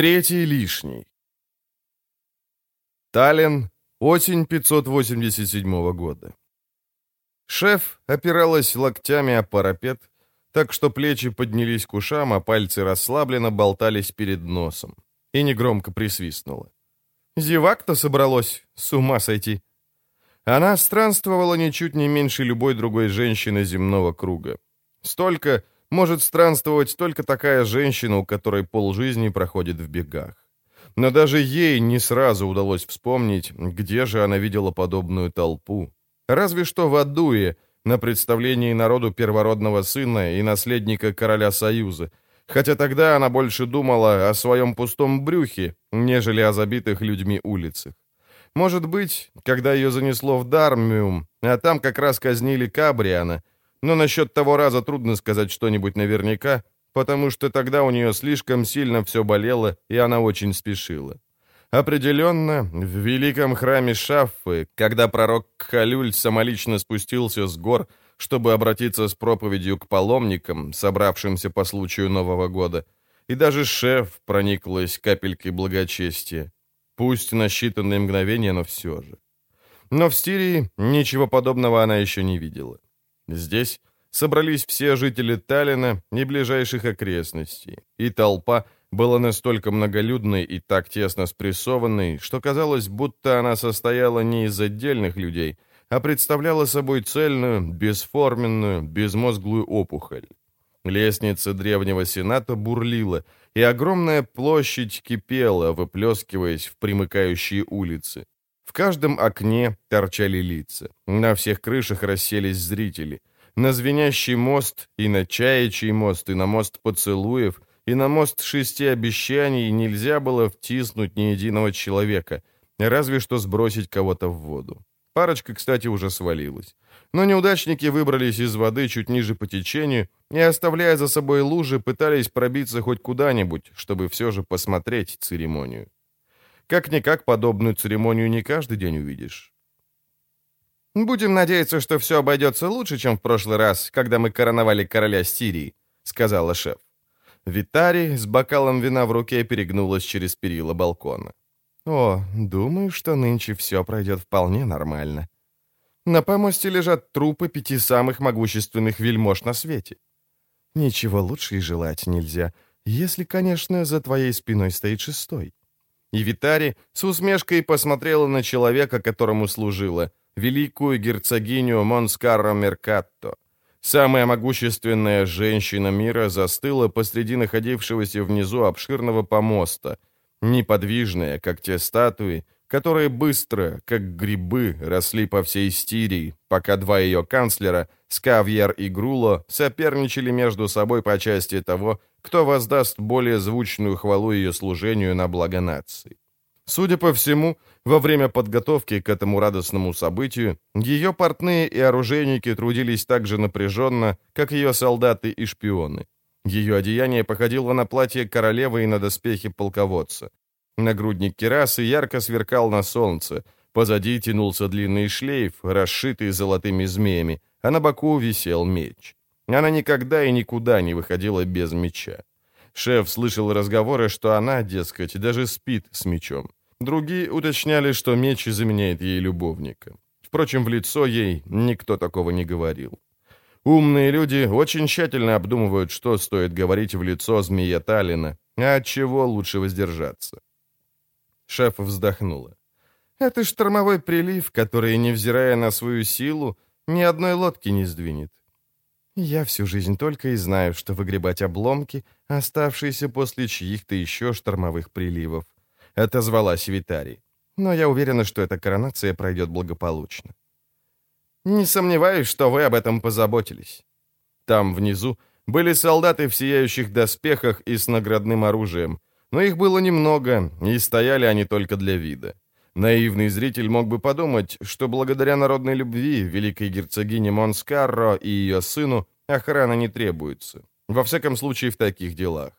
Третий лишний. Таллин, осень 587 года. Шеф опиралась локтями о парапет, так что плечи поднялись к ушам, а пальцы расслабленно болтались перед носом. И негромко присвистнула. Зевак-то собралось, с ума сойти. Она странствовала ничуть не меньше любой другой женщины земного круга. Столько может странствовать только такая женщина, у которой полжизни проходит в бегах. Но даже ей не сразу удалось вспомнить, где же она видела подобную толпу. Разве что в Адуе, на представлении народу первородного сына и наследника короля Союза, хотя тогда она больше думала о своем пустом брюхе, нежели о забитых людьми улицах. Может быть, когда ее занесло в Дармиум, а там как раз казнили Кабриана, но насчет того раза трудно сказать что-нибудь наверняка, потому что тогда у нее слишком сильно все болело, и она очень спешила. Определенно, в великом храме Шаффы, когда пророк Халюль самолично спустился с гор, чтобы обратиться с проповедью к паломникам, собравшимся по случаю Нового года, и даже шеф прониклась капелькой благочестия. Пусть на считанные мгновения, но все же. Но в Стирии ничего подобного она еще не видела. Здесь собрались все жители Таллина и ближайших окрестностей, и толпа была настолько многолюдной и так тесно спрессованной, что казалось, будто она состояла не из отдельных людей, а представляла собой цельную, бесформенную, безмозглую опухоль. Лестница древнего сената бурлила, и огромная площадь кипела, выплескиваясь в примыкающие улицы. В каждом окне торчали лица. На всех крышах расселись зрители. На звенящий мост, и на чаячий мост, и на мост поцелуев, и на мост шести обещаний нельзя было втиснуть ни единого человека, разве что сбросить кого-то в воду. Парочка, кстати, уже свалилась. Но неудачники выбрались из воды чуть ниже по течению и, оставляя за собой лужи, пытались пробиться хоть куда-нибудь, чтобы все же посмотреть церемонию. Как-никак подобную церемонию не каждый день увидишь. «Будем надеяться, что все обойдется лучше, чем в прошлый раз, когда мы короновали короля Сирии», — сказала шеф. Витари с бокалом вина в руке перегнулась через перила балкона. «О, думаю, что нынче все пройдет вполне нормально. На помосте лежат трупы пяти самых могущественных вельмож на свете. Ничего лучше и желать нельзя, если, конечно, за твоей спиной стоит шестой. И Витари с усмешкой посмотрела на человека, которому служила, великую герцогиню Монскарро Меркатто. Самая могущественная женщина мира застыла посреди находившегося внизу обширного помоста, неподвижная, как те статуи, которые быстро, как грибы, росли по всей Стирии, пока два ее канцлера, Скавьер и Груло, соперничали между собой по части того, кто воздаст более звучную хвалу ее служению на благо нации. Судя по всему, во время подготовки к этому радостному событию ее портные и оружейники трудились так же напряженно, как ее солдаты и шпионы. Ее одеяние походило на платье королевы и на доспехи полководца. Нагрудник керасы ярко сверкал на солнце, позади тянулся длинный шлейф, расшитый золотыми змеями, а на боку висел меч. Она никогда и никуда не выходила без меча. Шеф слышал разговоры, что она, дескать, даже спит с мечом. Другие уточняли, что меч заменяет ей любовника. Впрочем, в лицо ей никто такого не говорил. Умные люди очень тщательно обдумывают, что стоит говорить в лицо змея Таллина, а от чего лучше воздержаться. Шеф вздохнула. «Это штормовой прилив, который, невзирая на свою силу, ни одной лодки не сдвинет. Я всю жизнь только и знаю, что выгребать обломки, оставшиеся после чьих-то еще штормовых приливов», — отозвалась Витарий. «Но я уверена, что эта коронация пройдет благополучно». «Не сомневаюсь, что вы об этом позаботились». Там, внизу, были солдаты в сияющих доспехах и с наградным оружием, но их было немного, и стояли они только для вида. Наивный зритель мог бы подумать, что благодаря народной любви великой герцогине Монскарро и ее сыну охрана не требуется. Во всяком случае, в таких делах.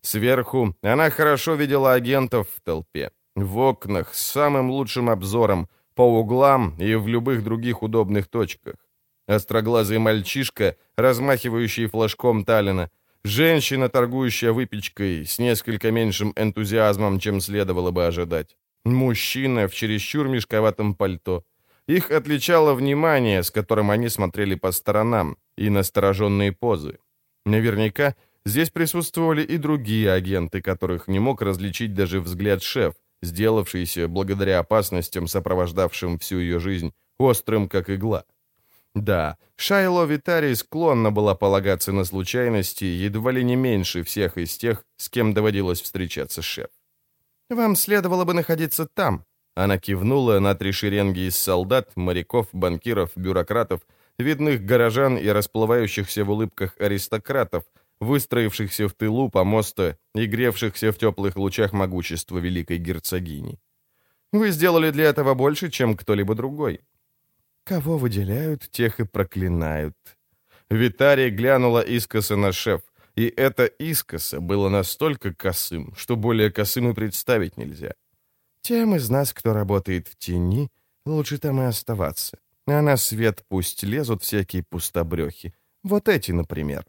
Сверху она хорошо видела агентов в толпе. В окнах, с самым лучшим обзором, по углам и в любых других удобных точках. Остроглазый мальчишка, размахивающий флажком Таллина, женщина, торгующая выпечкой с несколько меньшим энтузиазмом, чем следовало бы ожидать, мужчина в чересчур мешковатом пальто. Их отличало внимание, с которым они смотрели по сторонам, и настороженные позы. Наверняка здесь присутствовали и другие агенты, которых не мог различить даже взгляд шеф, сделавшийся, благодаря опасностям, сопровождавшим всю ее жизнь, острым как игла. Да, Шайло Витари склонна была полагаться на случайности едва ли не меньше всех из тех, с кем доводилось встречаться шеф. «Вам следовало бы находиться там», она кивнула на три шеренги из солдат, моряков, банкиров, бюрократов, видных горожан и расплывающихся в улыбках аристократов, выстроившихся в тылу помоста и гревшихся в теплых лучах могущества великой герцогини. Вы сделали для этого больше, чем кто-либо другой. Кого выделяют, тех и проклинают. Витария глянула искоса на шеф, и это искоса было настолько косым, что более косым и представить нельзя. Тем из нас, кто работает в тени, лучше там и оставаться. А на свет пусть лезут всякие пустобрехи. Вот эти, например.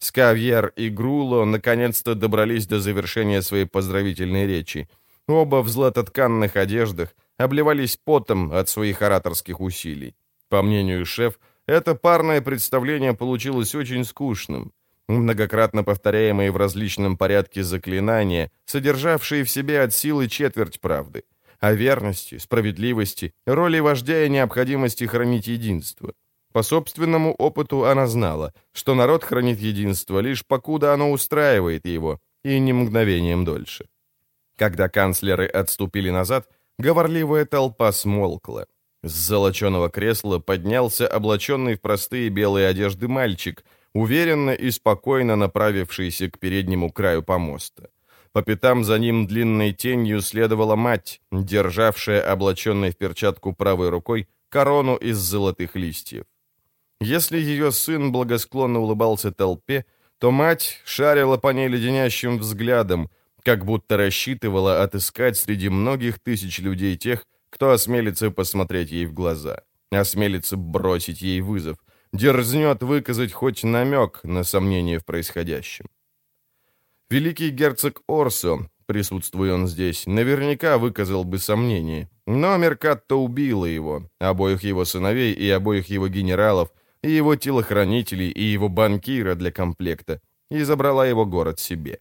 Скавьер и Груло наконец-то добрались до завершения своей поздравительной речи. Оба в златотканных одеждах обливались потом от своих ораторских усилий. По мнению шеф, это парное представление получилось очень скучным. Многократно повторяемые в различном порядке заклинания, содержавшие в себе от силы четверть правды. О верности, справедливости, роли вождя и необходимости хранить единство. По собственному опыту она знала, что народ хранит единство лишь покуда оно устраивает его, и не мгновением дольше. Когда канцлеры отступили назад, говорливая толпа смолкла. С золоченого кресла поднялся облаченный в простые белые одежды мальчик, уверенно и спокойно направившийся к переднему краю помоста. По пятам за ним длинной тенью следовала мать, державшая облаченной в перчатку правой рукой корону из золотых листьев. Если ее сын благосклонно улыбался толпе, то мать шарила по ней леденящим взглядом, как будто рассчитывала отыскать среди многих тысяч людей тех, кто осмелится посмотреть ей в глаза, осмелится бросить ей вызов, дерзнет выказать хоть намек на сомнение в происходящем. Великий герцог Орсо, присутствуя он здесь, наверняка выказал бы сомнение, но Меркатто убила его, обоих его сыновей и обоих его генералов, и его телохранителей, и его банкира для комплекта, и забрала его город себе.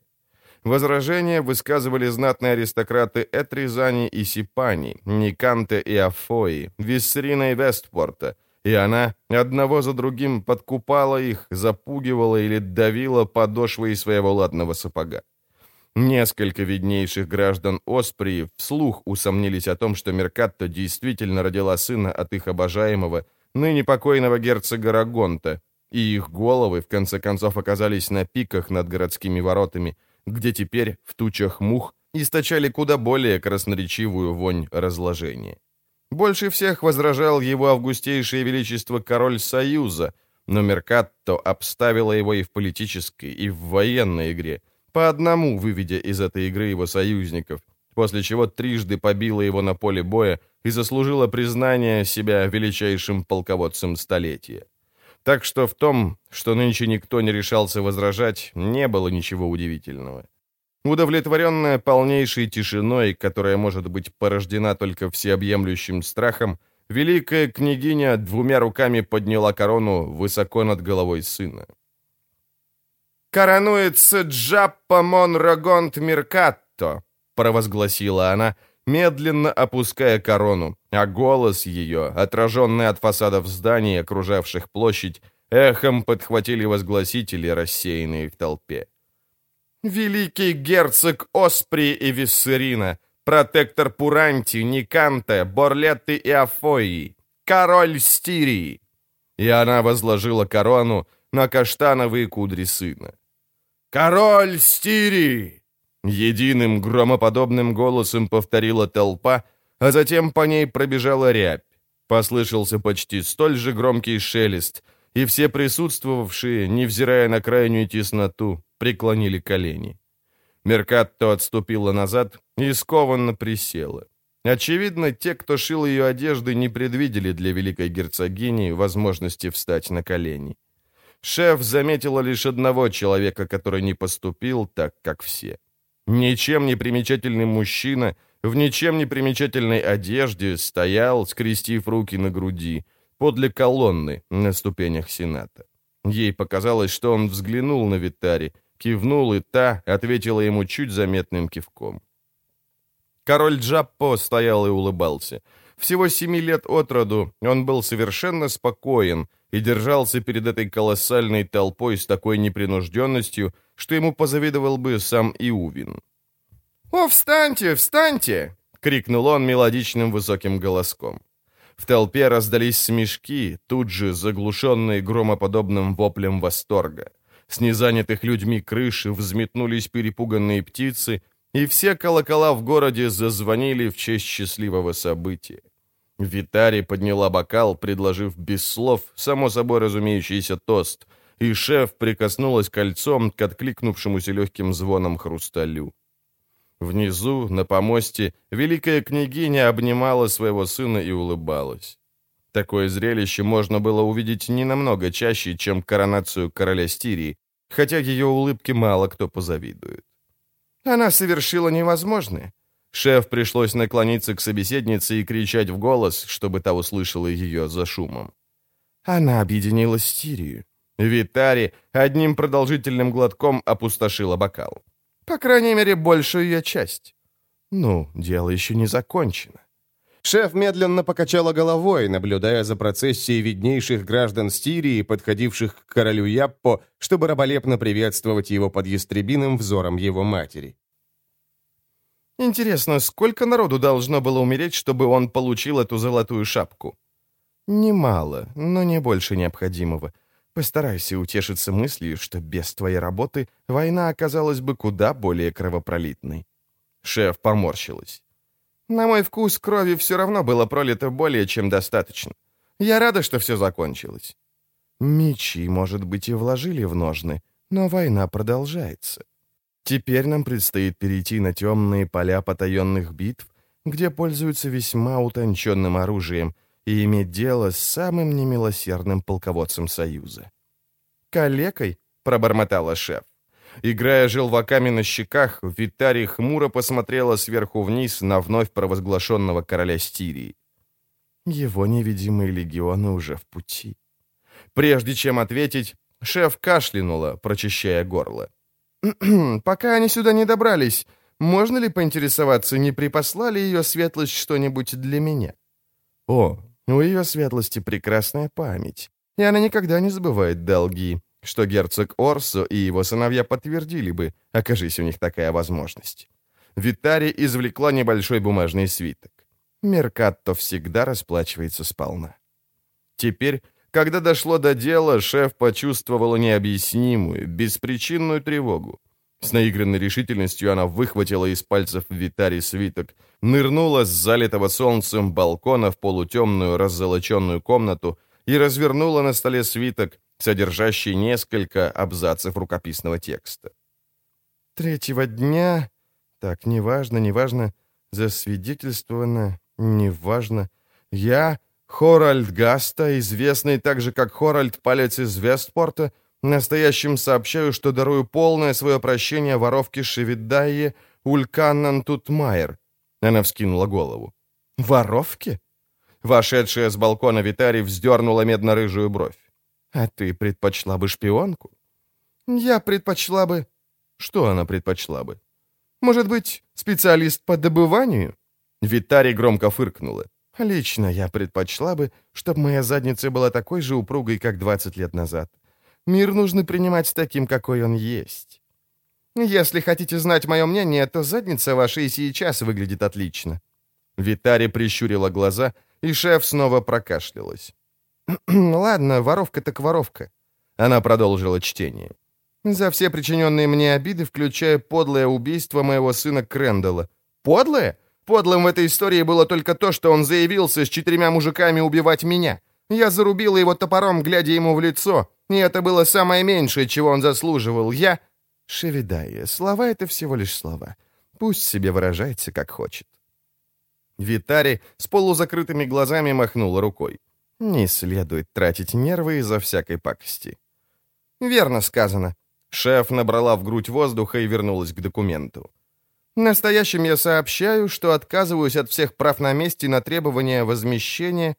Возражения высказывали знатные аристократы Этризани и Сипани, Никанте и Афои, Виссрина и Вестпорта, и она одного за другим подкупала их, запугивала или давила подошвой своего ладного сапога. Несколько виднейших граждан Осприи вслух усомнились о том, что Меркатто действительно родила сына от их обожаемого, ныне покойного герцога Рагонта, и их головы в конце концов оказались на пиках над городскими воротами, где теперь в тучах мух источали куда более красноречивую вонь разложения. Больше всех возражал его августейшее величество король Союза, но Меркатто обставила его и в политической, и в военной игре, по одному выведя из этой игры его союзников, после чего трижды побила его на поле боя и заслужила признание себя величайшим полководцем столетия. Так что в том, что нынче никто не решался возражать, не было ничего удивительного. Удовлетворенная полнейшей тишиной, которая может быть порождена только всеобъемлющим страхом, великая княгиня двумя руками подняла корону высоко над головой сына. «Коронуется Джаппа Монрагонт Меркатто», — провозгласила она, медленно опуская корону, а голос ее, отраженный от фасадов зданий, окружавших площадь, эхом подхватили возгласители, рассеянные в толпе. Великий герцог Оспри и Виссерина, протектор Пуранти, Никанте, Борлетты и Афои, король Стирии. И она возложила корону на каштановые кудри сына. «Король Стирии!» Единым громоподобным голосом повторила толпа, а затем по ней пробежала рябь. Послышался почти столь же громкий шелест, и все присутствовавшие, невзирая на крайнюю тесноту, преклонили колени. Меркатто отступила назад и скованно присела. Очевидно, те, кто шил ее одежды, не предвидели для великой герцогини возможности встать на колени. шеф заметила лишь одного человека, который не поступил так, как все. Ничем не примечательный мужчина в ничем не примечательной одежде стоял, скрестив руки на груди, подле колонны на ступенях Сената. Ей показалось, что он взглянул на Витари, кивнул, и та ответила ему чуть заметным кивком. Король Джаппо стоял и улыбался. Всего семи лет от роду он был совершенно спокоен и держался перед этой колоссальной толпой с такой непринужденностью, что ему позавидовал бы сам Иувин. «О, встаньте, встаньте!» — крикнул он мелодичным высоким голоском. В толпе раздались смешки, тут же заглушенные громоподобным воплем восторга. С незанятых людьми крыши взметнулись перепуганные птицы, и все колокола в городе зазвонили в честь счастливого события. Витари подняла бокал, предложив без слов, само собой разумеющийся тост, и шеф прикоснулась кольцом к откликнувшемуся легким звоном хрусталю. Внизу, на помосте, великая княгиня обнимала своего сына и улыбалась. Такое зрелище можно было увидеть не намного чаще, чем коронацию короля Стирии, хотя ее улыбке мало кто позавидует. Она совершила невозможное. Шеф пришлось наклониться к собеседнице и кричать в голос, чтобы та услышала ее за шумом. Она объединила Стирию. Витари одним продолжительным глотком опустошила бокал. По крайней мере, большую ее часть. Ну, дело еще не закончено. Шеф медленно покачала головой, наблюдая за процессией виднейших граждан Стирии, подходивших к королю Яппо, чтобы раболепно приветствовать его под ястребиным взором его матери. Интересно, сколько народу должно было умереть, чтобы он получил эту золотую шапку? Немало, но не больше необходимого. Постарайся утешиться мыслью, что без твоей работы война оказалась бы куда более кровопролитной. Шеф поморщилась. На мой вкус, крови все равно было пролито более чем достаточно. Я рада, что все закончилось. Мечи, может быть, и вложили в ножны, но война продолжается. Теперь нам предстоит перейти на темные поля потаенных битв, где пользуются весьма утонченным оружием, и иметь дело с самым немилосердным полководцем Союза. «Калекой?» — пробормотала шеф. Играя желваками на щеках, Витарий хмуро посмотрела сверху вниз на вновь провозглашенного короля Стирии. Его невидимые легионы уже в пути. Прежде чем ответить, шеф кашлянула, прочищая горло. «Пока они сюда не добрались, можно ли поинтересоваться, не припасла ли ее светлость что-нибудь для меня?» «О, у ее светлости прекрасная память, и она никогда не забывает долги, что герцог Орсо и его сыновья подтвердили бы, окажись у них такая возможность. Витари извлекла небольшой бумажный свиток. Меркатто всегда расплачивается сполна. Теперь, когда дошло до дела, шеф почувствовала необъяснимую, беспричинную тревогу. С наигранной решительностью она выхватила из пальцев Витари свиток, нырнула с залитого солнцем балкона в полутемную раззолоченную комнату и развернула на столе свиток, содержащий несколько абзацев рукописного текста. «Третьего дня... Так, неважно, неважно. Засвидетельствовано, неважно. Я, Хоральд Гаста, известный также как Хоральд Палец из Вестпорта, настоящим сообщаю, что дарую полное свое прощение воровке Шевидайе Ульканнан Тутмайер». Она вскинула голову. «Воровке?» Вошедшая с балкона Витари вздернула медно-рыжую бровь. «А ты предпочла бы шпионку?» «Я предпочла бы...» «Что она предпочла бы?» «Может быть, специалист по добыванию?» Витари громко фыркнула. «Лично я предпочла бы, чтобы моя задница была такой же упругой, как 20 лет назад. Мир нужно принимать таким, какой он есть. Если хотите знать мое мнение, то задница ваша и сейчас выглядит отлично». Витари прищурила глаза, и шеф снова прокашлялась. «Ладно, воровка так воровка». Она продолжила чтение. «За все причиненные мне обиды, включая подлое убийство моего сына Крэндалла». «Подлое? Подлым в этой истории было только то, что он заявился с четырьмя мужиками убивать меня. Я зарубила его топором, глядя ему в лицо, и это было самое меньшее, чего он заслуживал. Я...» «Шевидая, слова — это всего лишь слова. Пусть себе выражается, как хочет». Витари с полузакрытыми глазами махнула рукой. Не следует тратить нервы из-за всякой пакости. «Верно сказано». Шеф набрала в грудь воздуха и вернулась к документу. «Настоящим я сообщаю, что отказываюсь от всех прав на месте на требование возмещения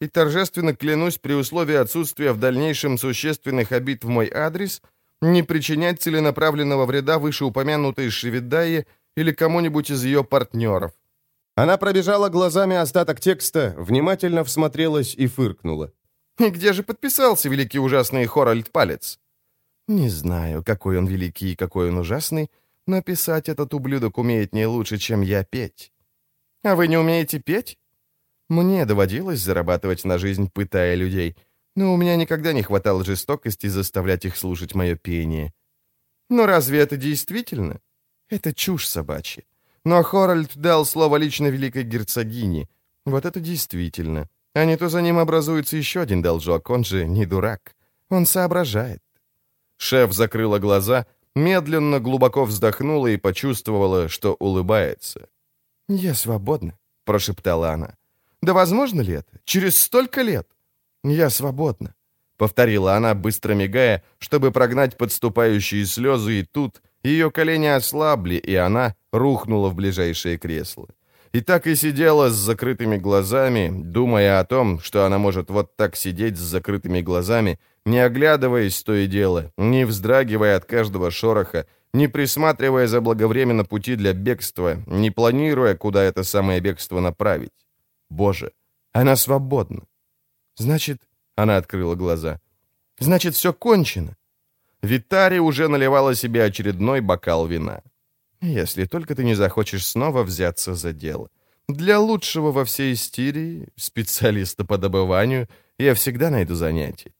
и торжественно клянусь при условии отсутствия в дальнейшем существенных обид в мой адрес не причинять целенаправленного вреда вышеупомянутой Шевидае или кому-нибудь из ее партнеров. Она пробежала глазами остаток текста, внимательно всмотрелась и фыркнула. «И где же подписался великий ужасный Хоральд Палец?» «Не знаю, какой он великий и какой он ужасный, но писать этот ублюдок умеет не лучше, чем я петь». «А вы не умеете петь?» «Мне доводилось зарабатывать на жизнь, пытая людей, но у меня никогда не хватало жестокости заставлять их слушать мое пение». «Но разве это действительно?» «Это чушь собачья. Но Хоральд дал слово лично великой герцогине. Вот это действительно. А не то за ним образуется еще один должок, он же не дурак. Он соображает. Шеф закрыла глаза, медленно глубоко вздохнула и почувствовала, что улыбается. «Я свободна», — прошептала она. «Да возможно ли это? Через столько лет?» «Я свободна», — повторила она, быстро мигая, чтобы прогнать подступающие слезы, и тут ее колени ослабли, и она рухнула в ближайшее кресло. И так и сидела с закрытыми глазами, думая о том, что она может вот так сидеть с закрытыми глазами, не оглядываясь то и дело, не вздрагивая от каждого шороха, не присматривая заблаговременно пути для бегства, не планируя, куда это самое бегство направить. Боже, она свободна. Значит, она открыла глаза. Значит, все кончено. Витари уже наливала себе очередной бокал вина. «Если только ты не захочешь снова взяться за дело. Для лучшего во всей Истирии, специалиста по добыванию, я всегда найду занятие».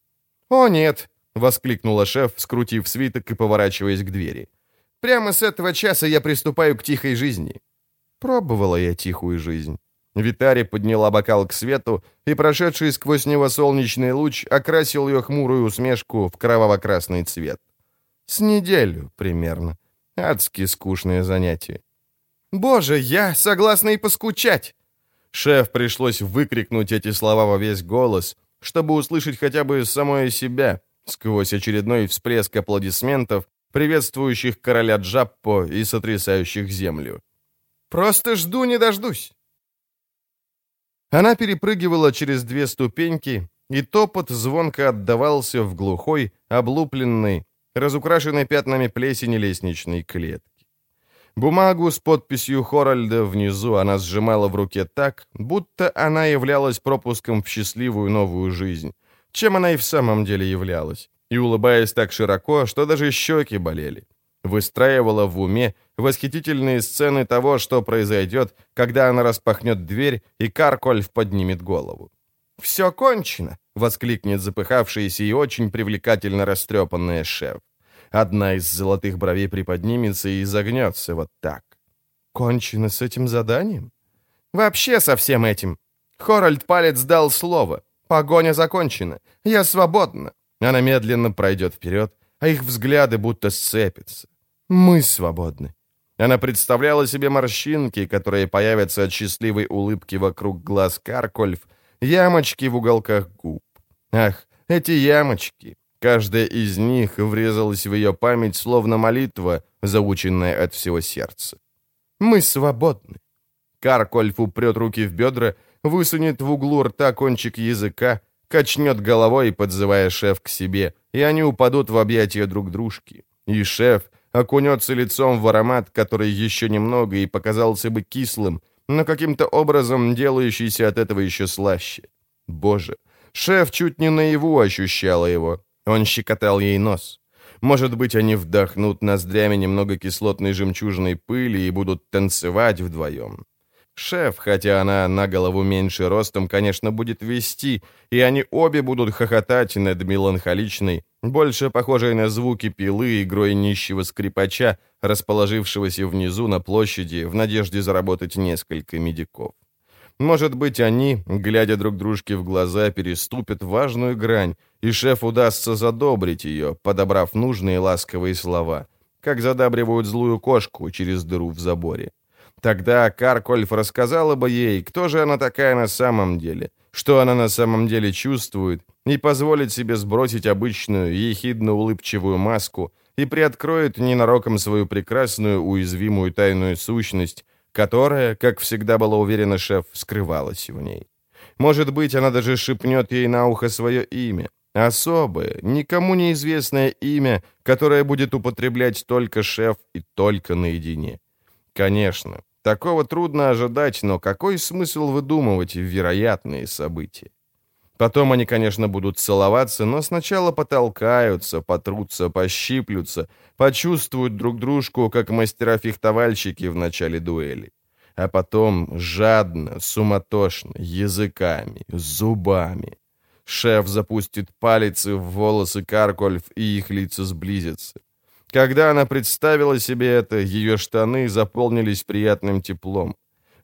«О, нет!» — воскликнула шеф, скрутив свиток и поворачиваясь к двери. «Прямо с этого часа я приступаю к тихой жизни». Пробовала я тихую жизнь. Витари подняла бокал к свету, и прошедший сквозь него солнечный луч окрасил ее хмурую усмешку в кроваво-красный цвет. С неделю примерно. Адски скучное занятие. «Боже, я согласна и поскучать!» Шеф пришлось выкрикнуть эти слова во весь голос, чтобы услышать хотя бы самое себя сквозь очередной всплеск аплодисментов, приветствующих короля Джаппо и сотрясающих землю. «Просто жду не дождусь!» Она перепрыгивала через две ступеньки, и топот звонко отдавался в глухой, облупленной, разукрашенной пятнами плесени лестничной клетки. Бумагу с подписью Хоральда внизу она сжимала в руке так, будто она являлась пропуском в счастливую новую жизнь, чем она и в самом деле являлась, и улыбаясь так широко, что даже щеки болели выстраивала в уме восхитительные сцены того, что произойдет, когда она распахнет дверь, и Каркольф поднимет голову. «Все кончено!» — воскликнет запыхавшаяся и очень привлекательно растрепанная шеф. Одна из золотых бровей приподнимется и изогнется вот так. «Кончено с этим заданием?» «Вообще со всем этим!» Хоральд Палец дал слово. «Погоня закончена. Я свободна». Она медленно пройдет вперед, а их взгляды будто сцепятся. Мы свободны. Она представляла себе морщинки, которые появятся от счастливой улыбки вокруг глаз Каркольф, ямочки в уголках губ. Ах, эти ямочки! Каждая из них врезалась в ее память, словно молитва, заученная от всего сердца. «Мы свободны». Каркольф упрет руки в бедра, высунет в углу рта кончик языка, качнет головой, подзывая шеф к себе, и они упадут в объятия друг дружки. И шеф, окунется лицом в аромат, который еще немного и показался бы кислым, но каким-то образом делающийся от этого еще слаще. Боже, шеф чуть не наяву ощущала его. Он щекотал ей нос. Может быть, они вдохнут ноздрями немного кислотной жемчужной пыли и будут танцевать вдвоем. Шеф, хотя она на голову меньше ростом, конечно, будет вести, и они обе будут хохотать над меланхоличной, больше похожей на звуки пилы игрой нищего скрипача, расположившегося внизу на площади в надежде заработать несколько медиков. Может быть, они, глядя друг дружке в глаза, переступят важную грань, и шеф удастся задобрить ее, подобрав нужные ласковые слова, как задабривают злую кошку через дыру в заборе. Тогда Каркольф рассказала бы ей, кто же она такая на самом деле, что она на самом деле чувствует, и позволит себе сбросить обычную, ехидно-улыбчивую маску и приоткроет ненароком свою прекрасную, уязвимую тайную сущность, которая, как всегда была уверена шеф, скрывалась в ней. Может быть, она даже шепнет ей на ухо свое имя. Особое, никому неизвестное имя, которое будет употреблять только шеф и только наедине. Конечно, такого трудно ожидать, но какой смысл выдумывать вероятные события? Потом они, конечно, будут целоваться, но сначала потолкаются, потрутся, пощиплются, почувствуют друг дружку, как мастера-фехтовальщики в начале дуэли. А потом жадно, суматошно, языками, зубами. Шеф запустит палец в волосы Каркольф, и их лица сблизятся. Когда она представила себе это, ее штаны заполнились приятным теплом.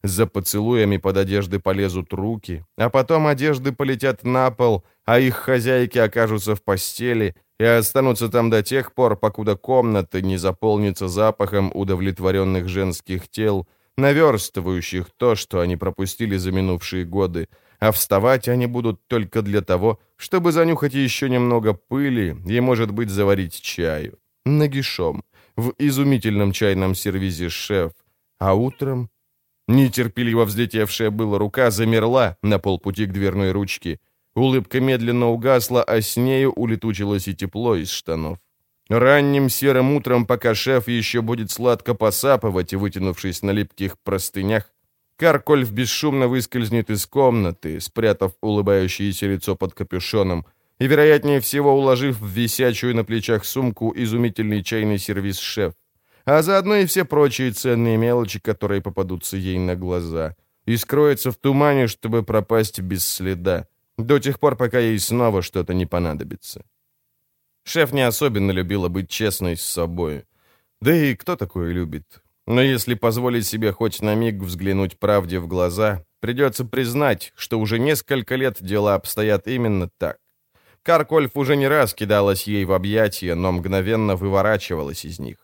За поцелуями под одежды полезут руки, а потом одежды полетят на пол, а их хозяйки окажутся в постели и останутся там до тех пор, покуда комната не заполнится запахом удовлетворенных женских тел, наверстывающих то, что они пропустили за минувшие годы, а вставать они будут только для того, чтобы занюхать еще немного пыли и, может быть, заварить чаю. Нагишом, в изумительном чайном сервизе шеф, а утром Нетерпеливо взлетевшая была рука замерла на полпути к дверной ручке. Улыбка медленно угасла, а с нею улетучилось и тепло из штанов. Ранним серым утром, пока шеф еще будет сладко посапывать, вытянувшись на липких простынях, Каркольф бесшумно выскользнет из комнаты, спрятав улыбающееся лицо под капюшоном, и, вероятнее всего, уложив в висячую на плечах сумку изумительный чайный сервиз шеф а заодно и все прочие ценные мелочи, которые попадутся ей на глаза, и скроется в тумане, чтобы пропасть без следа, до тех пор, пока ей снова что-то не понадобится. Шеф не особенно любила быть честной с собой. Да и кто такое любит? Но если позволить себе хоть на миг взглянуть правде в глаза, придется признать, что уже несколько лет дела обстоят именно так. Каркольф уже не раз кидалась ей в объятия, но мгновенно выворачивалась из них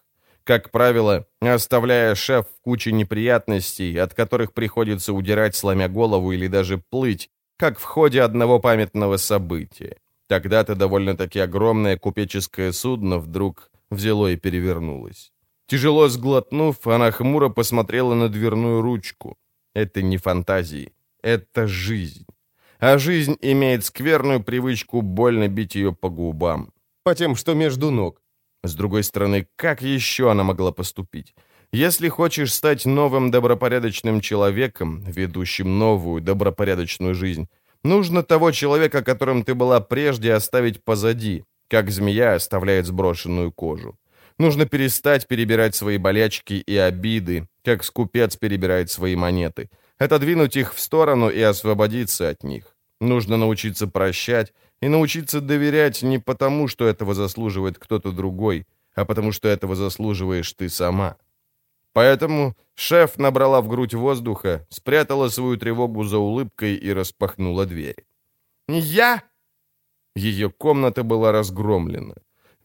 как правило, оставляя шеф в куче неприятностей, от которых приходится удирать, сломя голову или даже плыть, как в ходе одного памятного события. Тогда-то довольно-таки огромное купеческое судно вдруг взяло и перевернулось. Тяжело сглотнув, она хмуро посмотрела на дверную ручку. Это не фантазии, это жизнь. А жизнь имеет скверную привычку больно бить ее по губам. По тем, что между ног. С другой стороны, как еще она могла поступить? Если хочешь стать новым добропорядочным человеком, ведущим новую добропорядочную жизнь, нужно того человека, которым ты была прежде, оставить позади, как змея оставляет сброшенную кожу. Нужно перестать перебирать свои болячки и обиды, как скупец перебирает свои монеты, отодвинуть их в сторону и освободиться от них. Нужно научиться прощать, и научиться доверять не потому, что этого заслуживает кто-то другой, а потому что этого заслуживаешь ты сама. Поэтому шеф набрала в грудь воздуха, спрятала свою тревогу за улыбкой и распахнула дверь. «Я?» Ее комната была разгромлена.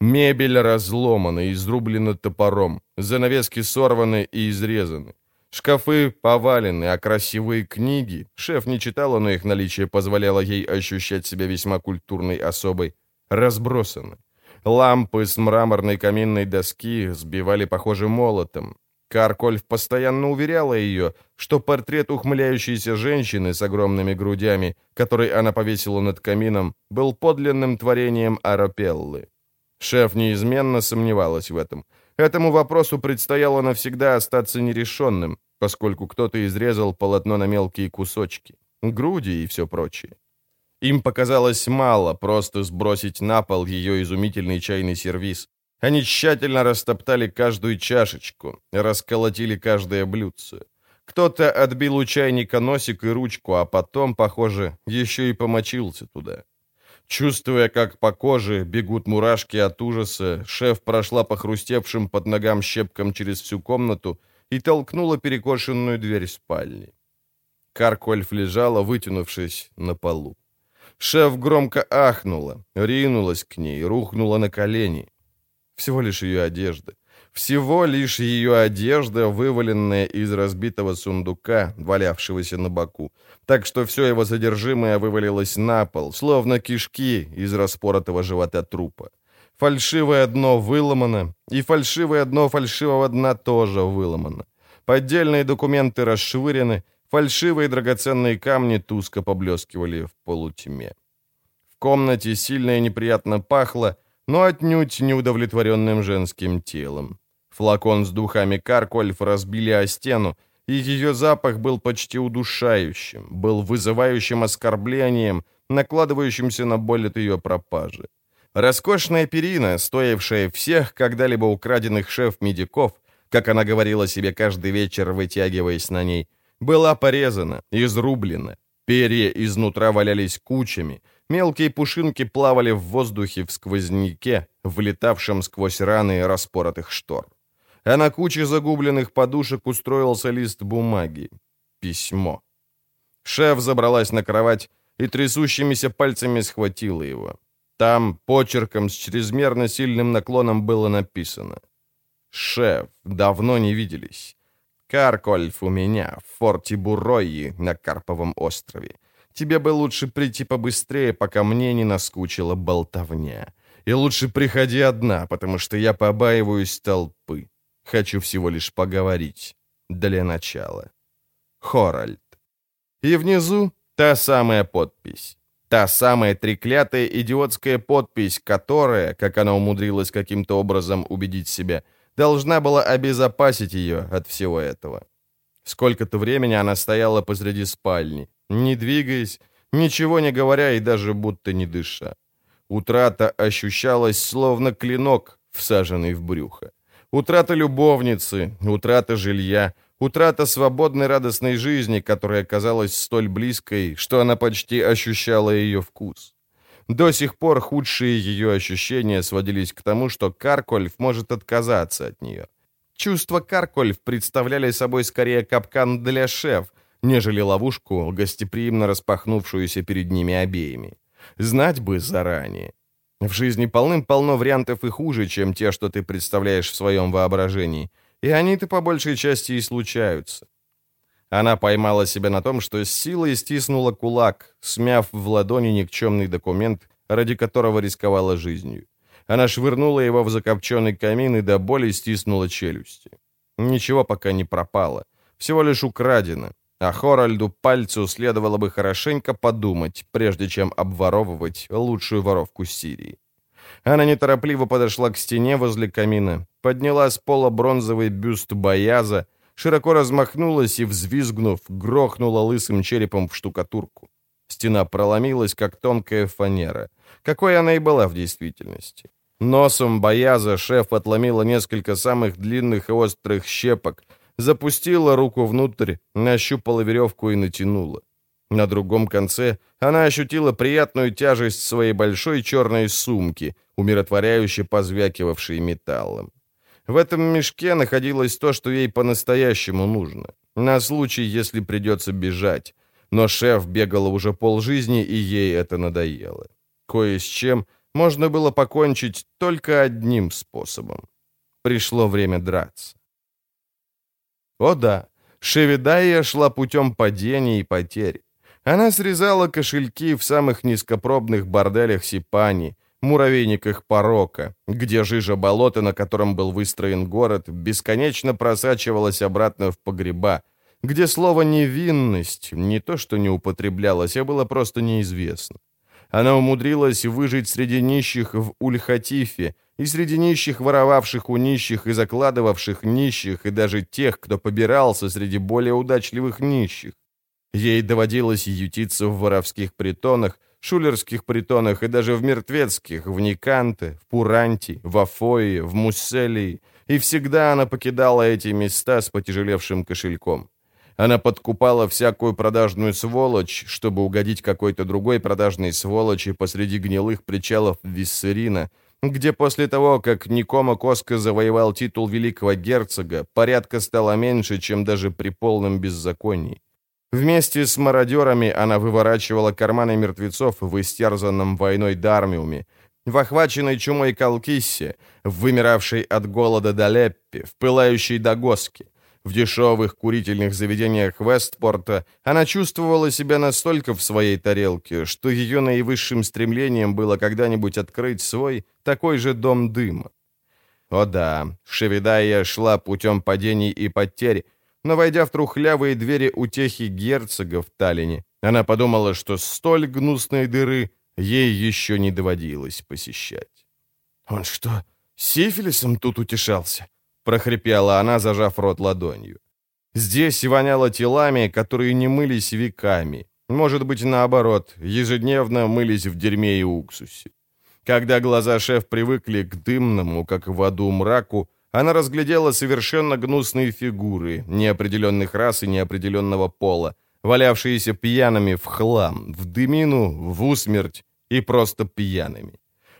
Мебель разломана изрублена топором, занавески сорваны и изрезаны. Шкафы повалены, а красивые книги, шеф не читала, но их наличие позволяло ей ощущать себя весьма культурной особой, разбросаны. Лампы с мраморной каминной доски сбивали, похоже, молотом. Каркольф постоянно уверяла ее, что портрет ухмыляющейся женщины с огромными грудями, который она повесила над камином, был подлинным творением Аропеллы. Шеф неизменно сомневалась в этом. Этому вопросу предстояло навсегда остаться нерешенным, поскольку кто-то изрезал полотно на мелкие кусочки, груди и все прочее. Им показалось мало просто сбросить на пол ее изумительный чайный сервиз. Они тщательно растоптали каждую чашечку, расколотили каждое блюдце. Кто-то отбил у чайника носик и ручку, а потом, похоже, еще и помочился туда. Чувствуя, как по коже бегут мурашки от ужаса, шеф прошла по хрустевшим под ногам щепкам через всю комнату и толкнула перекошенную дверь спальни. Каркольф лежала, вытянувшись на полу. Шеф громко ахнула, ринулась к ней, рухнула на колени. Всего лишь ее одежда. Всего лишь ее одежда, вываленная из разбитого сундука, валявшегося на боку, так что все его содержимое вывалилось на пол, словно кишки из распоротого живота трупа. Фальшивое дно выломано, и фальшивое дно фальшивого дна тоже выломано. Поддельные документы расшвырены, фальшивые драгоценные камни туско поблескивали в полутьме. В комнате сильно и неприятно пахло, но отнюдь неудовлетворенным женским телом. Флакон с духами Каркольф разбили о стену, и ее запах был почти удушающим, был вызывающим оскорблением, накладывающимся на боль от ее пропажи. Роскошная перина, стоившая всех когда-либо украденных шеф-медиков, как она говорила себе каждый вечер, вытягиваясь на ней, была порезана, изрублена. Перья изнутра валялись кучами, мелкие пушинки плавали в воздухе в сквозняке, влетавшем сквозь раны распоротых штор. А на куче загубленных подушек устроился лист бумаги. Письмо. Шеф забралась на кровать и трясущимися пальцами схватила его. Там почерком с чрезмерно сильным наклоном было написано «Шеф, давно не виделись. Каркольф у меня, в форте Буройи на Карповом острове. Тебе бы лучше прийти побыстрее, пока мне не наскучила болтовня. И лучше приходи одна, потому что я побаиваюсь толпы. Хочу всего лишь поговорить. Для начала. Хоральд. И внизу та самая подпись. Та самая треклятая идиотская подпись, которая, как она умудрилась каким-то образом убедить себя, должна была обезопасить ее от всего этого. Сколько-то времени она стояла посреди спальни, не двигаясь, ничего не говоря и даже будто не дыша. Утрата ощущалась словно клинок, всаженный в брюхо. Утрата любовницы, утрата жилья, утрата свободной радостной жизни, которая казалась столь близкой, что она почти ощущала ее вкус. До сих пор худшие ее ощущения сводились к тому, что Каркольф может отказаться от нее. Чувства Каркольф представляли собой скорее капкан для шеф, нежели ловушку, гостеприимно распахнувшуюся перед ними обеими. Знать бы заранее. В жизни полным-полно вариантов и хуже, чем те, что ты представляешь в своем воображении. И они-то по большей части и случаются. Она поймала себя на том, что с силой стиснула кулак, смяв в ладони никчемный документ, ради которого рисковала жизнью. Она швырнула его в закопченный камин и до боли стиснула челюсти. Ничего пока не пропало, всего лишь украдено, а Хоральду пальцу следовало бы хорошенько подумать, прежде чем обворовывать лучшую воровку Сирии. Она неторопливо подошла к стене возле камина, подняла с пола бронзовый бюст Бояза, широко размахнулась и, взвизгнув, грохнула лысым черепом в штукатурку. Стена проломилась, как тонкая фанера, какой она и была в действительности. Носом Бояза шеф отломила несколько самых длинных и острых щепок, запустила руку внутрь, нащупала веревку и натянула. На другом конце она ощутила приятную тяжесть своей большой черной сумки, умиротворяюще позвякивавшей металлом. В этом мешке находилось то, что ей по-настоящему нужно, на случай, если придется бежать. Но шеф бегала уже полжизни, и ей это надоело. Кое с чем можно было покончить только одним способом. Пришло время драться. О да, Шевидая шла путем падений и потерь. Она срезала кошельки в самых низкопробных борделях Сипани, муравейниках порока, где жижа болота, на котором был выстроен город, бесконечно просачивалась обратно в погреба, где слово «невинность» не то что не употреблялось, а было просто неизвестно. Она умудрилась выжить среди нищих в Ульхатифе и среди нищих, воровавших у нищих и закладывавших нищих, и даже тех, кто побирался среди более удачливых нищих. Ей доводилось ютиться в воровских притонах, шулерских притонах и даже в мертвецких, в Никанте, в Пуранте, в Афое, в Мусселии, и всегда она покидала эти места с потяжелевшим кошельком. Она подкупала всякую продажную сволочь, чтобы угодить какой-то другой продажной сволочи посреди гнилых причалов Виссерина, где после того, как Никома Коска завоевал титул великого герцога, порядка стало меньше, чем даже при полном беззаконии. Вместе с мародерами она выворачивала карманы мертвецов в истерзанном войной Дармиуме, в охваченной чумой Калкиссе, в вымиравшей от голода Далеппе, в пылающей Дагоске. В дешевых курительных заведениях Вестпорта она чувствовала себя настолько в своей тарелке, что ее наивысшим стремлением было когда-нибудь открыть свой такой же дом дыма. О да, Шевидая шла путем падений и потерь, но, войдя в трухлявые двери утехи герцога в Таллине, она подумала, что столь гнусной дыры ей еще не доводилось посещать. «Он что, сифилисом тут утешался?» — прохрипела она, зажав рот ладонью. Здесь воняло телами, которые не мылись веками. Может быть, наоборот, ежедневно мылись в дерьме и уксусе. Когда глаза шеф привыкли к дымному, как в аду, мраку, она разглядела совершенно гнусные фигуры неопределенных рас и неопределенного пола, валявшиеся пьяными в хлам, в дымину, в усмерть и просто пьяными.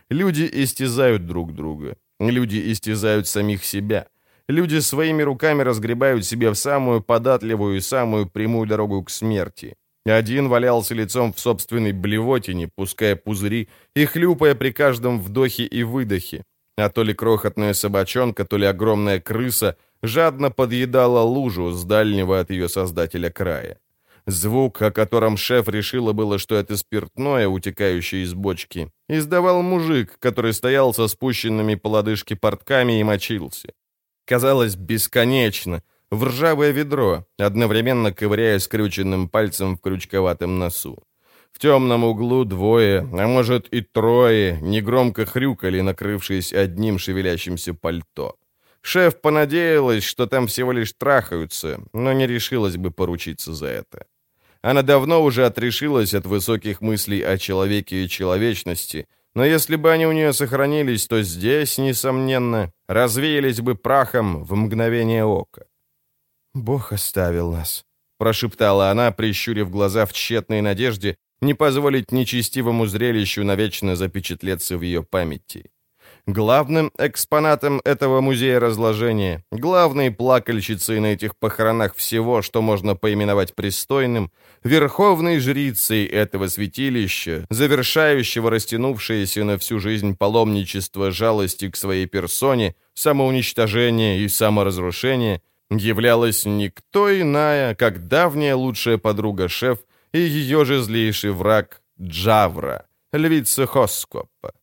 Люди истязают друг друга. Люди истязают самих себя. Люди своими руками разгребают себе в самую податливую и самую прямую дорогу к смерти. Один валялся лицом в собственной блевотине, пуская пузыри и хлюпая при каждом вдохе и выдохе. А то ли крохотная собачонка, то ли огромная крыса жадно подъедала лужу с дальнего от ее создателя края. Звук, о котором шеф решила было, что это спиртное, утекающее из бочки, издавал мужик, который стоял со спущенными по лодыжке портками и мочился казалось, бесконечно, в ржавое ведро, одновременно ковыряя скрюченным пальцем в крючковатом носу. В темном углу двое, а может и трое, негромко хрюкали, накрывшись одним шевелящимся пальто. Шеф понадеялась, что там всего лишь трахаются, но не решилась бы поручиться за это. Она давно уже отрешилась от высоких мыслей о человеке и человечности, но если бы они у нее сохранились, то здесь, несомненно, развеялись бы прахом в мгновение ока. «Бог оставил нас», — прошептала она, прищурив глаза в тщетной надежде не позволить нечестивому зрелищу навечно запечатлеться в ее памяти. Главным экспонатом этого музея разложения, главной плакальщицей на этих похоронах всего, что можно поименовать пристойным, верховной жрицей этого святилища, завершающего растянувшееся на всю жизнь паломничество жалости к своей персоне, самоуничтожение и саморазрушение, являлась никто иная, как давняя лучшая подруга шеф и ее же злейший враг Джавра, львица Хоскопа.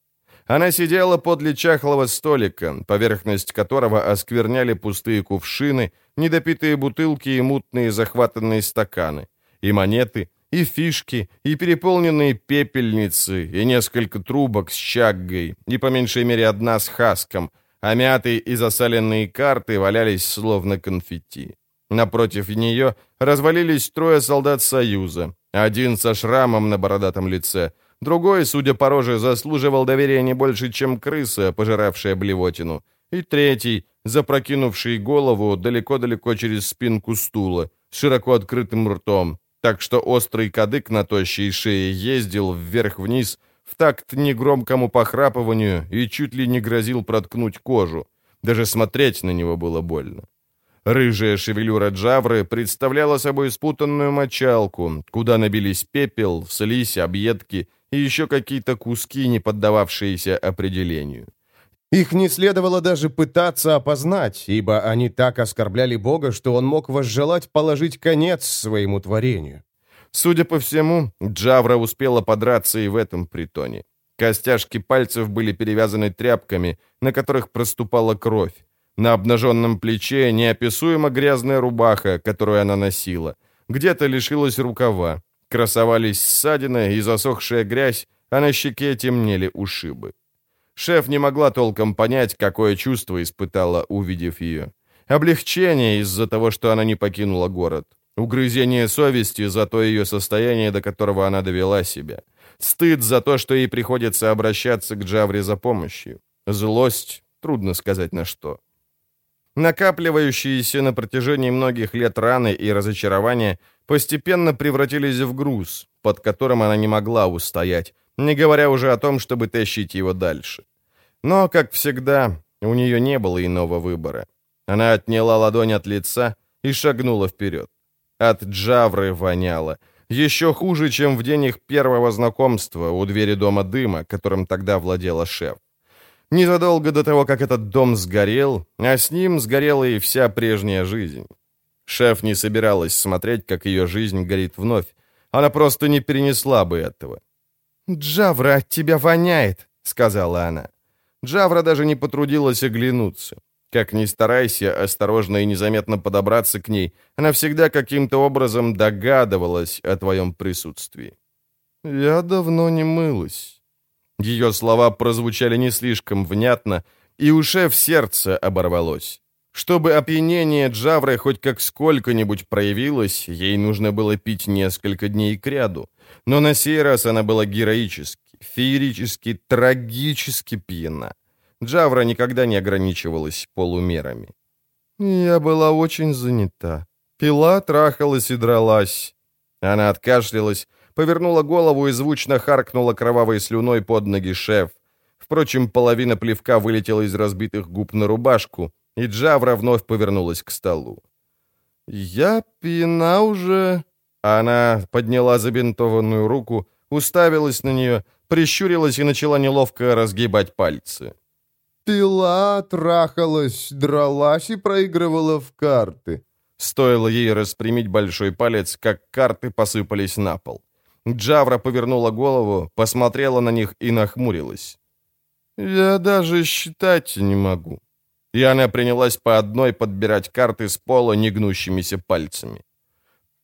Она сидела подле чахлого столика, поверхность которого оскверняли пустые кувшины, недопитые бутылки и мутные захватанные стаканы, и монеты, и фишки, и переполненные пепельницы, и несколько трубок с чаггой, и по меньшей мере одна с хаском, а мятые и засаленные карты валялись словно конфетти. Напротив нее развалились трое солдат Союза, один со шрамом на бородатом лице, Другой, судя по роже, заслуживал доверия не больше, чем крыса, пожиравшая блевотину. И третий, запрокинувший голову далеко-далеко через спинку стула, с широко открытым ртом, так что острый кадык на тощей шее ездил вверх-вниз в такт негромкому похрапыванию и чуть ли не грозил проткнуть кожу. Даже смотреть на него было больно. Рыжая шевелюра Джавры представляла собой спутанную мочалку, куда набились пепел, слизь, объедки и еще какие-то куски, не поддававшиеся определению. Их не следовало даже пытаться опознать, ибо они так оскорбляли Бога, что он мог возжелать положить конец своему творению. Судя по всему, Джавра успела подраться и в этом притоне. Костяшки пальцев были перевязаны тряпками, на которых проступала кровь. На обнаженном плече неописуемо грязная рубаха, которую она носила. Где-то лишилась рукава. Красовались ссадины и засохшая грязь, а на щеке темнели ушибы. Шеф не могла толком понять, какое чувство испытала, увидев ее. Облегчение из-за того, что она не покинула город. Угрызение совести за то ее состояние, до которого она довела себя. Стыд за то, что ей приходится обращаться к Джавре за помощью. Злость, трудно сказать на что. Накапливающиеся на протяжении многих лет раны и разочарования постепенно превратились в груз, под которым она не могла устоять, не говоря уже о том, чтобы тащить его дальше. Но, как всегда, у нее не было иного выбора. Она отняла ладонь от лица и шагнула вперед. От джавры воняло. Еще хуже, чем в день их первого знакомства у двери дома дыма, которым тогда владела шеф. Незадолго до того, как этот дом сгорел, а с ним сгорела и вся прежняя жизнь. Шеф не собиралась смотреть, как ее жизнь горит вновь. Она просто не перенесла бы этого. «Джавра, от тебя воняет», — сказала она. Джавра даже не потрудилась оглянуться. Как ни старайся осторожно и незаметно подобраться к ней, она всегда каким-то образом догадывалась о твоем присутствии. «Я давно не мылась». Ее слова прозвучали не слишком внятно, и уже в сердце оборвалось. Чтобы опьянение Джавры хоть как сколько-нибудь проявилось, ей нужно было пить несколько дней кряду. Но на сей раз она была героически, феерически, трагически пьяна. Джавра никогда не ограничивалась полумерами. «Я была очень занята. Пила, трахалась и дралась». Она откашлялась, повернула голову и звучно харкнула кровавой слюной под ноги шеф. Впрочем, половина плевка вылетела из разбитых губ на рубашку, и Джавра вновь повернулась к столу. «Я пьяна уже...» Она подняла забинтованную руку, уставилась на нее, прищурилась и начала неловко разгибать пальцы. Пила, трахалась, дралась и проигрывала в карты. Стоило ей распрямить большой палец, как карты посыпались на пол. Джавра повернула голову, посмотрела на них и нахмурилась. «Я даже считать не могу». И она принялась по одной подбирать карты с пола негнущимися пальцами.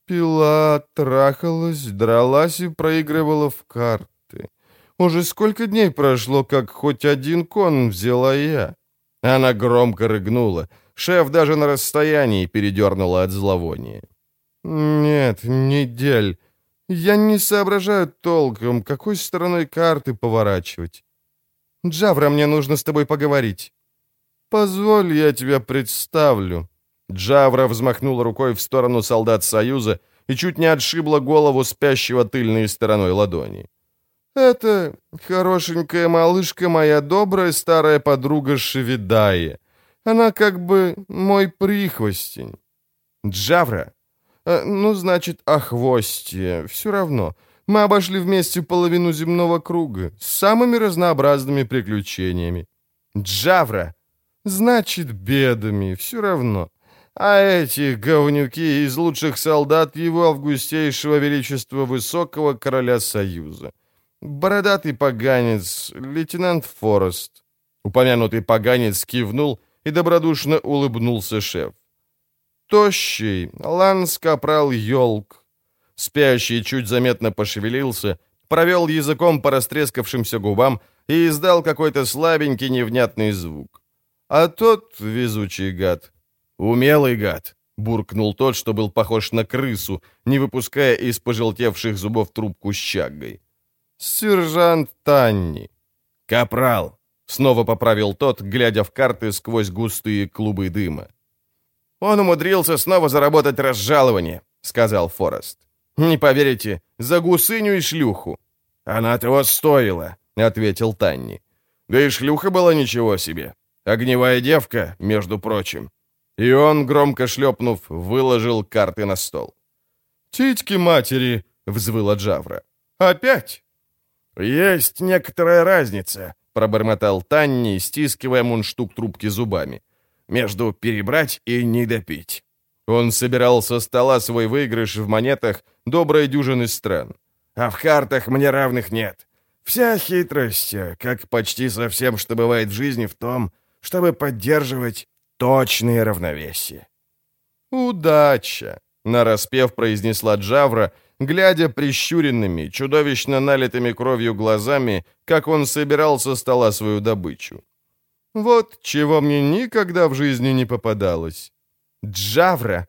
Пила, трахалась, дралась и проигрывала в карты. Уже сколько дней прошло, как хоть один кон взяла я?» Она громко рыгнула. Шеф даже на расстоянии передернула от зловония. «Нет, недель. Я не соображаю толком, какой стороной карты поворачивать. Джавра, мне нужно с тобой поговорить». «Позволь, я тебя представлю». Джавра взмахнула рукой в сторону солдат Союза и чуть не отшибла голову спящего тыльной стороной ладони. «Это хорошенькая малышка моя добрая старая подруга Шевидая. Она как бы мой прихвостень». «Джавра?» Э, «Ну, значит, охвостье. Все равно. Мы обошли вместе половину земного круга с самыми разнообразными приключениями». «Джавра?» «Значит, бедами. Все равно. А эти говнюки из лучших солдат его августейшего величества высокого короля Союза. «Бородатый поганец, лейтенант Форест». Упомянутый поганец кивнул и добродушно улыбнулся шеф. «Тощий, ланс-капрал Йолк». Спящий чуть заметно пошевелился, провел языком по растрескавшимся губам и издал какой-то слабенький невнятный звук. А тот везучий гад. «Умелый гад», — буркнул тот, что был похож на крысу, не выпуская из пожелтевших зубов трубку с чаггой. «Сержант Танни». «Капрал», — снова поправил тот, глядя в карты сквозь густые клубы дыма. «Он умудрился снова заработать разжалование», — сказал Форест. «Не поверите, за гусыню и шлюху». «Она того стоила», — ответил Танни. «Да и шлюха была ничего себе. Огневая девка, между прочим». И он, громко шлепнув, выложил карты на стол. «Титьки матери!» — взвыла Джавра. «Опять?» «Есть некоторая разница», — пробормотал Танни, стискивая мундштук трубки зубами, «между перебрать и не допить». Он собирал со стола свой выигрыш в монетах доброй дюжины стран. «А в картах мне равных нет. Вся хитрость, как почти со всем, что бывает в жизни, в том, чтобы поддерживать точное равновесие». «Удача!» — нараспев произнесла Джавра — глядя прищуренными, чудовищно налитыми кровью глазами, как он собирал со стола свою добычу. «Вот чего мне никогда в жизни не попадалось. Джавра!»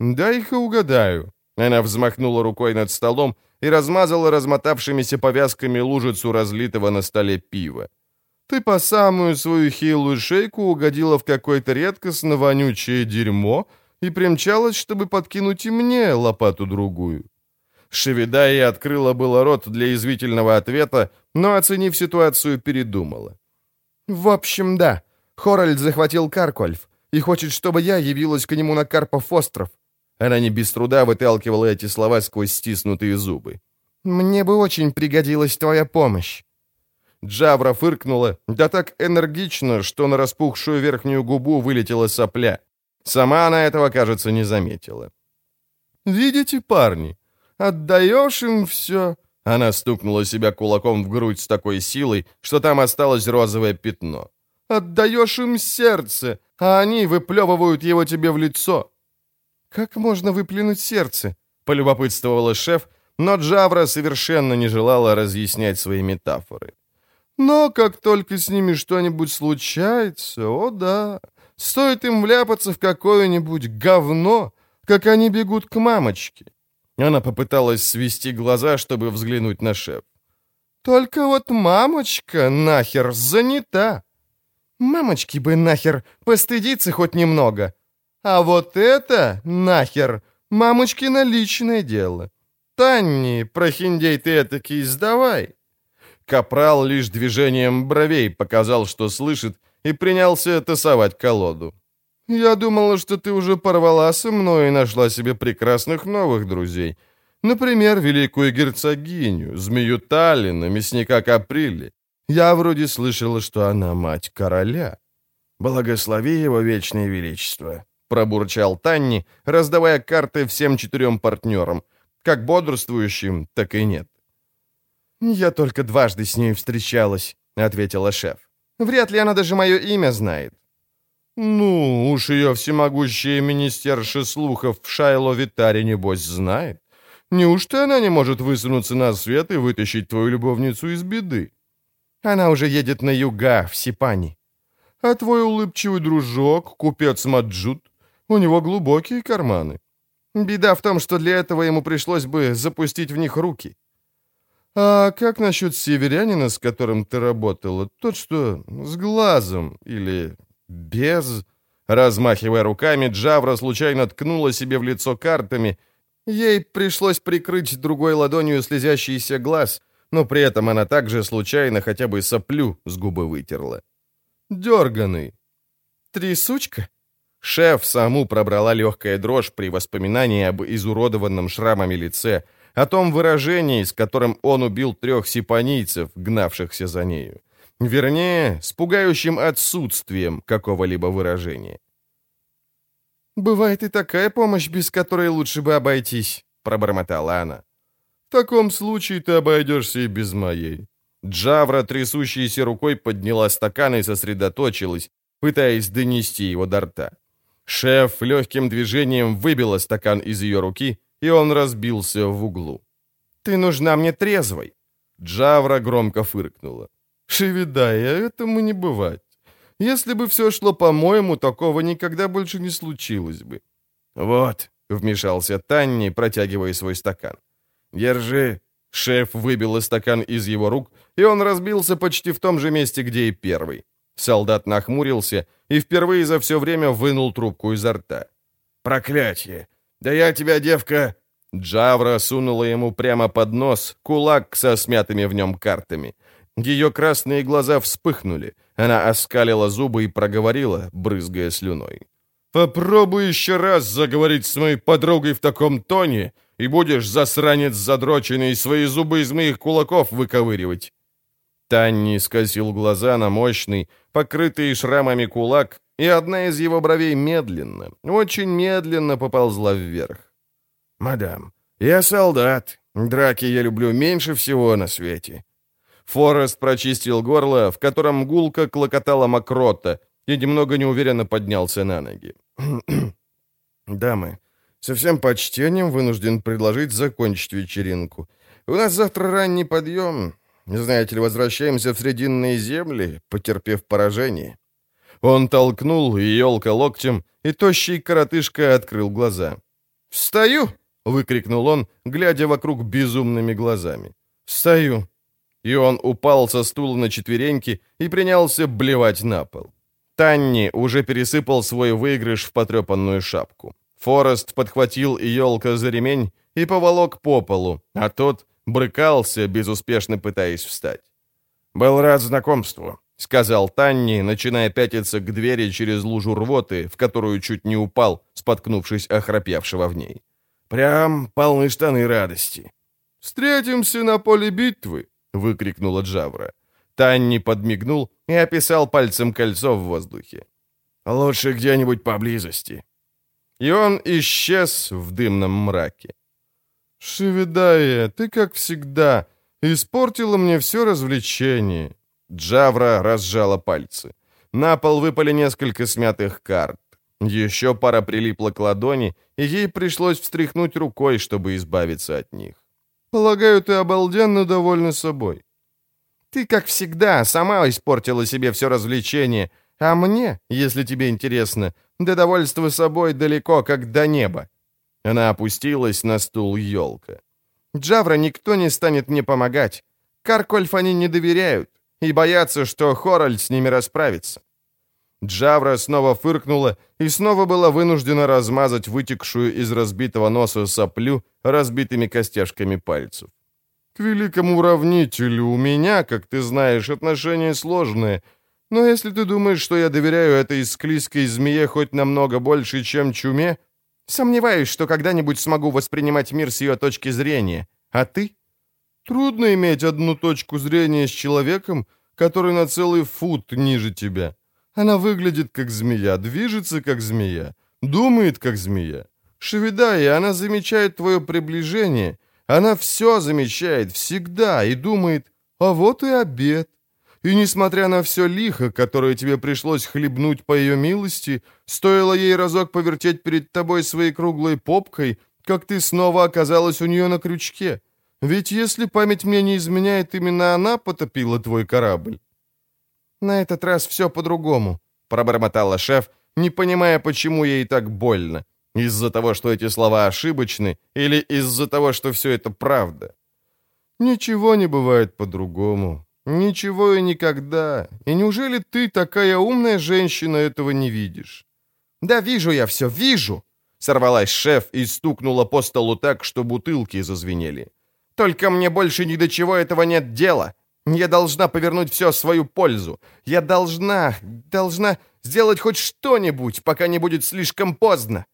«Дай-ка угадаю». Она взмахнула рукой над столом и размазала размотавшимися повязками лужицу разлитого на столе пива. «Ты по самую свою хилую шейку угодила в какое-то редкостно вонючее дерьмо и примчалась, чтобы подкинуть и мне лопату-другую. Шевидая открыла было рот для извительного ответа, но, оценив ситуацию, передумала. «В общем, да. Хоральд захватил Каркольф и хочет, чтобы я явилась к нему на Карпов остров. Она не без труда выталкивала эти слова сквозь стиснутые зубы. «Мне бы очень пригодилась твоя помощь». Джавра фыркнула, да так энергично, что на распухшую верхнюю губу вылетела сопля. Сама она этого, кажется, не заметила. «Видите, парни, отдаешь им все...» Она стукнула себя кулаком в грудь с такой силой, что там осталось розовое пятно. «Отдаешь им сердце, а они выплевывают его тебе в лицо». «Как можно выплюнуть сердце?» — полюбопытствовала шеф, но Джавра совершенно не желала разъяснять свои метафоры. «Но как только с ними что-нибудь случается, о да, стоит им вляпаться в какое-нибудь говно, как они бегут к мамочке». Она попыталась свести глаза, чтобы взглянуть на шеф. «Только вот мамочка нахер занята. Мамочки бы нахер постыдиться хоть немного. А вот это нахер мамочкино личное дело. Танни, прохиндей ты этакий, сдавай». Капрал лишь движением бровей показал, что слышит, и принялся тасовать колоду. «Я думала, что ты уже порвала со мной и нашла себе прекрасных новых друзей. Например, великую герцогиню, змею Таллина, мясника Каприлли. Я вроде слышала, что она мать короля». «Благослови его вечное величество», — пробурчал Танни, раздавая карты всем четырем партнерам, как бодрствующим, так и нет. «Я только дважды с ней встречалась», — ответила шеф. «Вряд ли она даже мое имя знает». «Ну, уж ее всемогущее министерша слухов в Шайло Витаре, небось, знает. Неужто она не может высунуться на свет и вытащить твою любовницу из беды? Она уже едет на юга, в Сипани. А твой улыбчивый дружок, купец Маджут, у него глубокие карманы. Беда в том, что для этого ему пришлось бы запустить в них руки. А как насчет северянина, с которым ты работала? Тот, что с глазом или без...» Размахивая руками, Джавра случайно ткнула себе в лицо картами. Ей пришлось прикрыть другой ладонью слезящийся глаз, но при этом она также случайно хотя бы соплю с губы вытерла. «Дерганый». «Трясучка?» Шеф саму пробрала легкая дрожь при воспоминании об изуродованном шрамами лице, о том выражении, с которым он убил трех сипанийцев, гнавшихся за нею. Вернее, с пугающим отсутствием какого-либо выражения. «Бывает и такая помощь, без которой лучше бы обойтись», — пробормотала она. «В таком случае ты обойдешься и без моей». Джавра, трясущейся рукой, подняла стакан и сосредоточилась, пытаясь донести его до рта. Шеф легким движением выбила стакан из ее руки, и он разбился в углу. «Ты нужна мне трезвой!» Джавра громко фыркнула. Шевидая, этому не бывать. Если бы все шло по-моему, такого никогда больше не случилось бы. «Вот», — вмешался Танни, протягивая свой стакан. «Держи». Шеф выбил стакан из его рук, и он разбился почти в том же месте, где и первый. Солдат нахмурился и впервые за все время вынул трубку изо рта. «Проклятье! Да я тебя, девка...» Джавра сунула ему прямо под нос кулак со смятыми в нем картами. Ее красные глаза вспыхнули. Она оскалила зубы и проговорила, брызгая слюной. «Попробуй еще раз заговорить с моей подругой в таком тоне, и будешь, засранец задроченный, свои зубы из моих кулаков выковыривать». Танни скосил глаза на мощный, покрытый шрамами кулак, и одна из его бровей медленно, очень медленно поползла вверх. «Мадам, я солдат. Драки я люблю меньше всего на свете. Форест прочистил горло, в котором гулко клокотала мокрота, и немного неуверенно поднялся на ноги. «Дамы, со всем почтением вынужден предложить закончить вечеринку. У нас завтра ранний подъем. Знаете ли, возвращаемся в Срединные земли, потерпев поражение». Он толкнул елка локтем, и тощий коротышка открыл глаза. «Встаю!» — выкрикнул он, глядя вокруг безумными глазами. «Встаю!» И он упал со стула на четвереньки и принялся блевать на пол. Танни уже пересыпал свой выигрыш в потрепанную шапку. Форест подхватил елка за ремень и поволок по полу, а тот брыкался, безуспешно пытаясь встать. «Был рад знакомству. — сказал Танни, начиная пятиться к двери через лужу рвоты, в которую чуть не упал, споткнувшись охрапевшего в ней. «Прям полны штаны радости». «Встретимся на поле битвы!» — выкрикнула Джавра. Танни подмигнул и описал пальцем кольцо в воздухе. «Лучше где-нибудь поблизости». И он исчез в дымном мраке. «Шевидая, ты, как всегда, испортила мне все развлечение». Джавра разжала пальцы. На пол выпали несколько смятых карт. Еще пара прилипла к ладони, и ей пришлось встряхнуть рукой, чтобы избавиться от них. «Полагаю, ты обалденно довольна собой». «Ты, как всегда, сама испортила себе все развлечение, а мне, если тебе интересно, до довольства собой далеко, как до неба». Она опустилась на стул елка. «Джавра никто не станет мне помогать. Каркольф они не доверяют и боятся, что Хоральд с ними расправится. Джавра снова фыркнула и снова была вынуждена размазать вытекшую из разбитого носа соплю разбитыми костяшками пальцев. «К великому уравнителю у меня, как ты знаешь, отношения сложные, но если ты думаешь, что я доверяю этой склизкой змее хоть намного больше, чем чуме, сомневаюсь, что когда-нибудь смогу воспринимать мир с ее точки зрения. А ты?» «Трудно иметь одну точку зрения с человеком, который на целый фут ниже тебя». Она выглядит как змея, движется как змея, думает как змея. Шевидая, она замечает твое приближение. Она все замечает всегда и думает, а вот и обед. И несмотря на все лихо, которое тебе пришлось хлебнуть по ее милости, стоило ей разок повертеть перед тобой своей круглой попкой, как ты снова оказалась у нее на крючке. Ведь если память мне не изменяет, именно она потопила твой корабль. «На этот раз все по-другому», — пробормотала шеф, не понимая, почему ей так больно. Из-за того, что эти слова ошибочны, или из-за того, что все это правда? «Ничего не бывает по-другому. Ничего и никогда. И неужели ты, такая умная женщина, этого не видишь?» «Да вижу я все, вижу!» Сорвалась шеф и стукнула по столу так, что бутылки зазвенели. «Только мне больше ни до чего этого нет дела. Я должна повернуть все в свою пользу. Я должна, должна сделать хоть что-нибудь, пока не будет слишком поздно.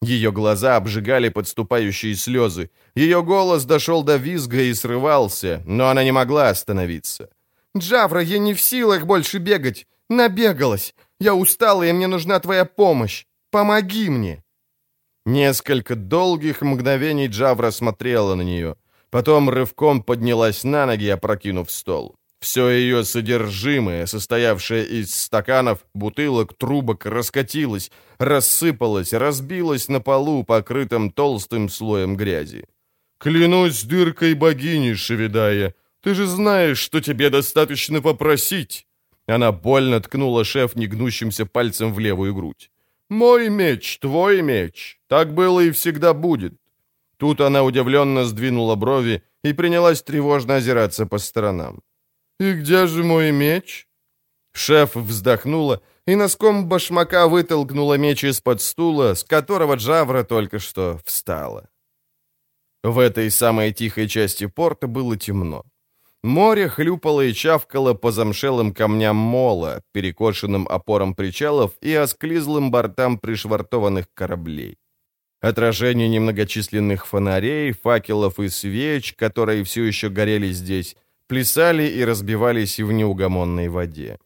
Ее глаза обжигали подступающие слезы. Ее голос дошел до визга и срывался, но она не могла остановиться. «Джавра, я не в силах больше бегать. Набегалась. Я устала, и мне нужна твоя помощь. Помоги мне!» Несколько долгих мгновений Джавра смотрела на нее — Потом рывком поднялась на ноги, опрокинув стол. Все ее содержимое, состоявшее из стаканов, бутылок, трубок, раскатилось, рассыпалось, разбилось на полу, покрытым толстым слоем грязи. «Клянусь дыркой богини, Шевидая, ты же знаешь, что тебе достаточно попросить!» Она больно ткнула шеф негнущимся пальцем в левую грудь. «Мой меч, твой меч. Так было и всегда будет. Тут она удивленно сдвинула брови и принялась тревожно озираться по сторонам. «И где же мой меч?» Шеф вздохнула и носком башмака вытолкнула меч из-под стула, с которого Джавра только что встала. В этой самой тихой части порта было темно. Море хлюпало и чавкало по замшелым камням мола, перекошенным опорам причалов и осклизлым бортам пришвартованных кораблей. Отражение немногочисленных фонарей, факелов и свеч, которые все еще горели здесь, плясали и разбивались в неугомонной воде.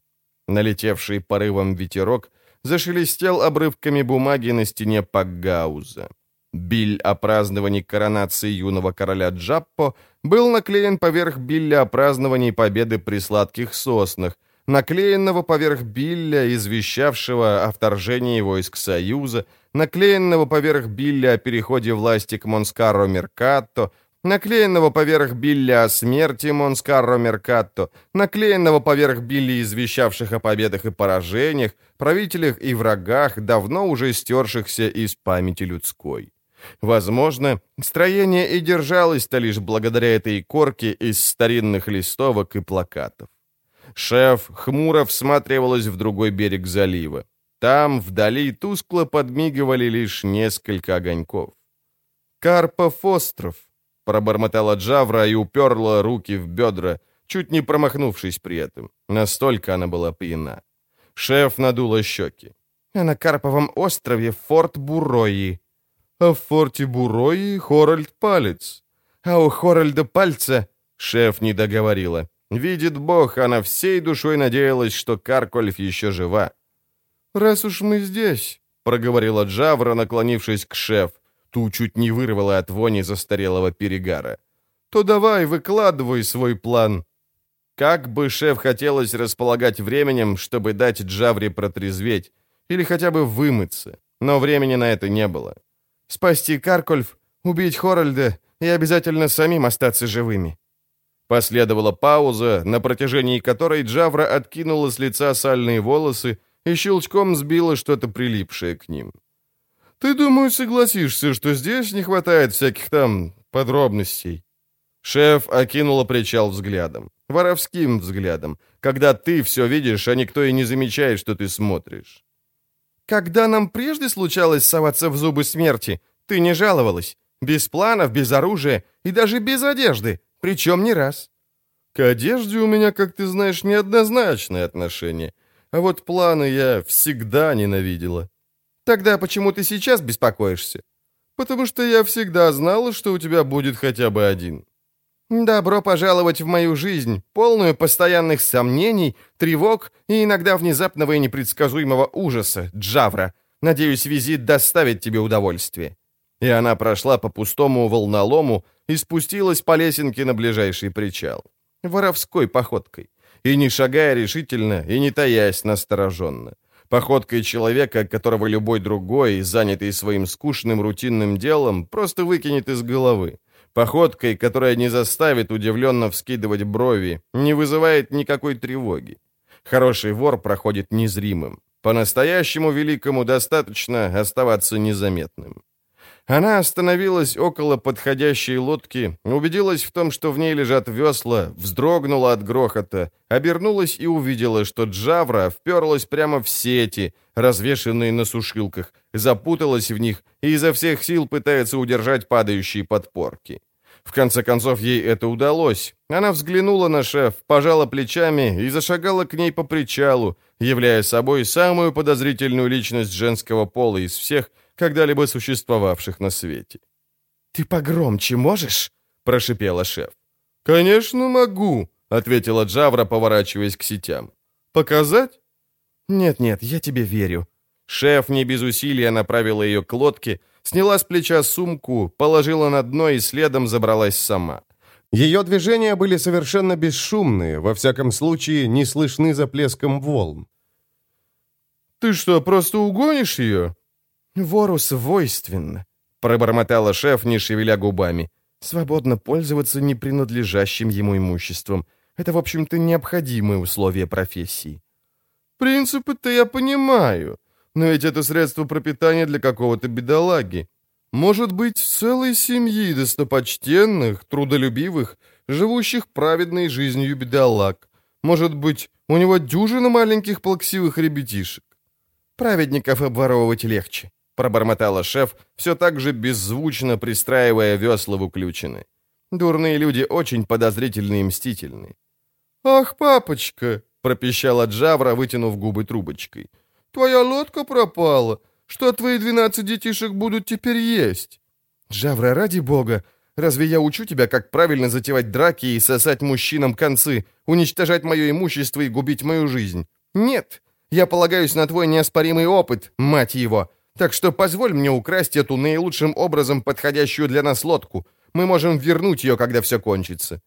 Налетевший порывом ветерок зашелестел обрывками бумаги на стене Пакгауза. Биль о праздновании коронации юного короля Джаппо был наклеен поверх Билля о праздновании победы при сладких соснах, наклеенного поверх Билля, извещавшего о вторжении войск Союза, наклеенного поверх Билля о переходе власти к Монскаро Меркатто, наклеенного поверх Билля о смерти Монскаро Меркатто, наклеенного поверх Билли, извещавших о победах и поражениях, правителях и врагах, давно уже стершихся из памяти людской. Возможно, строение и держалось-то лишь благодаря этой корке из старинных листовок и плакатов. Шеф хмуро всматривалась в другой берег залива. Там, вдали, тускло подмигивали лишь несколько огоньков. «Карпов остров», — пробормотала Джавра и уперла руки в бедра, чуть не промахнувшись при этом. Настолько она была пьяна. Шеф надула щеки. «А на Карповом острове форт Бурои». «А в форте Бурои Хоральд Палец». «А у Хоральда Пальца...» Шеф не договорила. Видит Бог, она всей душой надеялась, что Каркольф еще жива. «Раз уж мы здесь», — проговорила Джавра, наклонившись к шеф, ту чуть не вырвала от вони застарелого перегара, «то давай, выкладывай свой план». Как бы шеф хотелось располагать временем, чтобы дать Джавре протрезветь, или хотя бы вымыться, но времени на это не было. «Спасти Каркольф, убить Хоральда и обязательно самим остаться живыми». Последовала пауза, на протяжении которой Джавра откинула с лица сальные волосы и щелчком сбила что-то прилипшее к ним. «Ты, думаю, согласишься, что здесь не хватает всяких там подробностей?» Шеф окинула причал взглядом, воровским взглядом, когда ты все видишь, а никто и не замечает, что ты смотришь. «Когда нам прежде случалось соваться в зубы смерти, ты не жаловалась. Без планов, без оружия и даже без одежды, причем не раз». «К одежде у меня, как ты знаешь, неоднозначное отношение. А вот планы я всегда ненавидела. Тогда почему ты сейчас беспокоишься? Потому что я всегда знала, что у тебя будет хотя бы один. Добро пожаловать в мою жизнь, полную постоянных сомнений, тревог и иногда внезапного и непредсказуемого ужаса, Джавра. Надеюсь, визит доставит тебе удовольствие. И она прошла по пустому волнолому и спустилась по лесенке на ближайший причал. Воровской походкой и не шагая решительно, и не таясь настороженно. Походкой человека, которого любой другой, занятый своим скучным рутинным делом, просто выкинет из головы. Походкой, которая не заставит удивленно вскидывать брови, не вызывает никакой тревоги. Хороший вор проходит незримым. По-настоящему великому достаточно оставаться незаметным. Она остановилась около подходящей лодки, убедилась в том, что в ней лежат весла, вздрогнула от грохота, обернулась и увидела, что Джавра вперлась прямо в сети, развешенные на сушилках, запуталась в них и изо всех сил пытается удержать падающие подпорки. В конце концов, ей это удалось. Она взглянула на шеф, пожала плечами и зашагала к ней по причалу, являя собой самую подозрительную личность женского пола из всех, когда-либо существовавших на свете. «Ты погромче можешь?» — прошипела шеф. «Конечно могу», — ответила Джавра, поворачиваясь к сетям. «Показать?» «Нет-нет, я тебе верю». Шеф не без усилия направила ее к лодке, сняла с плеча сумку, положила на дно и следом забралась сама. Ее движения были совершенно бесшумные, во всяком случае не слышны за плеском волн. «Ты что, просто угонишь ее?» «Вору свойственно», — пробормотала шеф, не шевеля губами. «Свободно пользоваться непринадлежащим ему имуществом. Это, в общем-то, необходимые условия профессии». «Принципы-то я понимаю, но ведь это средство пропитания для какого-то бедолаги. Может быть, целой семьи достопочтенных, трудолюбивых, живущих праведной жизнью бедолаг. Может быть, у него дюжина маленьких плаксивых ребятишек. Праведников обворовывать легче пробормотала шеф, все так же беззвучно пристраивая весла в уключины. Дурные люди очень подозрительны и мстительны. «Ах, папочка!» — пропищала Джавра, вытянув губы трубочкой. «Твоя лодка пропала. Что твои двенадцать детишек будут теперь есть?» «Джавра, ради бога, разве я учу тебя, как правильно затевать драки и сосать мужчинам концы, уничтожать мое имущество и губить мою жизнь? Нет, я полагаюсь на твой неоспоримый опыт, мать его. Так что позволь мне украсть эту наилучшим образом подходящую для нас лодку. Мы можем вернуть ее, когда все кончится».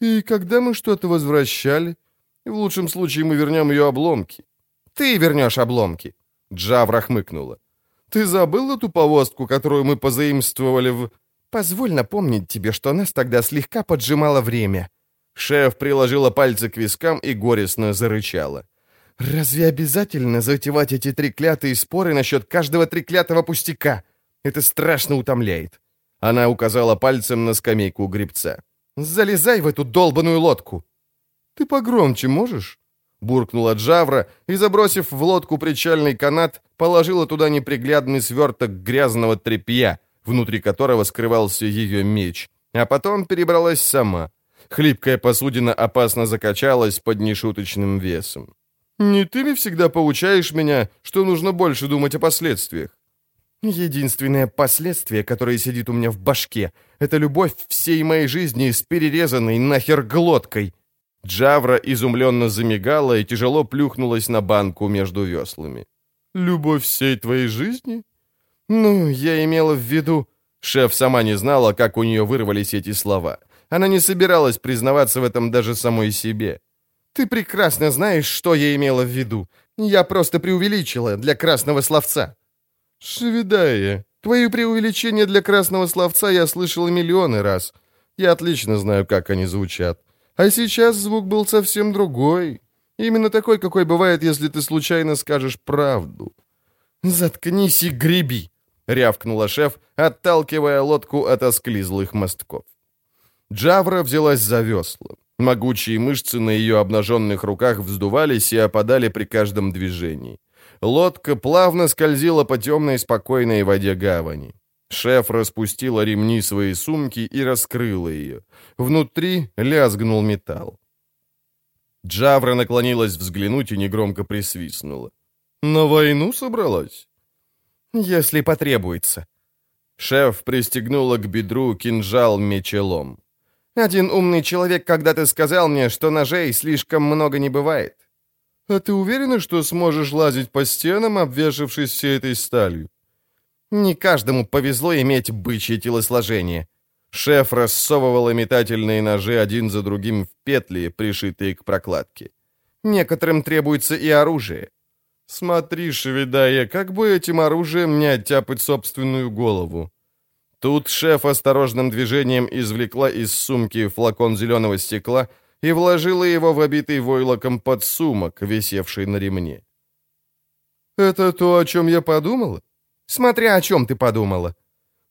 «И когда мы что-то возвращали? В лучшем случае мы вернем ее обломки». «Ты вернешь обломки», — Джавра хмыкнула. «Ты забыл эту повозку, которую мы позаимствовали в...» «Позволь напомнить тебе, что нас тогда слегка поджимало время». Шеф приложила пальцы к вискам и горестно зарычала. Разве обязательно затевать эти треклятые споры насчет каждого треклятого пустяка? Это страшно утомляет. Она указала пальцем на скамейку гребца. «Залезай в эту долбаную лодку!» «Ты погромче можешь?» Буркнула Джавра и, забросив в лодку причальный канат, положила туда неприглядный сверток грязного тряпья, внутри которого скрывался ее меч, а потом перебралась сама. Хлипкая посудина опасно закачалась под нешуточным весом. «Не ты ли всегда поучаешь меня, что нужно больше думать о последствиях?» «Единственное последствие, которое сидит у меня в башке, это любовь всей моей жизни с перерезанной нахер глоткой». Джавра изумленно замигала и тяжело плюхнулась на банку между веслами. «Любовь всей твоей жизни?» «Ну, я имела в виду...» Шеф сама не знала, как у нее вырвались эти слова. Она не собиралась признаваться в этом даже самой себе. «Ты прекрасно знаешь, что я имела в виду. Я просто преувеличила для красного словца». «Шевидая, твои преувеличения для красного словца я слышала миллионы раз. Я отлично знаю, как они звучат. А сейчас звук был совсем другой. Именно такой, какой бывает, если ты случайно скажешь правду». «Заткнись и греби!» — рявкнула шеф, отталкивая лодку от осклизлых мостков. Джавра взялась за весла. Могучие мышцы на ее обнаженных руках вздувались и опадали при каждом движении. Лодка плавно скользила по темной спокойной воде гавани. Шеф распустила ремни своей сумки и раскрыла ее. Внутри лязгнул металл. Джавра наклонилась взглянуть и негромко присвистнула. «На войну собралась?» «Если потребуется». Шеф пристегнула к бедру кинжал мечелом. «Один умный человек когда-то сказал мне, что ножей слишком много не бывает». «А ты уверена, что сможешь лазить по стенам, обвешавшись всей этой сталью?» «Не каждому повезло иметь бычье телосложение». Шеф рассовывала метательные ножи один за другим в петли, пришитые к прокладке. «Некоторым требуется и оружие. Смотри, Шевидая, как бы этим оружием не оттяпать собственную голову. Тут шеф осторожным движением извлекла из сумки флакон зеленого стекла и вложила его в обитый войлоком подсумок, висевший на ремне. «Это то, о чем я подумала?» «Смотря о чем ты подумала».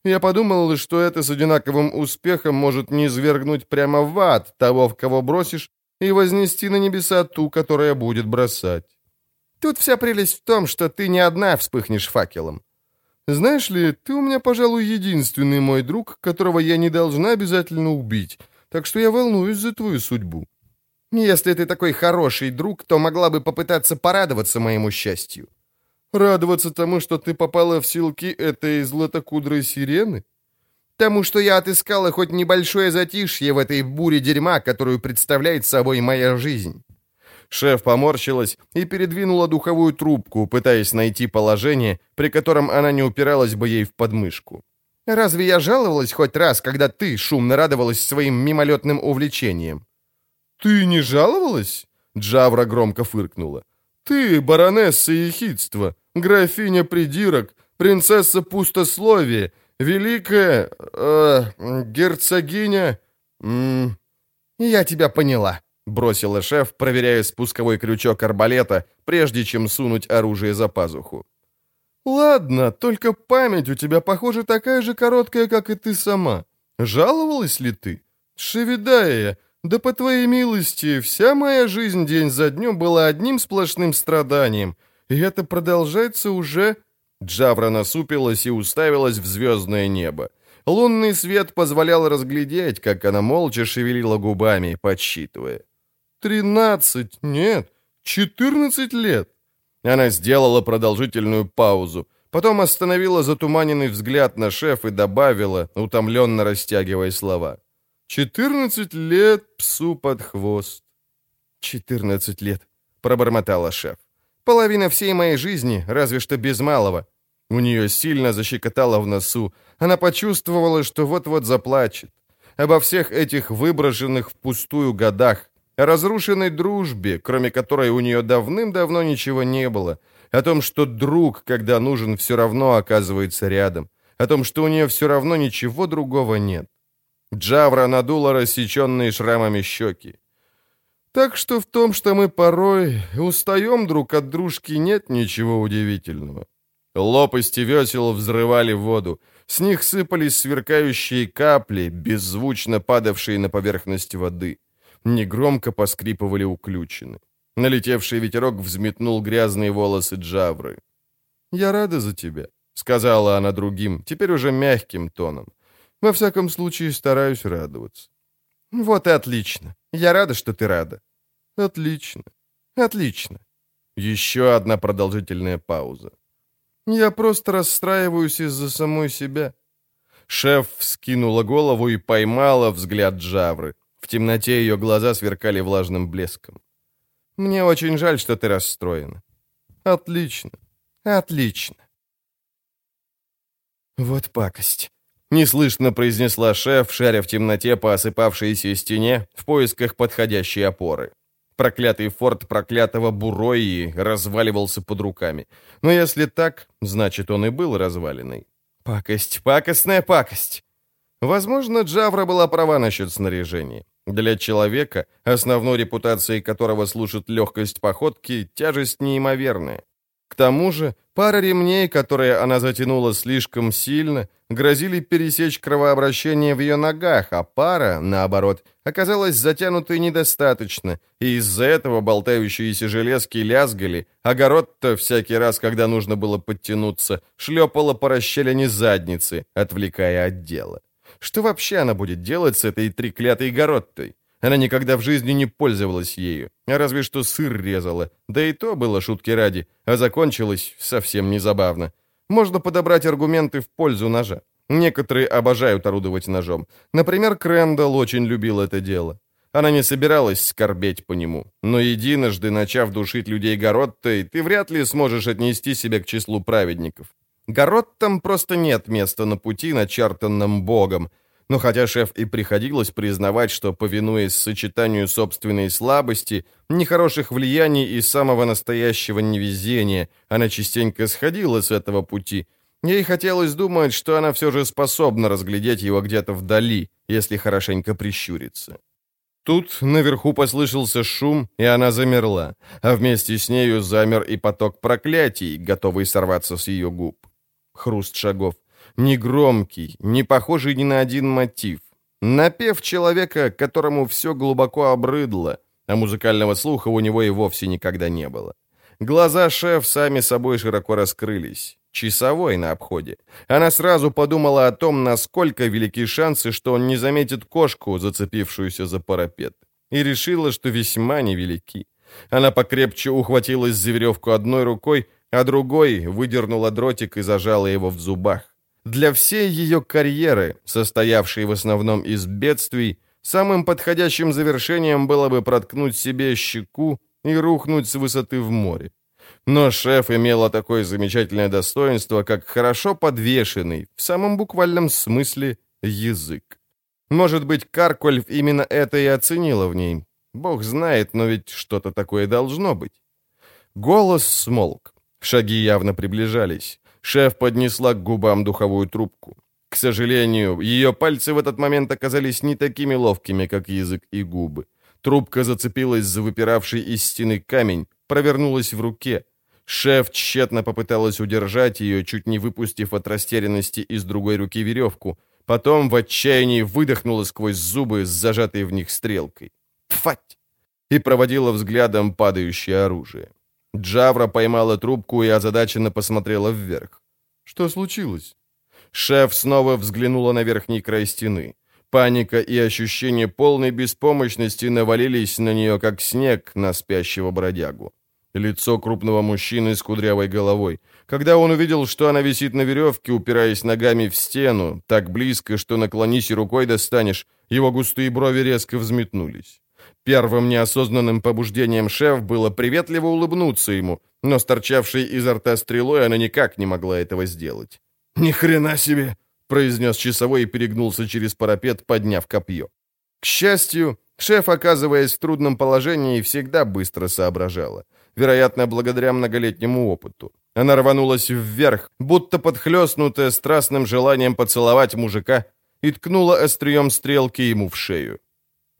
«Я подумала, что это с одинаковым успехом может не извергнуть прямо в ад того, в кого бросишь, и вознести на небеса ту, которая будет бросать». Тут вся прелесть в том, что ты не одна вспыхнешь факелом. Знаешь ли, ты у меня, пожалуй, единственный мой друг, которого я не должна обязательно убить, так что я волнуюсь за твою судьбу. Если ты такой хороший друг, то могла бы попытаться порадоваться моему счастью. Радоваться тому, что ты попала в силки этой златокудрой сирены? Тому, что я отыскала хоть небольшое затишье в этой буре дерьма, которую представляет собой моя жизнь. Шеф поморщилась и передвинула духовую трубку, пытаясь найти положение, при котором она не упиралась бы ей в подмышку. «Разве я жаловалась хоть раз, когда ты шумно радовалась своим мимолетным увлечением?» «Ты не жаловалась?» Джавра громко фыркнула. «Ты, баронесса ехидства, графиня придирок, принцесса пустословия, великая... Э, герцогиня...» М «Я тебя поняла», — бросила шеф, проверяя спусковой крючок арбалета, прежде чем сунуть оружие за пазуху. «Ладно, только память у тебя, похоже, такая же короткая, как и ты сама. Жаловалась ли ты? Шевидая, да по твоей милости, вся моя жизнь день за днем была одним сплошным страданием, и это продолжается уже...» Джавра насупилась и уставилась в звездное небо. Лунный свет позволял разглядеть, как она молча шевелила губами, подсчитывая. Тринадцать, нет, четырнадцать лет. Она сделала продолжительную паузу, потом остановила затуманенный взгляд на шеф и добавила, утомленно растягивая слова. «Четырнадцать лет псу под хвост». «Четырнадцать лет», — пробормотала шеф. «Половина всей моей жизни, разве что без малого». У нее сильно защекотало в носу. Она почувствовала, что вот-вот заплачет. Обо всех этих выброшенных впустую годах, о разрушенной дружбе, кроме которой у нее давным-давно ничего не было, о том, что друг, когда нужен, все равно оказывается рядом, о том, что у нее все равно ничего другого нет. Джавра надула рассеченные шрамами щеки. Так что в том, что мы порой устаем друг от дружки, нет ничего удивительного. Лопасти весел взрывали воду. С них сыпались сверкающие капли, беззвучно падавшие на поверхность воды негромко поскрипывали уключены. Налетевший ветерок взметнул грязные волосы Джавры. «Я рада за тебя», — сказала она другим, теперь уже мягким тоном. «Во всяком случае, стараюсь радоваться». Вот и отлично. Я рада, что ты рада. Отлично. Отлично. Еще одна продолжительная пауза. Я просто расстраиваюсь из-за самой себя. Шеф вскинула голову и поймала взгляд Джавры. В темноте ее глаза сверкали влажным блеском. «Мне очень жаль, что ты расстроена». «Отлично, отлично». «Вот пакость», — неслышно произнесла шеф, шаря в темноте по осыпавшейся стене в поисках подходящей опоры. Проклятый форт проклятого Бурои разваливался под руками. Но если так, значит, он и был разваленный. Пакость, пакостная пакость. Возможно, Джавра была права насчет снаряжения. Для человека, основной репутацией которого служит легкость походки, тяжесть неимоверная. К тому же, пара ремней, которые она затянула слишком сильно, грозили пересечь кровообращение в ее ногах, а пара, наоборот, оказалась затянутой недостаточно, и из-за этого болтающиеся железки лязгали, огород-то всякий раз, когда нужно было подтянуться, шлепала по расщелине задницы, отвлекая от дела. Что вообще она будет делать с этой треклятой городтой? Она никогда в жизни не пользовалась ею, а разве что сыр резала. Да и то было шутки ради, а закончилось совсем незабавно. Можно подобрать аргументы в пользу ножа. Некоторые обожают орудовать ножом. Например, Крэндалл очень любил это дело. Она не собиралась скорбеть по нему. Но единожды, начав душить людей Гороттой, ты вряд ли сможешь отнести себя к числу праведников. Гороттам просто нет места на пути, начертанном Богом, но хотя шеф и приходилось признавать, что, повинуясь сочетанию собственной слабости, нехороших влияний и самого настоящего невезения, она частенько сходила с этого пути, ей хотелось думать, что она все же способна разглядеть его где-то вдали, если хорошенько прищуриться. Тут наверху послышался шум, и она замерла, а вместе с нею замер и поток проклятий, готовый сорваться с ее губ. Хруст шагов негромкий, не похожий ни на один мотив. Напев человека, которому все глубоко обрыдло, а музыкального слуха у него и вовсе никогда не было. Глаза шеф сами собой широко раскрылись. Часовой на обходе. Она сразу подумала о том, насколько велики шансы, что он не заметит кошку, зацепившуюся за парапет. И решила, что весьма невелики. Она покрепче ухватилась за веревку одной рукой, а другой выдернула дротик и зажала его в зубах. Для всей ее карьеры, состоявшей в основном из бедствий, самым подходящим завершением было бы проткнуть себе щеку и рухнуть с высоты в море. Но шеф имела такое замечательное достоинство, как хорошо подвешенный, в самом буквальном смысле, язык. Может быть, Каркольф именно это и оценила в ней. Бог знает, но ведь что-то такое должно быть. Голос смолк. Шаги явно приближались. Шеф поднесла к губам духовую трубку. К сожалению, ее пальцы в этот момент оказались не такими ловкими, как язык и губы. Трубка зацепилась за выпиравший из стены камень, провернулась в руке. Шеф тщетно попыталась удержать ее, чуть не выпустив от растерянности из другой руки веревку. Потом в отчаянии выдохнула сквозь зубы с зажатой в них стрелкой. «Тфать!» и проводила взглядом падающее оружие. Джавра поймала трубку и озадаченно посмотрела вверх. «Что случилось?» Шеф снова взглянула на верхний край стены. Паника и ощущение полной беспомощности навалились на нее, как снег на спящего бродягу. Лицо крупного мужчины с кудрявой головой. Когда он увидел, что она висит на веревке, упираясь ногами в стену, так близко, что наклонись и рукой достанешь, его густые брови резко взметнулись. Первым неосознанным побуждением шеф было приветливо улыбнуться ему, но с торчавшей изо рта стрелой она никак не могла этого сделать. «Ни хрена себе!» — произнес часовой и перегнулся через парапет, подняв копье. К счастью, шеф, оказываясь в трудном положении, всегда быстро соображала. Вероятно, благодаря многолетнему опыту. Она рванулась вверх, будто подхлестнутая страстным желанием поцеловать мужика, и ткнула острием стрелки ему в шею.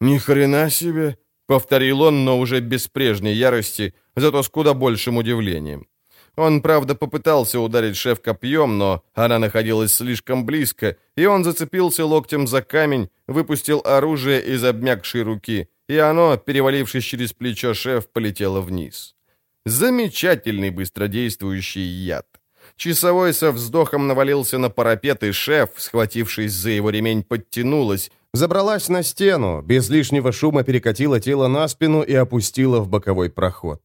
«Ни хрена себе!» — повторил он, но уже без прежней ярости, зато с куда большим удивлением. Он, правда, попытался ударить шеф копьем, но она находилась слишком близко, и он зацепился локтем за камень, выпустил оружие из обмякшей руки, и оно, перевалившись через плечо шеф, полетело вниз. Замечательный быстродействующий яд. Часовой со вздохом навалился на парапет, и шеф, схватившись за его ремень, подтянулась, Забралась на стену, без лишнего шума перекатила тело на спину и опустила в боковой проход.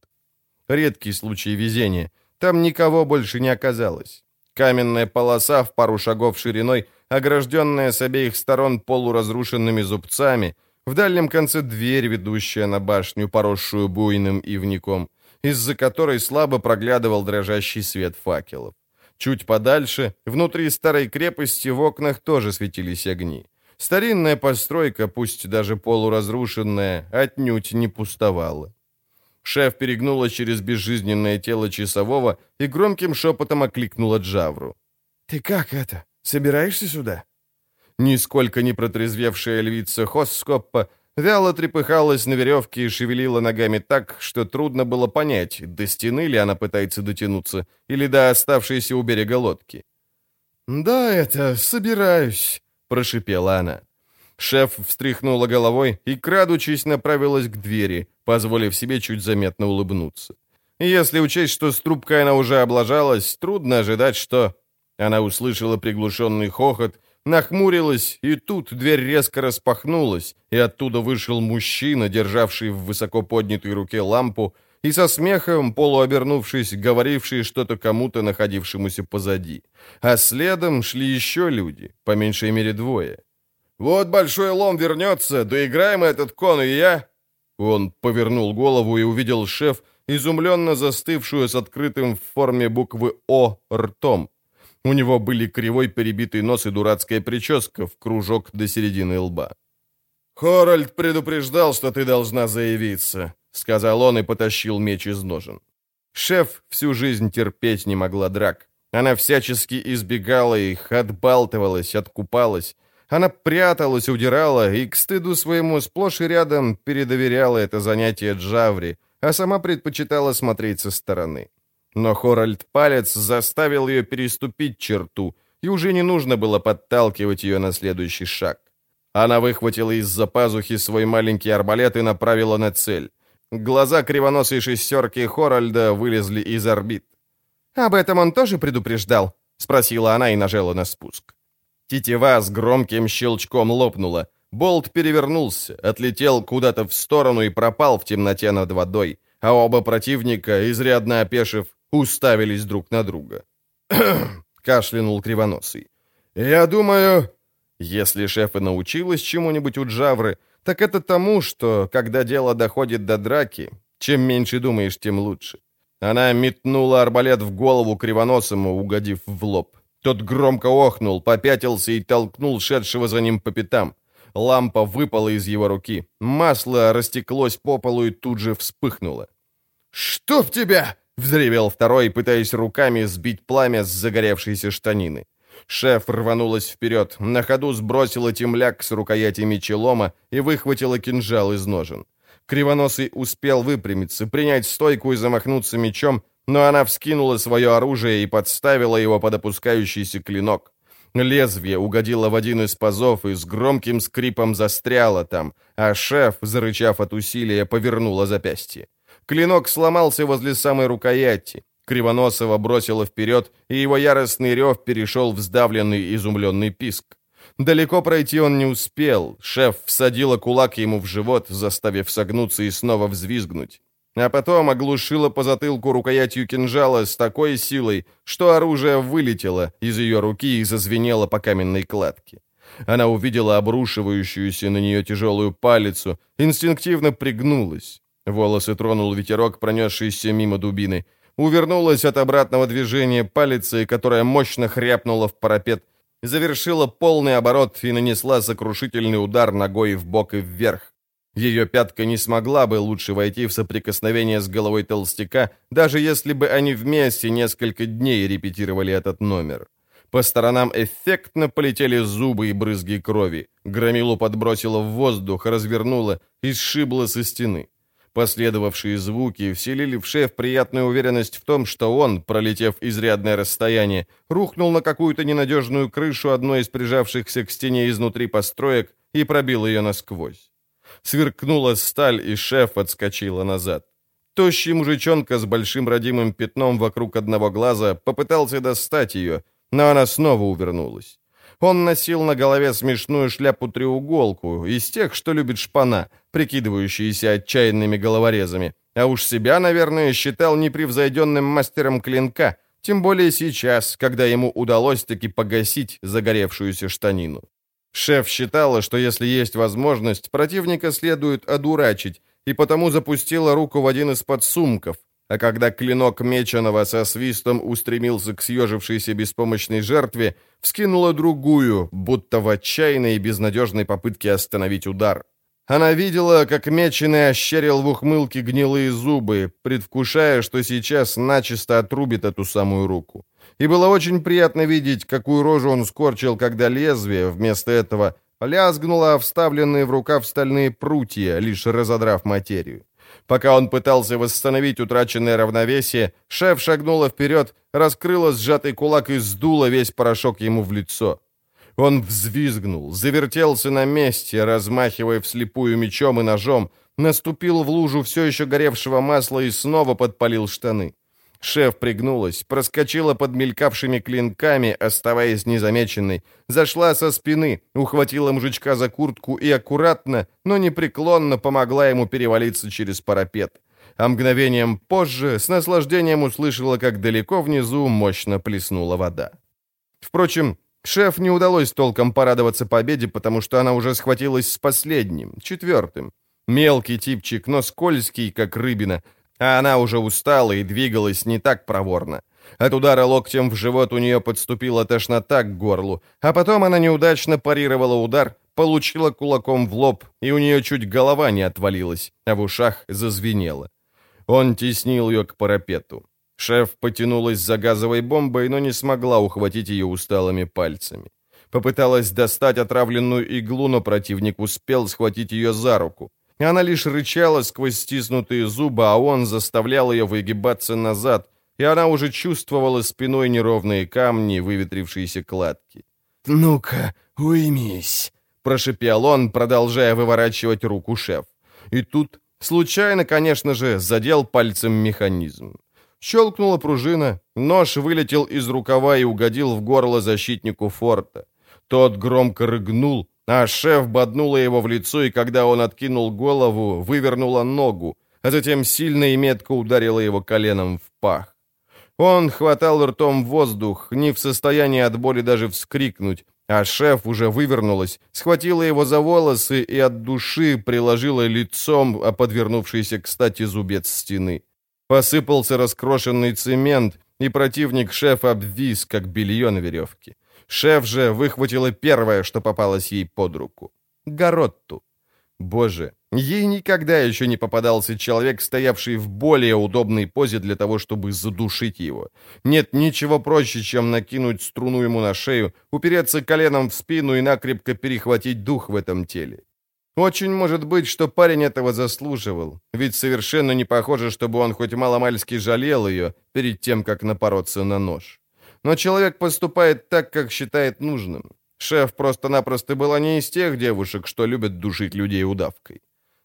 Редкий случай везения. Там никого больше не оказалось. Каменная полоса в пару шагов шириной, огражденная с обеих сторон полуразрушенными зубцами, в дальнем конце дверь, ведущая на башню, поросшую буйным ивником, из-за которой слабо проглядывал дрожащий свет факелов. Чуть подальше, внутри старой крепости, в окнах тоже светились огни. Старинная постройка, пусть даже полуразрушенная, отнюдь не пустовала. Шеф перегнула через безжизненное тело часового и громким шепотом окликнула Джавру. «Ты как это? Собираешься сюда?» Нисколько не протрезвевшая львица Хоскоппа вяло трепыхалась на веревке и шевелила ногами так, что трудно было понять, до стены ли она пытается дотянуться, или до оставшейся у берега лодки. «Да, это, собираюсь», — прошипела она. Шеф встряхнула головой и, крадучись, направилась к двери, позволив себе чуть заметно улыбнуться. Если учесть, что с трубкой она уже облажалась, трудно ожидать, что... Она услышала приглушенный хохот, нахмурилась, и тут дверь резко распахнулась, и оттуда вышел мужчина, державший в высоко поднятой руке лампу, и со смехом, полуобернувшись, говоривший что-то кому-то, находившемуся позади. А следом шли еще люди, по меньшей мере двое. «Вот большой лом вернется, доиграем этот кон и я...» Он повернул голову и увидел шеф, изумленно застывшую с открытым в форме буквы «О» ртом. У него были кривой перебитый нос и дурацкая прическа в кружок до середины лба. «Хоральд предупреждал, что ты должна заявиться», — сказал он и потащил меч из ножен. Шеф всю жизнь терпеть не могла драк. Она всячески избегала их, отбалтывалась, откупалась. Она пряталась, удирала и, к стыду своему, сплошь и рядом передоверяла это занятие Джаври, а сама предпочитала смотреть со стороны. Но Хоральд Палец заставил ее переступить черту, и уже не нужно было подталкивать ее на следующий шаг. Она выхватила из-за пазухи свой маленький арбалет и направила на цель. Глаза кривоносой шестерки Хоральда вылезли из орбит. «Об этом он тоже предупреждал?» — спросила она и нажала на спуск. Тетива с громким щелчком лопнула. Болт перевернулся, отлетел куда-то в сторону и пропал в темноте над водой, а оба противника, изрядно опешив, уставились друг на друга. кашлянул Кривоносый. «Я думаю, если шеф и научилась чему-нибудь у Джавры, так это тому, что, когда дело доходит до драки, чем меньше думаешь, тем лучше. Она метнула арбалет в голову Кривоносому, угодив в лоб. Тот громко охнул, попятился и толкнул шедшего за ним по пятам. Лампа выпала из его руки. Масло растеклось по полу и тут же вспыхнуло. «Чтоб тебя!» — взревел второй, пытаясь руками сбить пламя с загоревшейся штанины. Шеф рванулась вперед, на ходу сбросила темляк с рукояти мечелома и выхватила кинжал из ножен. Кривоносый успел выпрямиться, принять стойку и замахнуться мечом, но она вскинула свое оружие и подставила его под опускающийся клинок. Лезвие угодило в один из пазов и с громким скрипом застряло там, а шеф, зарычав от усилия, повернула запястье. Клинок сломался возле самой рукояти. Кривоносова бросило вперед, и его яростный рев перешел в сдавленный изумленный писк. Далеко пройти он не успел. Шеф всадила кулак ему в живот, заставив согнуться и снова взвизгнуть а потом оглушила по затылку рукоятью кинжала с такой силой, что оружие вылетело из ее руки и зазвенело по каменной кладке. Она увидела обрушивающуюся на нее тяжелую палицу, инстинктивно пригнулась. Волосы тронул ветерок, пронесшийся мимо дубины. Увернулась от обратного движения палицей, которая мощно хряпнула в парапет, завершила полный оборот и нанесла сокрушительный удар ногой в бок и вверх. Ее пятка не смогла бы лучше войти в соприкосновение с головой толстяка, даже если бы они вместе несколько дней репетировали этот номер. По сторонам эффектно полетели зубы и брызги крови. Громилу подбросило в воздух, развернуло и сшибло со стены. Последовавшие звуки вселили в шеф приятную уверенность в том, что он, пролетев изрядное расстояние, рухнул на какую-то ненадежную крышу одной из прижавшихся к стене изнутри построек и пробил ее насквозь. Сверкнула сталь, и шеф отскочила назад. Тощий мужичонка с большим родимым пятном вокруг одного глаза попытался достать ее, но она снова увернулась. Он носил на голове смешную шляпу-треуголку, из тех, что любит шпана, прикидывающиеся отчаянными головорезами. А уж себя, наверное, считал непревзойденным мастером клинка, тем более сейчас, когда ему удалось таки погасить загоревшуюся штанину. Шеф считала, что если есть возможность, противника следует одурачить, и потому запустила руку в один из подсумков, а когда клинок меченого со свистом устремился к съежившейся беспомощной жертве, вскинула другую, будто в отчаянной и безнадежной попытке остановить удар. Она видела, как меченый ощерил в ухмылке гнилые зубы, предвкушая, что сейчас начисто отрубит эту самую руку. И было очень приятно видеть, какую рожу он скорчил, когда лезвие вместо этого лязгнуло вставленные в рукав стальные прутья, лишь разодрав материю. Пока он пытался восстановить утраченное равновесие, шеф шагнула вперед, раскрыла сжатый кулак и сдула весь порошок ему в лицо. Он взвизгнул, завертелся на месте, размахивая вслепую мечом и ножом, наступил в лужу все еще горевшего масла и снова подпалил штаны. Шеф пригнулась, проскочила под мелькавшими клинками, оставаясь незамеченной, зашла со спины, ухватила мужичка за куртку и аккуратно, но непреклонно помогла ему перевалиться через парапет. А мгновением позже с наслаждением услышала, как далеко внизу мощно плеснула вода. Впрочем, шеф не удалось толком порадоваться победе, потому что она уже схватилась с последним, четвертым. Мелкий типчик, но скользкий, как рыбина, а она уже устала и двигалась не так проворно. От удара локтем в живот у нее подступила тошнота к горлу, а потом она неудачно парировала удар, получила кулаком в лоб, и у нее чуть голова не отвалилась, а в ушах зазвенело. Он теснил ее к парапету. Шеф потянулась за газовой бомбой, но не смогла ухватить ее усталыми пальцами. Попыталась достать отравленную иглу, но противник успел схватить ее за руку. Она лишь рычала сквозь стиснутые зубы, а он заставлял ее выгибаться назад, и она уже чувствовала спиной неровные камни, выветрившиеся кладки. «Ну-ка, уймись», — прошипел он, продолжая выворачивать руку шеф. И тут, случайно, конечно же, задел пальцем механизм. Щелкнула пружина, нож вылетел из рукава и угодил в горло защитнику форта. Тот громко рыгнул, а шеф боднула его в лицо, и когда он откинул голову, вывернула ногу, а затем сильно и метко ударила его коленом в пах. Он хватал ртом воздух, не в состоянии от боли даже вскрикнуть, а шеф уже вывернулась, схватила его за волосы и от души приложила лицом о подвернувшийся, кстати, зубец стены. Посыпался раскрошенный цемент, и противник шефа обвис, как белье на веревке. Шеф же выхватила первое, что попалось ей под руку. Горотту. Боже, ей никогда еще не попадался человек, стоявший в более удобной позе для того, чтобы задушить его. Нет ничего проще, чем накинуть струну ему на шею, упереться коленом в спину и накрепко перехватить дух в этом теле. Очень может быть, что парень этого заслуживал, ведь совершенно не похоже, чтобы он хоть маломальски жалел ее перед тем, как напороться на нож. Но человек поступает так, как считает нужным. Шеф просто-напросто была не из тех девушек, что любят душить людей удавкой.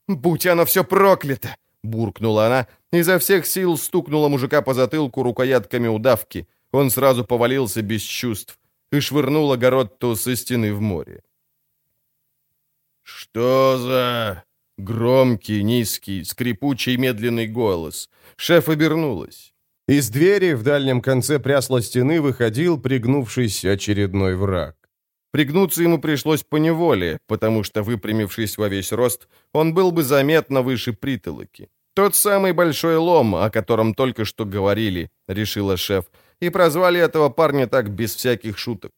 «Будь оно все проклято!» — буркнула она, изо всех сил стукнула мужика по затылку рукоятками удавки. Он сразу повалился без чувств и швырнул Огородту со стены в море. «Что за...» Громкий, низкий, скрипучий, медленный голос. Шеф обернулась. Из двери в дальнем конце прясла стены выходил пригнувшийся очередной враг. Пригнуться ему пришлось по неволе, потому что, выпрямившись во весь рост, он был бы заметно выше притолоки. «Тот самый большой лом, о котором только что говорили», — решила шеф, и прозвали этого парня так без всяких шуток.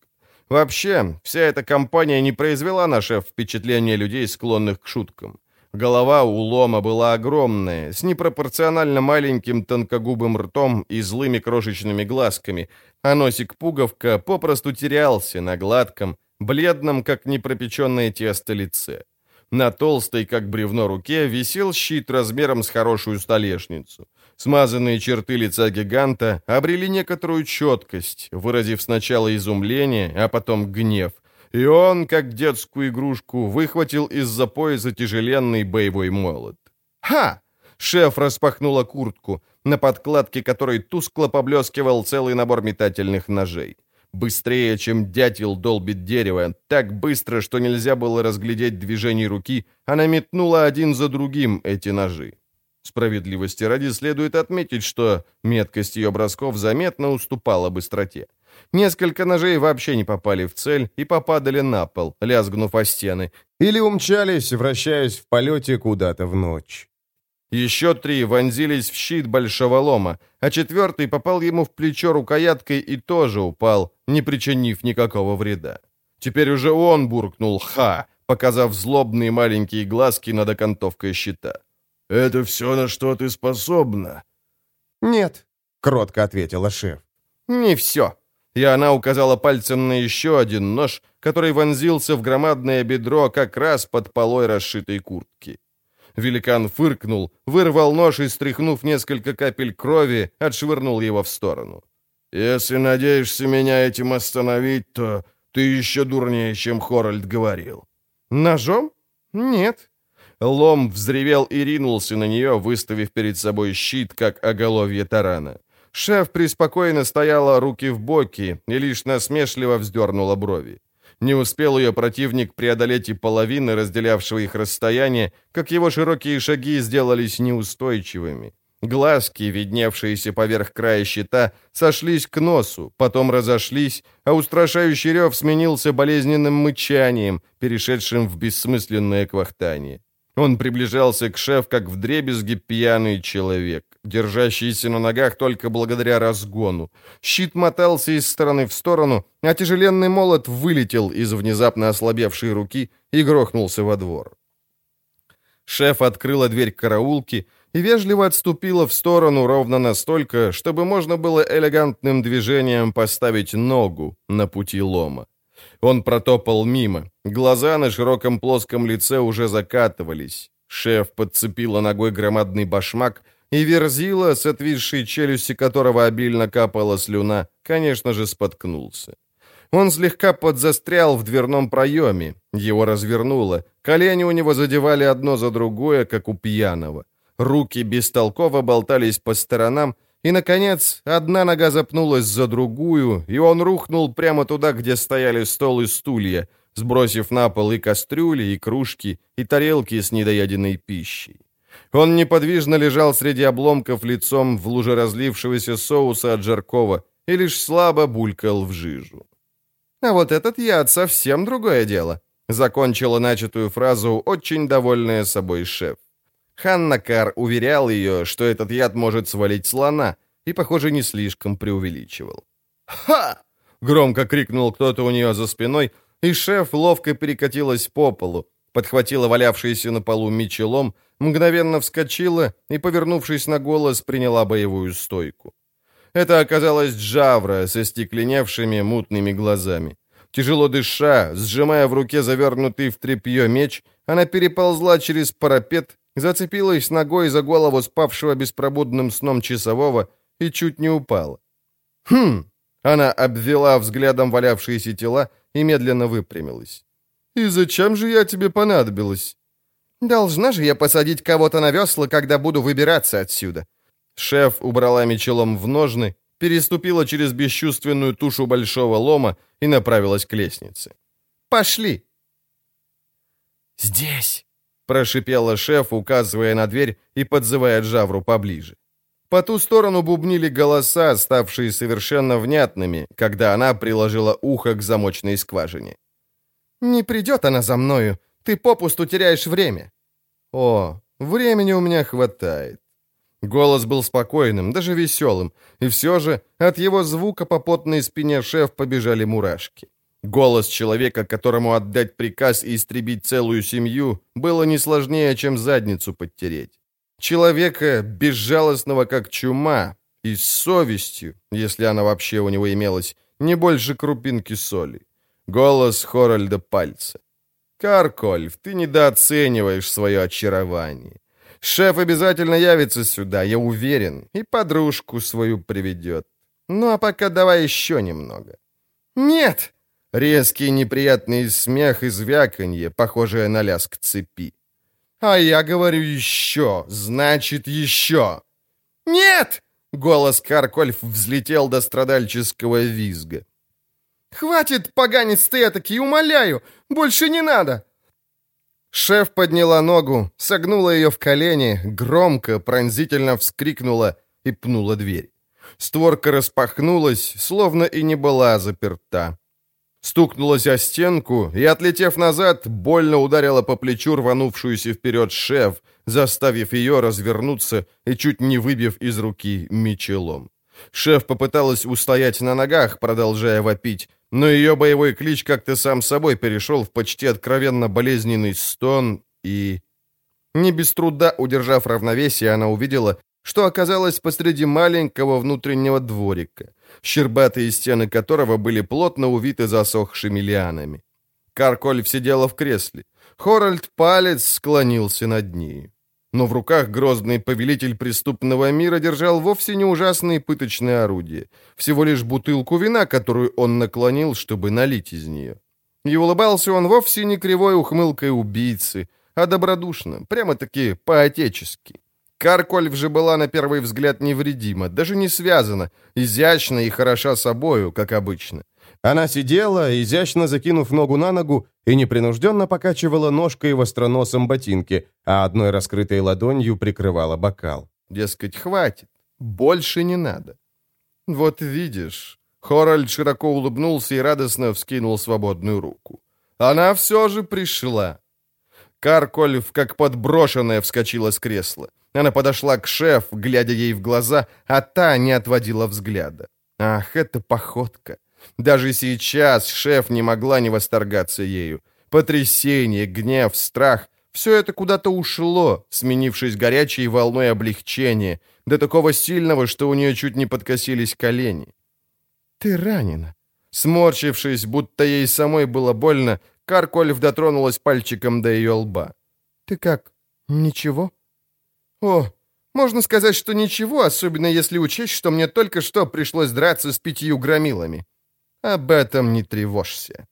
Вообще, вся эта компания не произвела на шеф впечатление людей, склонных к шуткам. Голова у Лома была огромная, с непропорционально маленьким тонкогубым ртом и злыми крошечными глазками, а носик-пуговка попросту терялся на гладком, бледном, как непропеченное тесто лице. На толстой, как бревно, руке висел щит размером с хорошую столешницу. Смазанные черты лица гиганта обрели некоторую четкость, выразив сначала изумление, а потом гнев, и он, как детскую игрушку, выхватил из-за пояса тяжеленный боевой молот. «Ха!» Шеф распахнула куртку, на подкладке которой тускло поблескивал целый набор метательных ножей. Быстрее, чем дятел долбит дерево, так быстро, что нельзя было разглядеть движений руки, она метнула один за другим эти ножи. Справедливости ради следует отметить, что меткость ее бросков заметно уступала быстроте. Несколько ножей вообще не попали в цель и попадали на пол, лязгнув о стены. Или умчались, вращаясь в полете куда-то в ночь. Еще три вонзились в щит большого лома, а четвертый попал ему в плечо рукояткой и тоже упал, не причинив никакого вреда. Теперь уже он буркнул «Ха!», показав злобные маленькие глазки над окантовкой щита. «Это все, на что ты способна?» «Нет», — кротко ответила шеф. «Не все», и она указала пальцем на еще один нож, который вонзился в громадное бедро как раз под полой расшитой куртки. Великан фыркнул, вырвал нож и, стряхнув несколько капель крови, отшвырнул его в сторону. «Если надеешься меня этим остановить, то ты еще дурнее, чем Хоральд говорил». «Ножом? Нет». Лом взревел и ринулся на нее, выставив перед собой щит, как оголовье тарана. Шеф преспокойно стояла руки в боки и лишь насмешливо вздернула брови. Не успел ее противник преодолеть и половины разделявшего их расстояние, как его широкие шаги сделались неустойчивыми. Глазки, видневшиеся поверх края щита, сошлись к носу, потом разошлись, а устрашающий рев сменился болезненным мычанием, перешедшим в бессмысленное квахтание. Он приближался к шеф, как вдребезги пьяный человек, держащийся на ногах только благодаря разгону. Щит мотался из стороны в сторону, а тяжеленный молот вылетел из внезапно ослабевшей руки и грохнулся во двор. Шеф открыла дверь караулки и вежливо отступила в сторону ровно настолько, чтобы можно было элегантным движением поставить ногу на пути лома. Он протопал мимо. Глаза на широком плоском лице уже закатывались. Шеф подцепила ногой громадный башмак, и Верзила, с отвисшей челюсти которого обильно капала слюна, конечно же, споткнулся. Он слегка подзастрял в дверном проеме, его развернуло, колени у него задевали одно за другое, как у пьяного. Руки бестолково болтались по сторонам, и, наконец, одна нога запнулась за другую, и он рухнул прямо туда, где стояли стол и стулья, сбросив на пол и кастрюли, и кружки, и тарелки с недоеденной пищей. Он неподвижно лежал среди обломков лицом в луже разлившегося соуса от жаркого и лишь слабо булькал в жижу. «А вот этот яд совсем другое дело», — закончила начатую фразу очень довольная собой шеф. Ханна Кар уверял ее, что этот яд может свалить слона, и, похоже, не слишком преувеличивал. «Ха!» — громко крикнул кто-то у нее за спиной, и шеф ловко перекатилась по полу, подхватила валявшийся на полу мечелом, мгновенно вскочила и, повернувшись на голос, приняла боевую стойку. Это оказалась Джавра со стекленевшими мутными глазами. Тяжело дыша, сжимая в руке завернутый в тряпье меч, она переползла через парапет зацепилась ногой за голову спавшего беспробудным сном часового и чуть не упала. «Хм!» Она обвела взглядом валявшиеся тела и медленно выпрямилась. «И зачем же я тебе понадобилась?» «Должна же я посадить кого-то на весла, когда буду выбираться отсюда». Шеф убрала мечелом в ножны, переступила через бесчувственную тушу большого лома и направилась к лестнице. «Пошли!» «Здесь!» Прошипела шеф, указывая на дверь и подзывая Джавру поближе. По ту сторону бубнили голоса, ставшие совершенно внятными, когда она приложила ухо к замочной скважине. «Не придет она за мною. Ты попусту теряешь время». «О, времени у меня хватает». Голос был спокойным, даже веселым, и все же от его звука по потной спине шеф побежали мурашки. Голос человека, которому отдать приказ и истребить целую семью, было не сложнее, чем задницу подтереть. Человека, безжалостного как чума, и с совестью, если она вообще у него имелась, не больше крупинки соли. Голос Хоральда Пальца. «Каркольф, ты недооцениваешь свое очарование. Шеф обязательно явится сюда, я уверен, и подружку свою приведет. Ну а пока давай еще немного». «Нет!» Резкий неприятный смех и звяканье, похожее на лязг цепи. «А я говорю еще, значит еще!» «Нет!» — голос Каркольф взлетел до страдальческого визга. «Хватит, поганец ты этакий, умоляю! Больше не надо!» Шеф подняла ногу, согнула ее в колени, громко, пронзительно вскрикнула и пнула дверь. Створка распахнулась, словно и не была заперта. Стукнулась о стенку и, отлетев назад, больно ударила по плечу рванувшуюся вперед шеф, заставив ее развернуться и чуть не выбив из руки мечелом. Шеф попыталась устоять на ногах, продолжая вопить, но ее боевой клич как-то сам собой перешел в почти откровенно болезненный стон и... Не без труда удержав равновесие, она увидела, что оказалась посреди маленького внутреннего дворика, щербатые стены которого были плотно увиты засохшими лианами. Каркольф сидела в кресле. Хоральд палец склонился над ней. Но в руках грозный повелитель преступного мира держал вовсе не ужасные пыточные орудия, всего лишь бутылку вина, которую он наклонил, чтобы налить из нее. И улыбался он вовсе не кривой ухмылкой убийцы, а добродушно, прямо-таки по-отечески. Каркольф же была на первый взгляд невредима, даже не связана, изящна и хороша собою, как обычно. Она сидела, изящно закинув ногу на ногу, и непринужденно покачивала ножкой в остроносом ботинке, а одной раскрытой ладонью прикрывала бокал. Дескать, хватит, больше не надо. Вот видишь, Хоральд широко улыбнулся и радостно вскинул свободную руку. Она все же пришла. Каркольф, как подброшенная, вскочила с кресла. Она подошла к шеф, глядя ей в глаза, а та не отводила взгляда. Ах, это походка. Даже сейчас шеф не могла не восторгаться ею. Потрясение, гнев, страх — все это куда-то ушло, сменившись горячей волной облегчения, до такого сильного, что у нее чуть не подкосились колени. «Ты ранена». Сморщившись, будто ей самой было больно, Каркольф дотронулась пальчиком до ее лба. «Ты как, ничего?» «О, можно сказать, что ничего, особенно если учесть, что мне только что пришлось драться с пятью громилами. Об этом не тревожься».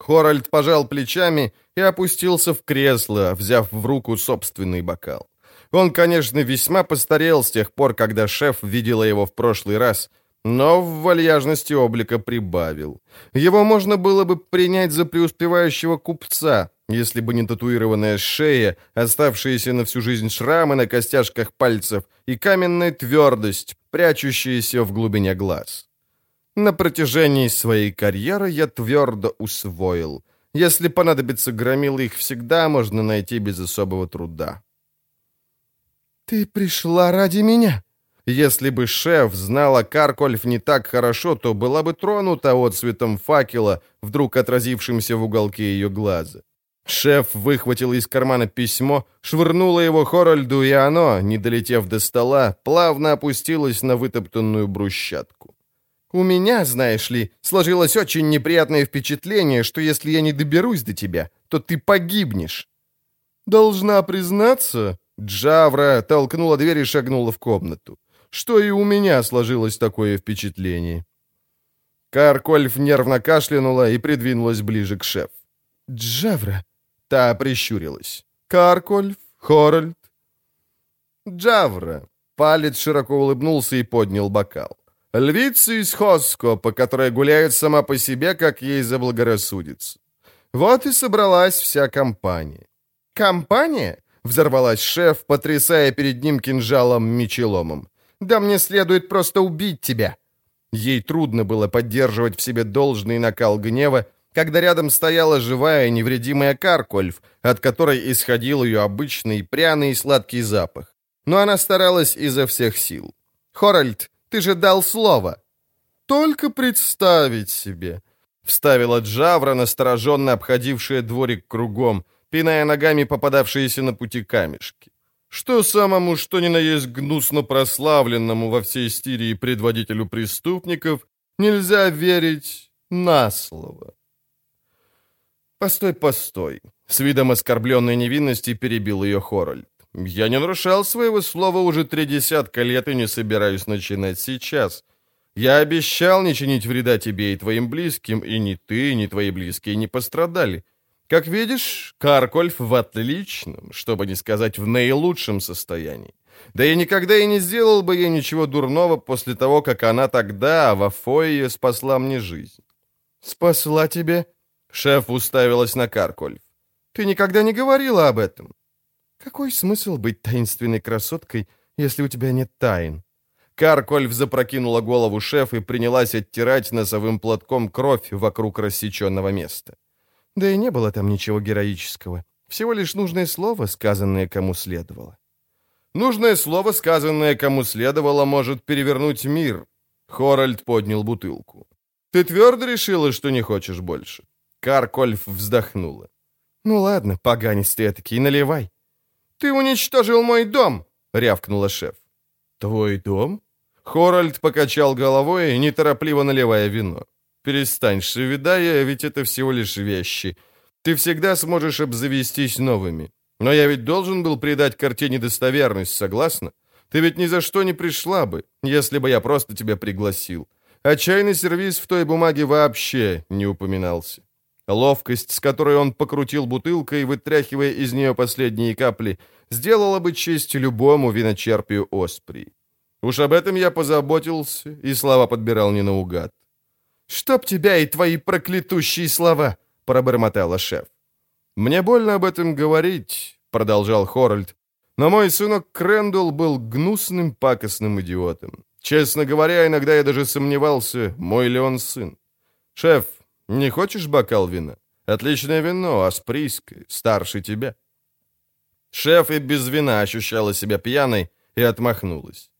Хоральд пожал плечами и опустился в кресло, взяв в руку собственный бокал. Он, конечно, весьма постарел с тех пор, когда шеф видела его в прошлый раз, но в вальяжности облика прибавил. Его можно было бы принять за преуспевающего купца, если бы не татуированная шея, оставшиеся на всю жизнь шрамы на костяшках пальцев и каменная твердость, прячущаяся в глубине глаз. На протяжении своей карьеры я твердо усвоил. Если понадобится громил, их всегда можно найти без особого труда. «Ты пришла ради меня?» Если бы шеф знала Каркольф не так хорошо, то была бы тронута отцветом факела, вдруг отразившимся в уголке ее глаза. Шеф выхватил из кармана письмо, швырнула его Хоральду, и оно, не долетев до стола, плавно опустилось на вытоптанную брусчатку. У меня, знаешь ли, сложилось очень неприятное впечатление, что если я не доберусь до тебя, то ты погибнешь. Должна признаться, Джавра толкнула дверь и шагнула в комнату. Что и у меня сложилось такое впечатление. Каркольф нервно кашлянула и придвинулась ближе к шеф. «Джавра!» Та прищурилась. «Каркольф? Хоральд?» «Джавра!» Палец широко улыбнулся и поднял бокал. Львица из Хоско, по которой гуляет сама по себе, как ей заблагорассудится. Вот и собралась вся компания. «Компания?» — взорвалась шеф, потрясая перед ним кинжалом-мечеломом. «Да мне следует просто убить тебя!» Ей трудно было поддерживать в себе должный накал гнева, когда рядом стояла живая невредимая Каркольф, от которой исходил ее обычный пряный и сладкий запах. Но она старалась изо всех сил. «Хоральд, ты же дал слово!» «Только представить себе!» — вставила Джавра, настороженно обходившая дворик кругом, пиная ногами попадавшиеся на пути камешки. Что самому, что ни на есть гнусно прославленному во всей Стирии предводителю преступников, нельзя верить на слово. «Постой, постой!» — с видом оскорбленной невинности перебил ее Хорольд. Я не нарушал своего слова уже три десятка лет и не собираюсь начинать сейчас. Я обещал не чинить вреда тебе и твоим близким, и ни ты, ни твои близкие не пострадали. Как видишь, Каркольф в отличном, чтобы не сказать в наилучшем состоянии. Да я никогда и не сделал бы ей ничего дурного после того, как она тогда, в Афое, спасла мне жизнь. «Спасла тебе?» Шеф уставилась на Каркольф. «Ты никогда не говорила об этом». «Какой смысл быть таинственной красоткой, если у тебя нет тайн?» Каркольф запрокинула голову шеф и принялась оттирать носовым платком кровь вокруг рассеченного места. Да и не было там ничего героического. Всего лишь нужное слово, сказанное кому следовало. Нужное слово, сказанное кому следовало, может перевернуть мир. Хоральд поднял бутылку. Ты твердо решила, что не хочешь больше? Каркольф вздохнула. Ну ладно, поганец ты этакий, наливай. Ты уничтожил мой дом, рявкнула шеф. Твой дом? Хоральд покачал головой, неторопливо наливая вино. «Перестань, Шевидая, ведь это всего лишь вещи. Ты всегда сможешь обзавестись новыми. Но я ведь должен был придать картине достоверность, согласна? Ты ведь ни за что не пришла бы, если бы я просто тебя пригласил. А чайный сервиз в той бумаге вообще не упоминался. Ловкость, с которой он покрутил бутылкой, вытряхивая из нее последние капли, сделала бы честь любому виночерпию Оспри. Уж об этом я позаботился и слова подбирал не наугад. «Чтоб тебя и твои проклятущие слова!» — пробормотала шеф. «Мне больно об этом говорить», — продолжал Хоральд, «но мой сынок Крэндалл был гнусным, пакостным идиотом. Честно говоря, иногда я даже сомневался, мой ли он сын. Шеф, не хочешь бокал вина? Отличное вино, асприйское, старше тебя». Шеф и без вина ощущала себя пьяной и отмахнулась.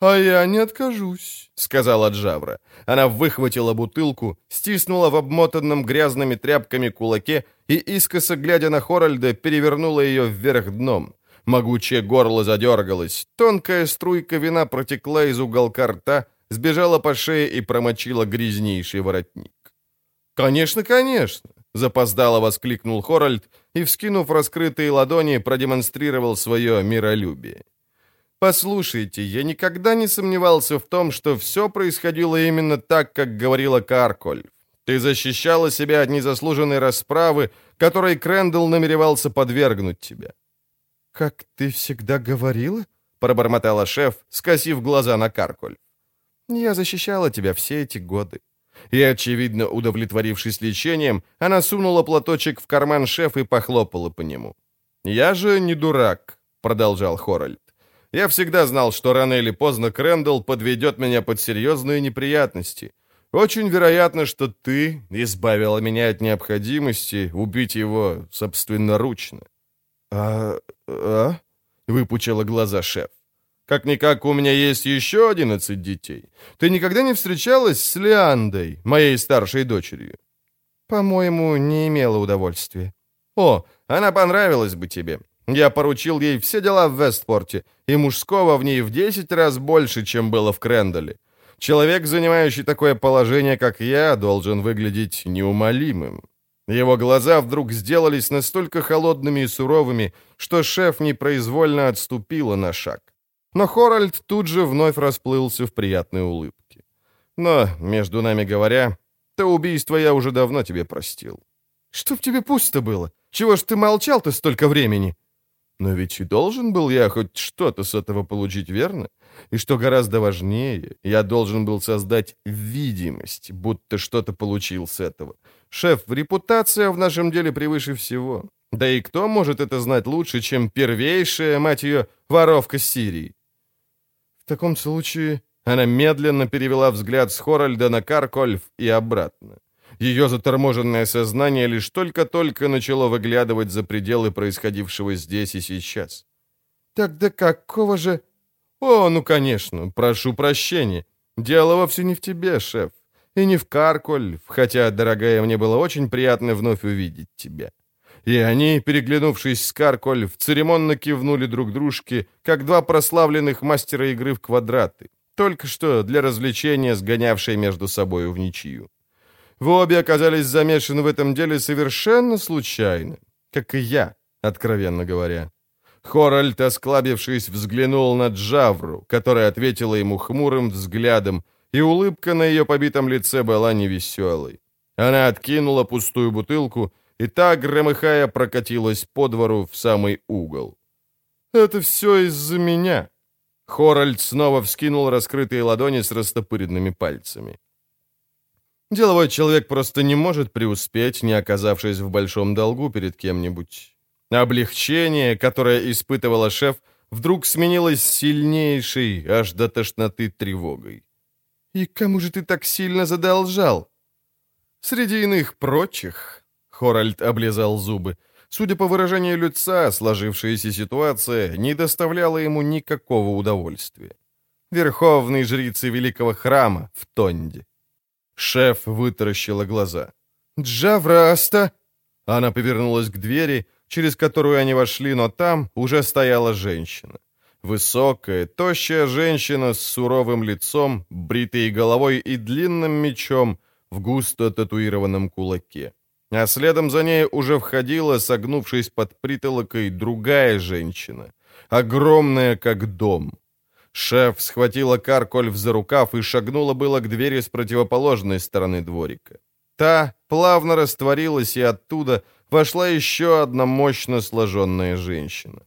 «А я не откажусь», — сказала Джавра. Она выхватила бутылку, стиснула в обмотанном грязными тряпками кулаке и, искоса глядя на Хоральда, перевернула ее вверх дном. Могучее горло задергалось, тонкая струйка вина протекла из уголка рта, сбежала по шее и промочила грязнейший воротник. «Конечно, конечно!» — запоздало воскликнул Хоральд и, вскинув раскрытые ладони, продемонстрировал свое миролюбие. Послушайте, я никогда не сомневался в том, что все происходило именно так, как говорила Карколь. Ты защищала себя от незаслуженной расправы, которой Крэндалл намеревался подвергнуть тебя. «Как ты всегда говорила?» — пробормотала шеф, скосив глаза на Карколь. «Я защищала тебя все эти годы». И, очевидно, удовлетворившись лечением, она сунула платочек в карман шеф и похлопала по нему. «Я же не дурак», — продолжал Хоральд. Я всегда знал, что рано или поздно Крэндалл подведет меня под серьезные неприятности. Очень вероятно, что ты избавила меня от необходимости убить его собственноручно». «А... а?» — выпучила глаза шеф. «Как-никак у меня есть еще одиннадцать детей. Ты никогда не встречалась с Леандой, моей старшей дочерью?» «По-моему, не имела удовольствия». «О, она понравилась бы тебе. Я поручил ей все дела в Вестпорте, и мужского в ней в 10 раз больше, чем было в Крендале. Человек, занимающий такое положение, как я, должен выглядеть неумолимым. Его глаза вдруг сделались настолько холодными и суровыми, что шеф непроизвольно отступила на шаг. Но Хоральд тут же вновь расплылся в приятной улыбке. Но, между нами говоря, то убийство я уже давно тебе простил. Чтоб тебе пусто было? Чего ж ты молчал-то столько времени? Но ведь и должен был я хоть что-то с этого получить, верно? И что гораздо важнее, я должен был создать видимость, будто что-то получил с этого. Шеф, репутация в нашем деле превыше всего. Да и кто может это знать лучше, чем первейшая, мать ее, воровка Сирии? Таком случае... Она медленно перевела взгляд с Хоральда на Каркольф и обратно. Ее заторможенное сознание лишь только-только начало выглядывать за пределы происходившего здесь и сейчас. «Тогда какого же...» «О, ну, конечно, прошу прощения. Дело вовсе не в тебе, шеф, и не в Карколь, хотя, дорогая, мне было очень приятно вновь увидеть тебя». И они, переглянувшись с Карколь, церемонно кивнули друг дружке, как два прославленных мастера игры в квадраты, только что для развлечения сгонявшие между собой в ничью. Вы обе оказались замешаны в этом деле совершенно случайно, как и я, откровенно говоря. Хоральд, осклабившись, взглянул на Джавру, которая ответила ему хмурым взглядом, и улыбка на ее побитом лице была невеселой. Она откинула пустую бутылку, и та, громыхая, прокатилась по двору в самый угол. «Это все из-за меня». Хоральд снова вскинул раскрытые ладони с растопыренными пальцами. Деловой человек просто не может преуспеть, не оказавшись в большом долгу перед кем-нибудь. Облегчение, которое испытывала шеф, вдруг сменилось сильнейшей, аж до тошноты тревогой. «И кому же ты так сильно задолжал?» «Среди иных прочих», — Хоральд облизал зубы, судя по выражению лица, сложившаяся ситуация не доставляла ему никакого удовольствия. Верховной жрицы великого храма в Тонде. Шеф вытаращила глаза. «Джавраста!» Она повернулась к двери, через которую они вошли, но там уже стояла женщина. Высокая, тощая женщина с суровым лицом, бритой головой и длинным мечом в густо татуированном кулаке. А следом за ней уже входила, согнувшись под притолокой, другая женщина, огромная как дом. Шеф схватила Каркольф за рукав и шагнула было к двери с противоположной стороны дворика. Та плавно растворилась, и оттуда вошла еще одна мощно сложенная женщина.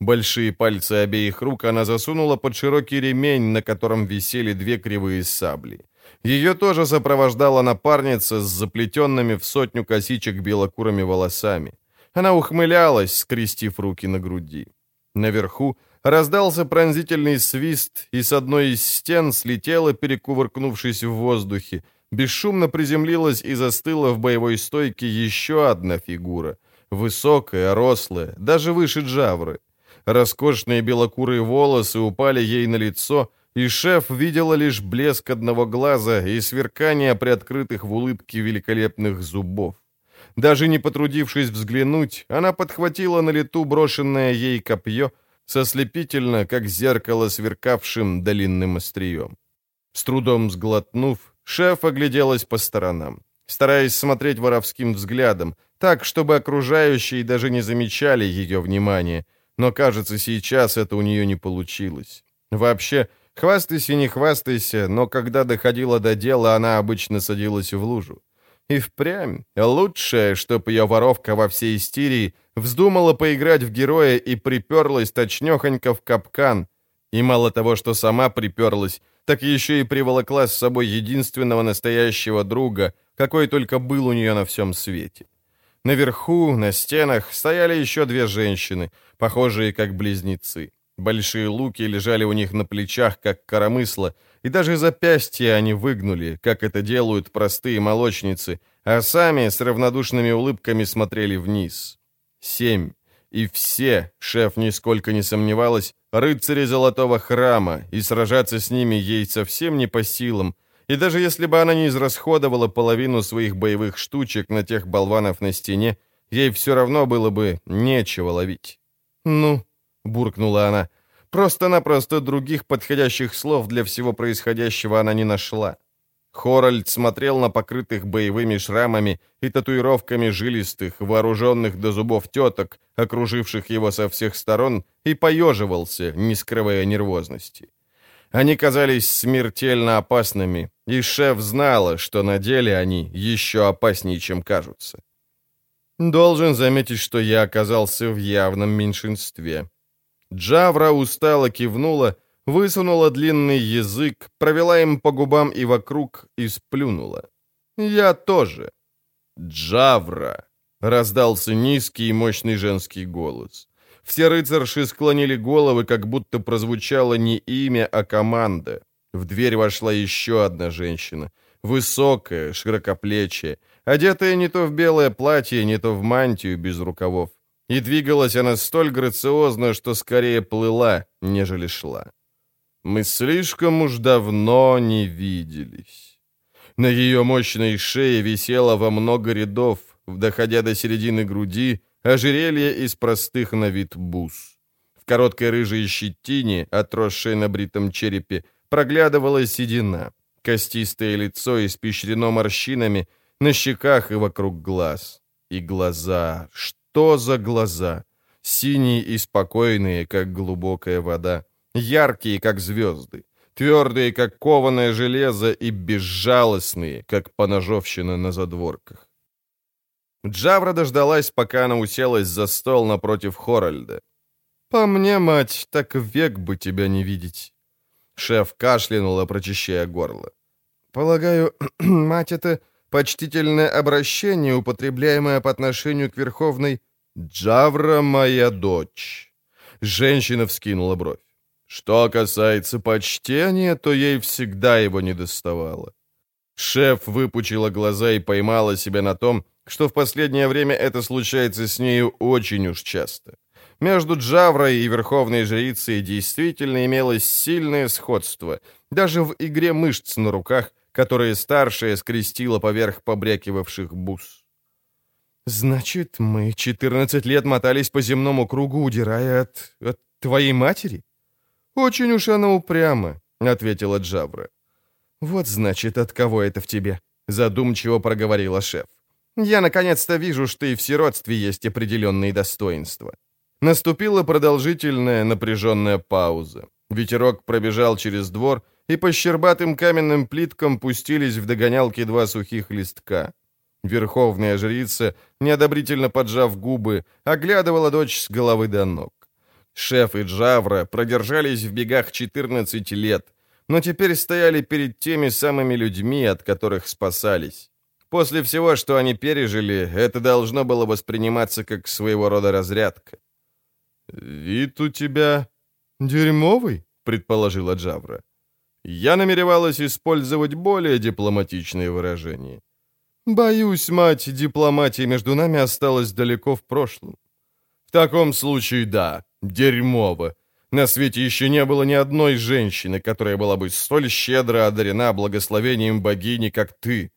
Большие пальцы обеих рук она засунула под широкий ремень, на котором висели две кривые сабли. Ее тоже сопровождала напарница с заплетенными в сотню косичек белокурыми волосами. Она ухмылялась, скрестив руки на груди. Наверху раздался пронзительный свист, и с одной из стен слетела, перекувыркнувшись в воздухе, бесшумно приземлилась и застыла в боевой стойке еще одна фигура. Высокая, рослая, даже выше Джавры. Роскошные белокурые волосы упали ей на лицо, и шеф видела лишь блеск одного глаза и сверкание приоткрытых в улыбке великолепных зубов. Даже не потрудившись взглянуть, она подхватила на лету брошенное ей копье, со слепительно, как зеркало, сверкавшим долинным острием. С трудом сглотнув, шеф огляделась по сторонам, стараясь смотреть воровским взглядом, так, чтобы окружающие даже не замечали ее внимания, но, кажется, сейчас это у нее не получилось. Вообще, хвастайся, не хвастайся, но когда доходило до дела, она обычно садилась в лужу. И впрямь, лучшее, чтоб ее воровка во всей истерии вздумала поиграть в героя и приперлась точнёхонько в капкан. И мало того, что сама приперлась, так еще и приволокла с собой единственного настоящего друга, какой только был у нее на всем свете. Наверху, на стенах, стояли еще две женщины, похожие как близнецы. Большие луки лежали у них на плечах, как коромысло, и даже запястья они выгнули, как это делают простые молочницы, а сами с равнодушными улыбками смотрели вниз. Семь. И все, шеф нисколько не сомневалась, рыцари Золотого Храма, и сражаться с ними ей совсем не по силам, и даже если бы она не израсходовала половину своих боевых штучек на тех болванов на стене, ей все равно было бы нечего ловить. «Ну», — буркнула она, Просто-напросто других подходящих слов для всего происходящего она не нашла. Хоральд смотрел на покрытых боевыми шрамами и татуировками жилистых, вооруженных до зубов теток, окруживших его со всех сторон, и поеживался, не скрывая нервозности. Они казались смертельно опасными, и шеф знала, что на деле они еще опаснее, чем кажутся. «Должен заметить, что я оказался в явном меньшинстве», Джавра устало кивнула, высунула длинный язык, провела им по губам и вокруг и сплюнула. «Я тоже». «Джавра!» — раздался низкий и мощный женский голос. Все рыцарши склонили головы, как будто прозвучало не имя, а команда. В дверь вошла еще одна женщина. Высокая, широкоплечья, одетая не то в белое платье, не то в мантию без рукавов. И двигалась она столь грациозно, что скорее плыла, нежели шла. Мы слишком уж давно не виделись. На ее мощной шее висело во много рядов, доходя до середины груди, ожерелье из простых на вид бус. В короткой рыжей щетине, отросшей на бритом черепе, проглядывала седина. Костистое лицо испещрено морщинами на щеках и вокруг глаз. И глаза, что что за глаза? Синие и спокойные, как глубокая вода. Яркие, как звезды. Твердые, как кованое железо, и безжалостные, как поножовщина на задворках. Джавра дождалась, пока она уселась за стол напротив Хоральда. «По мне, мать, так век бы тебя не видеть». Шеф кашлянула, прочищая горло. полагаю, мать — это почтительное обращение, употребляемое по отношению к Верховной «Джавра моя дочь». Женщина вскинула бровь. Что касается почтения, то ей всегда его не доставало. Шеф выпучила глаза и поймала себя на том, что в последнее время это случается с нею очень уж часто. Между Джаврой и Верховной Жрицей действительно имелось сильное сходство, даже в игре мышц на руках, которые старшая скрестила поверх побрякивавших бус. «Значит, мы 14 лет мотались по земному кругу, удирая от... от твоей матери?» «Очень уж она упряма», — ответила Джавра. «Вот, значит, от кого это в тебе?» — задумчиво проговорила шеф. «Я наконец-то вижу, что и в сиротстве есть определенные достоинства». Наступила продолжительная напряженная пауза. Ветерок пробежал через двор, и по щербатым каменным плиткам пустились в догонялки два сухих листка. Верховная жрица, неодобрительно поджав губы, оглядывала дочь с головы до ног. Шеф и Джавра продержались в бегах 14 лет, но теперь стояли перед теми самыми людьми, от которых спасались. После всего, что они пережили, это должно было восприниматься как своего рода разрядка. «Вид у тебя дерьмовый», — предположила Джавра. Я намеревалась использовать более дипломатичные выражения. Боюсь, мать, дипломатия между нами осталась далеко в прошлом. В таком случае, да, дерьмово. На свете еще не было ни одной женщины, которая была бы столь щедро одарена благословением богини, как ты.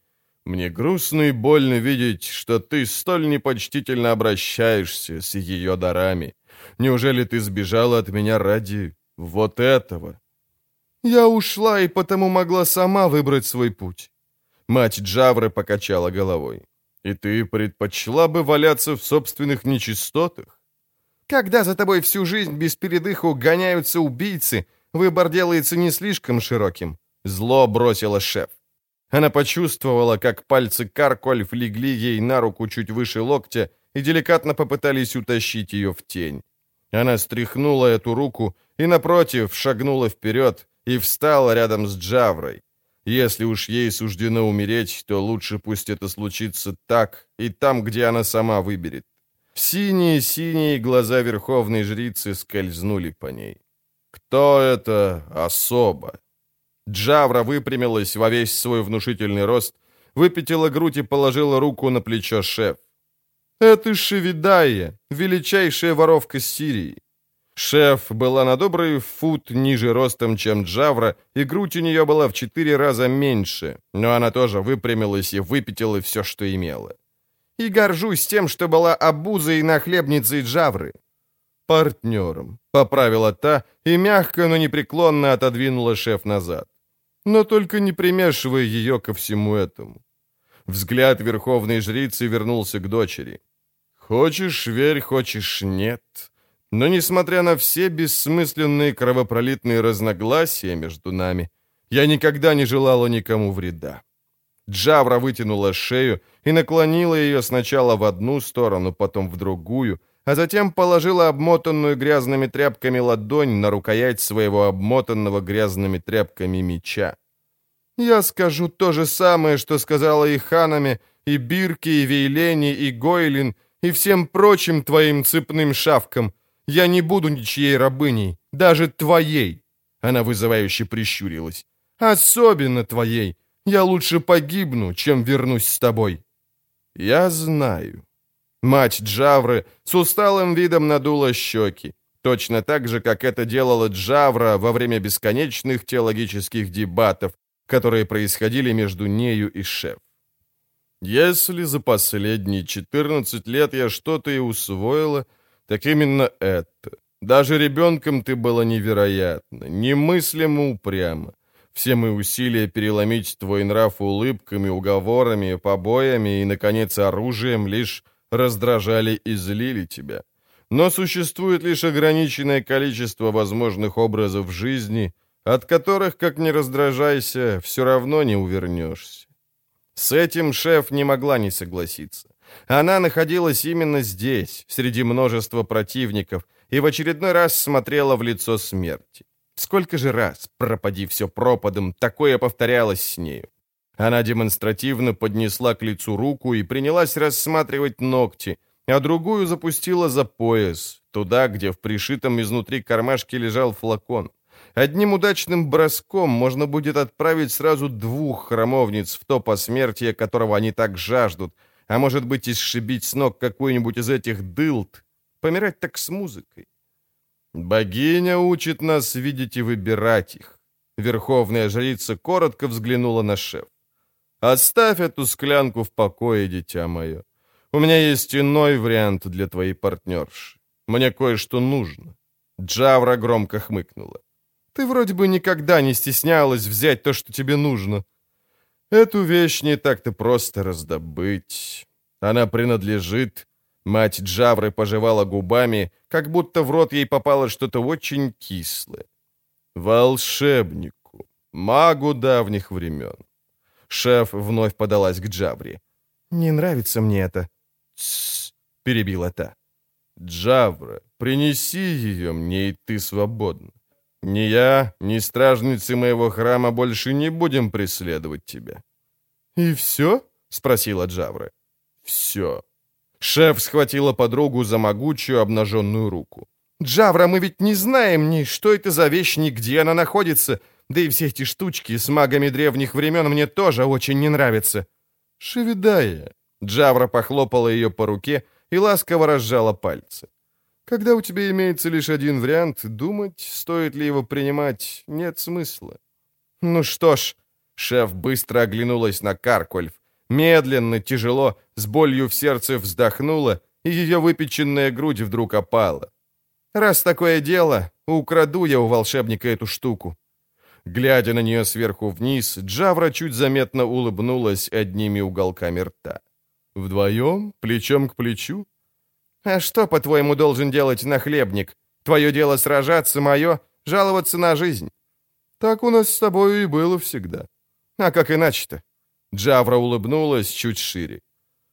Мне грустно и больно видеть, что ты столь непочтительно обращаешься с ее дарами. Неужели ты сбежала от меня ради вот этого?» «Я ушла и потому могла сама выбрать свой путь». Мать Джавры покачала головой. «И ты предпочла бы валяться в собственных нечистотах?» «Когда за тобой всю жизнь без передыху гоняются убийцы, выбор делается не слишком широким», — зло бросила шеф. Она почувствовала, как пальцы Каркольф легли ей на руку чуть выше локтя и деликатно попытались утащить ее в тень. Она стряхнула эту руку и, напротив, шагнула вперед и встала рядом с Джаврой. Если уж ей суждено умереть, то лучше пусть это случится так и там, где она сама выберет. Синие-синие глаза верховной жрицы скользнули по ней. Кто это особо? Джавра выпрямилась во весь свой внушительный рост, выпятила грудь и положила руку на плечо шеф. «Это Шевидая, величайшая воровка Сирии». Шеф была на добрый фут ниже ростом, чем Джавра, и грудь у нее была в четыре раза меньше, но она тоже выпрямилась и выпятила все, что имела. «И горжусь тем, что была обузой и нахлебницей Джавры». «Партнером», — поправила та и мягко, но непреклонно отодвинула шеф назад. «Но только не примешивая ее ко всему этому». Взгляд верховной жрицы вернулся к дочери. Хочешь верь, хочешь нет. Но несмотря на все бессмысленные кровопролитные разногласия между нами, я никогда не желала никому вреда. Джавра вытянула шею и наклонила ее сначала в одну сторону, потом в другую, а затем положила обмотанную грязными тряпками ладонь на рукоять своего обмотанного грязными тряпками меча. «Я скажу то же самое, что сказала и Ханами, и Бирке, и Вейлени, и Гойлин, и всем прочим твоим цепным шавкам. Я не буду ничьей рабыней, даже твоей!» Она вызывающе прищурилась. «Особенно твоей! Я лучше погибну, чем вернусь с тобой!» «Я знаю». Мать Джавры с усталым видом надула щеки, точно так же, как это делала Джавра во время бесконечных теологических дебатов, которые происходили между нею и шеф. Если за последние 14 лет я что-то и усвоила, так именно это. Даже ребенком ты была невероятно, немыслимо упрямо. Все мои усилия переломить твой нрав улыбками, уговорами, побоями и, наконец, оружием лишь раздражали и злили тебя. Но существует лишь ограниченное количество возможных образов жизни, от которых, как ни раздражайся, все равно не увернешься. С этим шеф не могла не согласиться. Она находилась именно здесь, среди множества противников, и в очередной раз смотрела в лицо смерти. Сколько же раз, пропади все пропадом, такое повторялось с нею. Она демонстративно поднесла к лицу руку и принялась рассматривать ногти, а другую запустила за пояс, туда, где в пришитом изнутри кармашке лежал флакон. Одним удачным броском можно будет отправить сразу двух храмовниц в то посмертие, которого они так жаждут, а может быть и сшибить с ног какой-нибудь из этих дылд. Помирать так с музыкой. Богиня учит нас видеть и выбирать их. Верховная жрица коротко взглянула на шеф. «Оставь эту склянку в покое, дитя мое. У меня есть иной вариант для твоей партнерши. Мне кое-что нужно». Джавра громко хмыкнула. «Ты вроде бы никогда не стеснялась взять то, что тебе нужно. Эту вещь не так-то просто раздобыть. Она принадлежит Мать Джавры пожевала губами, как будто в рот ей попало что-то очень кислое. «Волшебнику, магу давних времен». Шеф вновь подалась к Джавре. «Не нравится мне это». «Тссс», — перебила та. «Джавра, принеси ее мне, и ты свободна. Ни я, ни стражницы моего храма больше не будем преследовать тебя». «И все?» — спросила Джавра. «Все», Шеф схватила подругу за могучую обнаженную руку. «Джавра, мы ведь не знаем ни что это за вещь, ни где она находится. Да и все эти штучки с магами древних времен мне тоже очень не нравятся». «Шевидая!» Джавра похлопала ее по руке и ласково разжала пальцы. «Когда у тебя имеется лишь один вариант, думать, стоит ли его принимать, нет смысла». «Ну что ж...» Шеф быстро оглянулась на Каркольф, Медленно, тяжело, с болью в сердце вздохнула, и ее выпеченная грудь вдруг опала. «Раз такое дело, украду я у волшебника эту штуку». Глядя на нее сверху вниз, Джавра чуть заметно улыбнулась одними уголками рта. «Вдвоем? Плечом к плечу?» «А что, по-твоему, должен делать нахлебник? Твое дело сражаться, мое — жаловаться на жизнь». «Так у нас с тобой и было всегда». «А как иначе-то? Джавра улыбнулась чуть шире.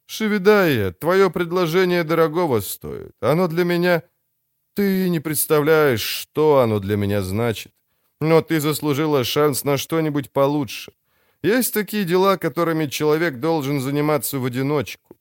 «Шевидая, твое предложение дорогого стоит. Оно для меня... Ты не представляешь, что оно для меня значит. Но ты заслужила шанс на что-нибудь получше. Есть такие дела, которыми человек должен заниматься в одиночку.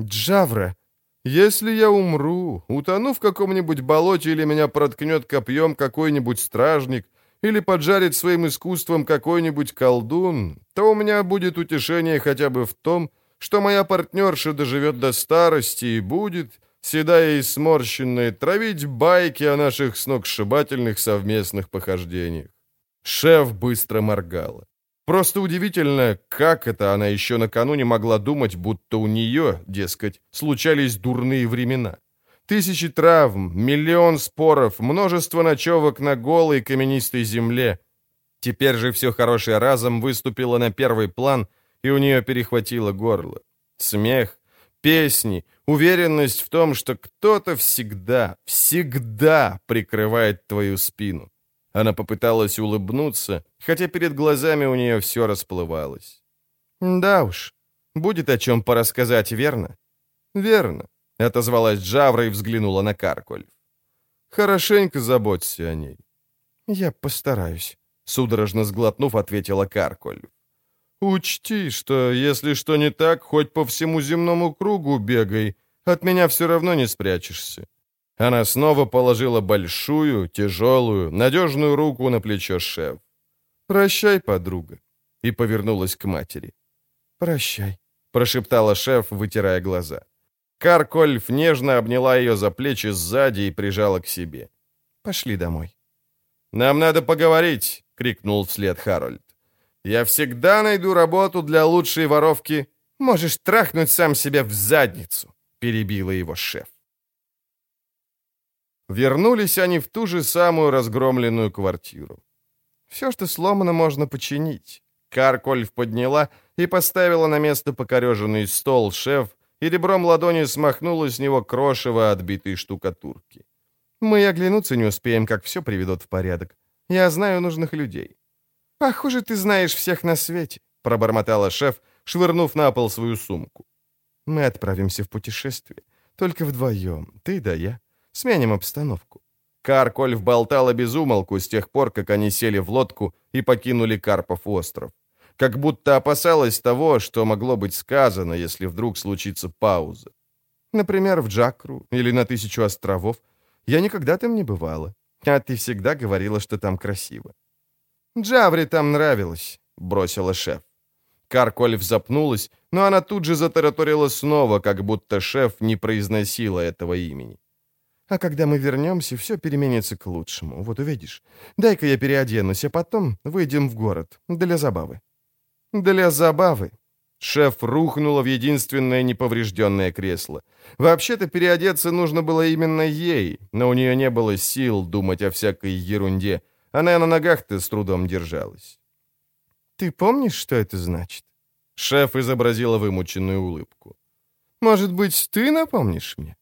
Джавра, если я умру, утону в каком-нибудь болоте или меня проткнет копьем какой-нибудь стражник, или поджарит своим искусством какой-нибудь колдун, то у меня будет утешение хотя бы в том, что моя партнерша доживет до старости и будет, седая и сморщенная, травить байки о наших сногсшибательных совместных похождениях. Шеф быстро моргала. Просто удивительно, как это она еще накануне могла думать, будто у нее, дескать, случались дурные времена. Тысячи травм, миллион споров, множество ночевок на голой каменистой земле. Теперь же все хорошее разом выступило на первый план, и у нее перехватило горло. Смех, песни, уверенность в том, что кто-то всегда, всегда прикрывает твою спину. Она попыталась улыбнуться, хотя перед глазами у нее все расплывалось. «Да уж, будет о чем порассказать, верно?» «Верно. — отозвалась Джавра и взглянула на Каркольф. «Хорошенько заботься о ней». «Я постараюсь», — судорожно сглотнув, ответила Каркольф. «Учти, что если что не так, хоть по всему земному кругу бегай, от меня все равно не спрячешься». Она снова положила большую, тяжелую, надежную руку на плечо шеф. «Прощай, подруга», и повернулась к матери. «Прощай», — прошептала шеф, вытирая глаза. Каркольф нежно обняла ее за плечи сзади и прижала к себе. «Пошли домой». «Нам надо поговорить!» — крикнул вслед Харольд. «Я всегда найду работу для лучшей воровки. Можешь трахнуть сам себя в задницу!» — перебила его шеф. Вернулись они в ту же самую разгромленную квартиру. «Все, что сломано, можно починить». Каркольф подняла и поставила на место покореженный стол шеф, и ребром ладони смахнула с него крошево отбитой штукатурки. «Мы оглянуться не успеем, как все приведут в порядок. Я знаю нужных людей». «Похоже, ты знаешь всех на свете», — пробормотала шеф, швырнув на пол свою сумку. «Мы отправимся в путешествие. Только вдвоем, ты да я. Сменим обстановку». Каркольф болтала без умолку с тех пор, как они сели в лодку и покинули Карпов остров. как будто опасалась того, что могло быть сказано, если вдруг случится пауза. Например, в Джакру или на Тысячу островов. Я никогда там не бывала. А ты всегда говорила, что там красиво. Джавре там нравилось, бросила шеф. Каркольф запнулась, но она тут же затараторила снова, как будто шеф не произносила этого имени. А когда мы вернемся, все переменится к лучшему. Вот увидишь. Дай-ка я переоденусь, а потом выйдем в город. Для забавы. Для забавы. Шеф рухнула в единственное неповрежденное кресло. Вообще-то переодеться нужно было именно ей, но у нее не было сил думать о всякой ерунде. Она на ногах-то с трудом держалась. «Ты помнишь, что это значит?» Шеф изобразила вымученную улыбку. «Может быть, ты напомнишь мне?»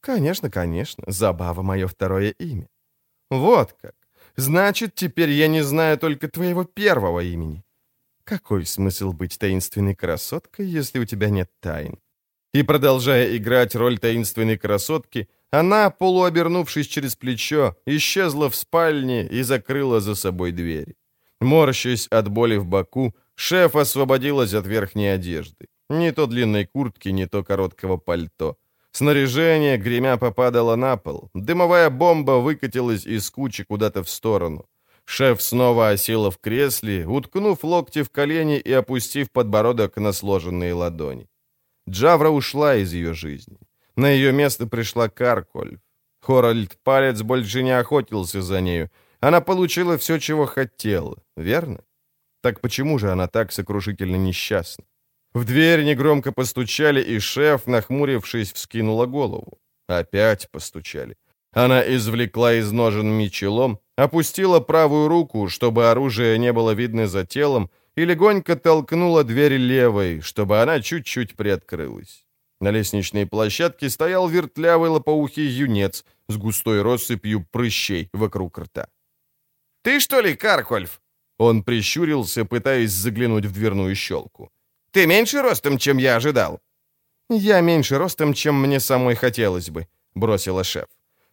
«Конечно, конечно. Забава — мое второе имя». «Вот как. Значит, теперь я не знаю только твоего первого имени. Какой смысл быть таинственной красоткой, если у тебя нет тайн?» И продолжая играть роль таинственной красотки, она, полуобернувшись через плечо, исчезла в спальне и закрыла за собой дверь. Морщась от боли в боку, шеф освободилась от верхней одежды. Не то длинной куртки, не то короткого пальто. Снаряжение, гремя, попадало на пол. Дымовая бомба выкатилась из кучи куда-то в сторону. Шеф снова осела в кресле, уткнув локти в колени и опустив подбородок на сложенные ладони. Джавра ушла из ее жизни. На ее место пришла Карколь. Хоральд Палец больше не охотился за нею. Она получила все, чего хотела, верно? Так почему же она так сокрушительно несчастна? В дверь негромко постучали, и шеф, нахмурившись, вскинула голову. Опять постучали. Она извлекла из ножен мечелом, опустила правую руку, чтобы оружие не было видно за телом, и легонько толкнула дверь левой, чтобы она чуть-чуть приоткрылась. На лестничной площадке стоял вертлявый лопоухий юнец с густой россыпью прыщей вокруг рта. «Ты что ли, Каркольф?» Он прищурился, пытаясь заглянуть в дверную щелку. «Ты меньше ростом, чем я ожидал?» «Я меньше ростом, чем мне самой хотелось бы», — бросила шеф.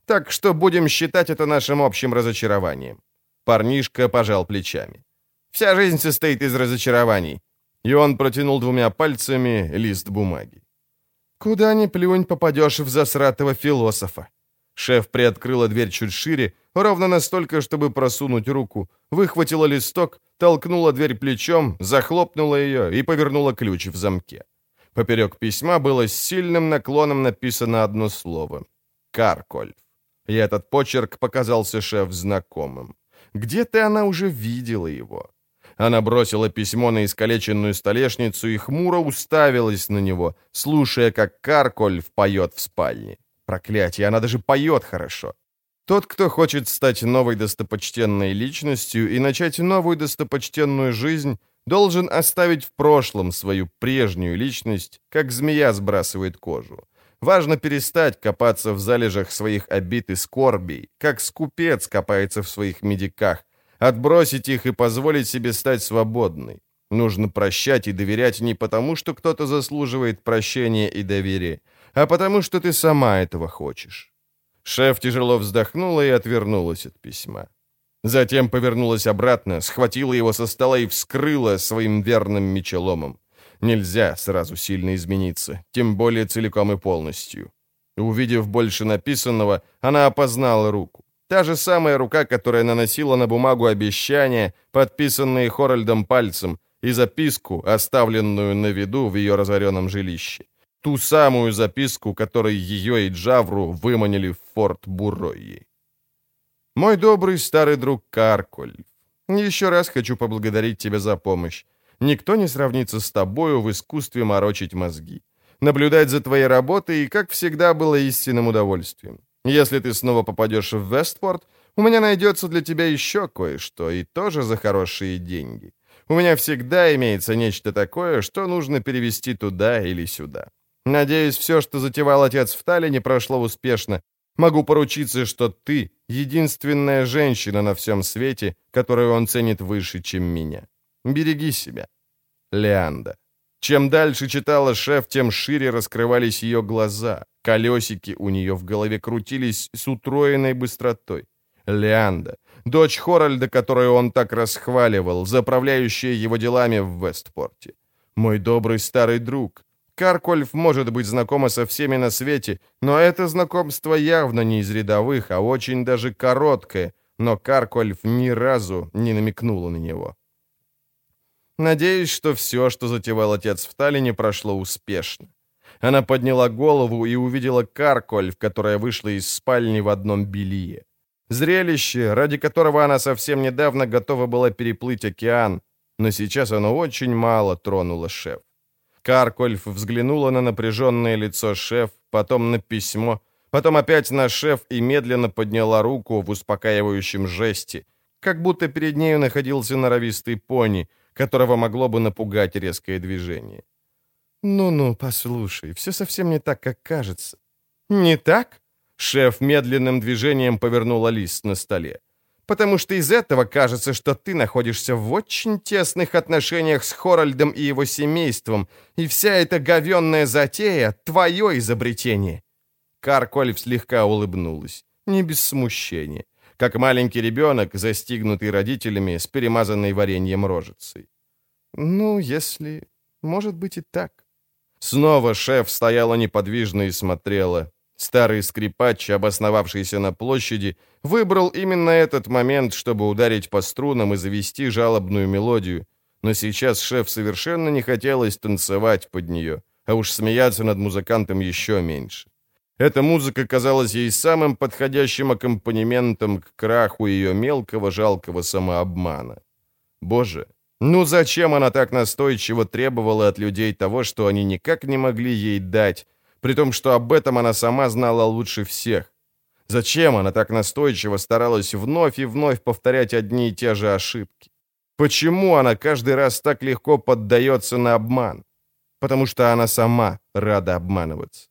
«Так что будем считать это нашим общим разочарованием». Парнишка пожал плечами. «Вся жизнь состоит из разочарований». И он протянул двумя пальцами лист бумаги. «Куда ни плюнь, попадешь в засратого философа». Шеф приоткрыла дверь чуть шире, ровно настолько, чтобы просунуть руку, выхватила листок, толкнула дверь плечом, захлопнула ее и повернула ключ в замке. Поперек письма было с сильным наклоном написано одно слово — «Каркольф». И этот почерк показался шеф знакомым. Где-то она уже видела его. Она бросила письмо на искалеченную столешницу и хмуро уставилась на него, слушая, как Каркольф поет в спальне. Проклятие, она даже поет хорошо. Тот, кто хочет стать новой достопочтенной личностью и начать новую достопочтенную жизнь, должен оставить в прошлом свою прежнюю личность, как змея сбрасывает кожу. Важно перестать копаться в залежах своих обид и скорбей, как скупец копается в своих медиках, отбросить их и позволить себе стать свободной. Нужно прощать и доверять не потому, что кто-то заслуживает прощения и доверия, а потому, что ты сама этого хочешь. Шеф тяжело вздохнула и отвернулась от письма. Затем повернулась обратно, схватила его со стола и вскрыла своим верным мечеломом. Нельзя сразу сильно измениться, тем более целиком и полностью. Увидев больше написанного, она опознала руку. Та же самая рука, которая наносила на бумагу обещания, подписанные Хоральдом пальцем, и записку, оставленную на виду в ее разоренном жилище. Ту самую записку, которой ее и Джавру выманили в форт Буройи. «Мой добрый старый друг Карколь, еще раз хочу поблагодарить тебя за помощь. Никто не сравнится с тобою в искусстве морочить мозги. Наблюдать за твоей работой, как всегда, было истинным удовольствием. Если ты снова попадешь в Вестпорт, у меня найдется для тебя еще кое-что, и тоже за хорошие деньги. У меня всегда имеется нечто такое, что нужно перевести туда или сюда. Надеюсь, все, что затевал отец в Таллине, прошло успешно. Могу поручиться, что ты — единственная женщина на всем свете, которую он ценит выше, чем меня. Береги себя. Леанда. Чем дальше читала шеф, тем шире раскрывались ее глаза. Колесики у нее в голове крутились с утроенной быстротой. Леанда, дочь Хоральда, которую он так расхваливал, заправляющая его делами в Вестпорте. Мой добрый старый друг. Каркольф может быть знакома со всеми на свете, но это знакомство явно не из рядовых, а очень даже короткое, но Каркольф ни разу не намекнула на него. Надеюсь, что все, что затевал отец в Таллине, прошло успешно. Она подняла голову и увидела Каркольф, которая вышла из спальни в одном белье. Зрелище, ради которого она совсем недавно готова была переплыть океан, но сейчас оно очень мало тронуло шеф. Каркольф взглянула на напряженное лицо шеф, потом на письмо, потом опять на шеф и медленно подняла руку в успокаивающем жесте, как будто перед нею находился норовистый пони, которого могло бы напугать резкое движение. «Ну-ну, послушай, все совсем не так, как кажется». «Не так?» Шеф медленным движением повернула лист на столе. «Потому что из этого кажется, что ты находишься в очень тесных отношениях с Хоральдом и его семейством, и вся эта говенная затея — твое изобретение». Каркольф слегка улыбнулась, не без смущения, как маленький ребенок, застигнутый родителями с перемазанной вареньем рожицей. «Ну, если... Может быть и так». Снова шеф стояла неподвижно и смотрела, Старый скрипач, обосновавшийся на площади, выбрал именно этот момент, чтобы ударить по струнам и завести жалобную мелодию. Но сейчас шеф совершенно не хотелось танцевать под нее, а уж смеяться над музыкантом еще меньше. Эта музыка казалась ей самым подходящим аккомпанементом к краху ее мелкого жалкого самообмана. Боже, ну зачем она так настойчиво требовала от людей того, что они никак не могли ей дать, при том, что об этом она сама знала лучше всех. Зачем она так настойчиво старалась вновь и вновь повторять одни и те же ошибки? Почему она каждый раз так легко поддается на обман? Потому что она сама рада обманываться.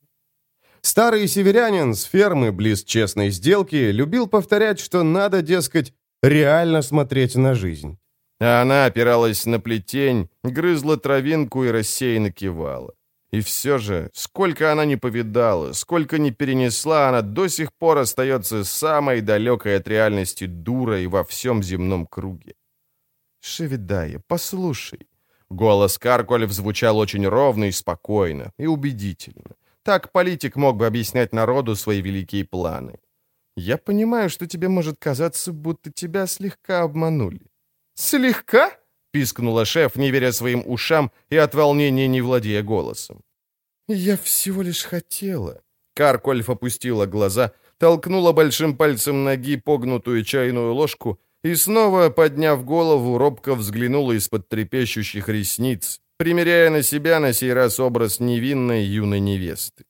Старый северянин с фермы близ честной сделки любил повторять, что надо, дескать, реально смотреть на жизнь. А она опиралась на плетень, грызла травинку и рассеянно кивала. И все же, сколько она не повидала, сколько не перенесла, она до сих пор остается самой далекой от реальности дурой во всем земном круге. «Шевидая, послушай». Голос Карколев звучал очень ровно и спокойно, и убедительно. Так политик мог бы объяснять народу свои великие планы. «Я понимаю, что тебе может казаться, будто тебя слегка обманули». «Слегка?» Пискнула шеф, не веря своим ушам и от волнения не владея голосом. «Я всего лишь хотела». Каркольф опустила глаза, толкнула большим пальцем ноги погнутую чайную ложку и снова, подняв голову, робко взглянула из-под трепещущих ресниц, примеряя на себя на сей раз образ невинной юной невесты.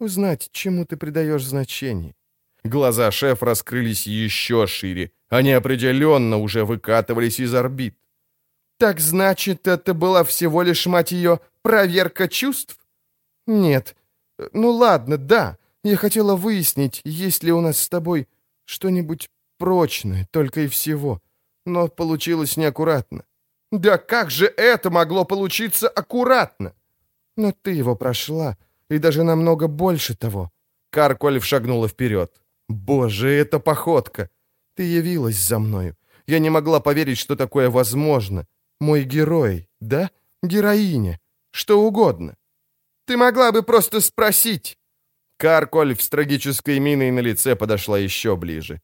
«Узнать, чему ты придаешь значение». Глаза шеф раскрылись еще шире. Они определенно уже выкатывались из орбит. «Так значит, это была всего лишь, мать ее, проверка чувств?» «Нет. Ну ладно, да. Я хотела выяснить, есть ли у нас с тобой что-нибудь прочное, только и всего. Но получилось неаккуратно». «Да как же это могло получиться аккуратно?» «Но ты его прошла, и даже намного больше того». Каркольф шагнула вперед. «Боже, это походка! Ты явилась за мною. Я не могла поверить, что такое возможно. Мой герой, да? Героиня. Что угодно. Ты могла бы просто спросить. Карколь с трагической миной на лице подошла еще ближе.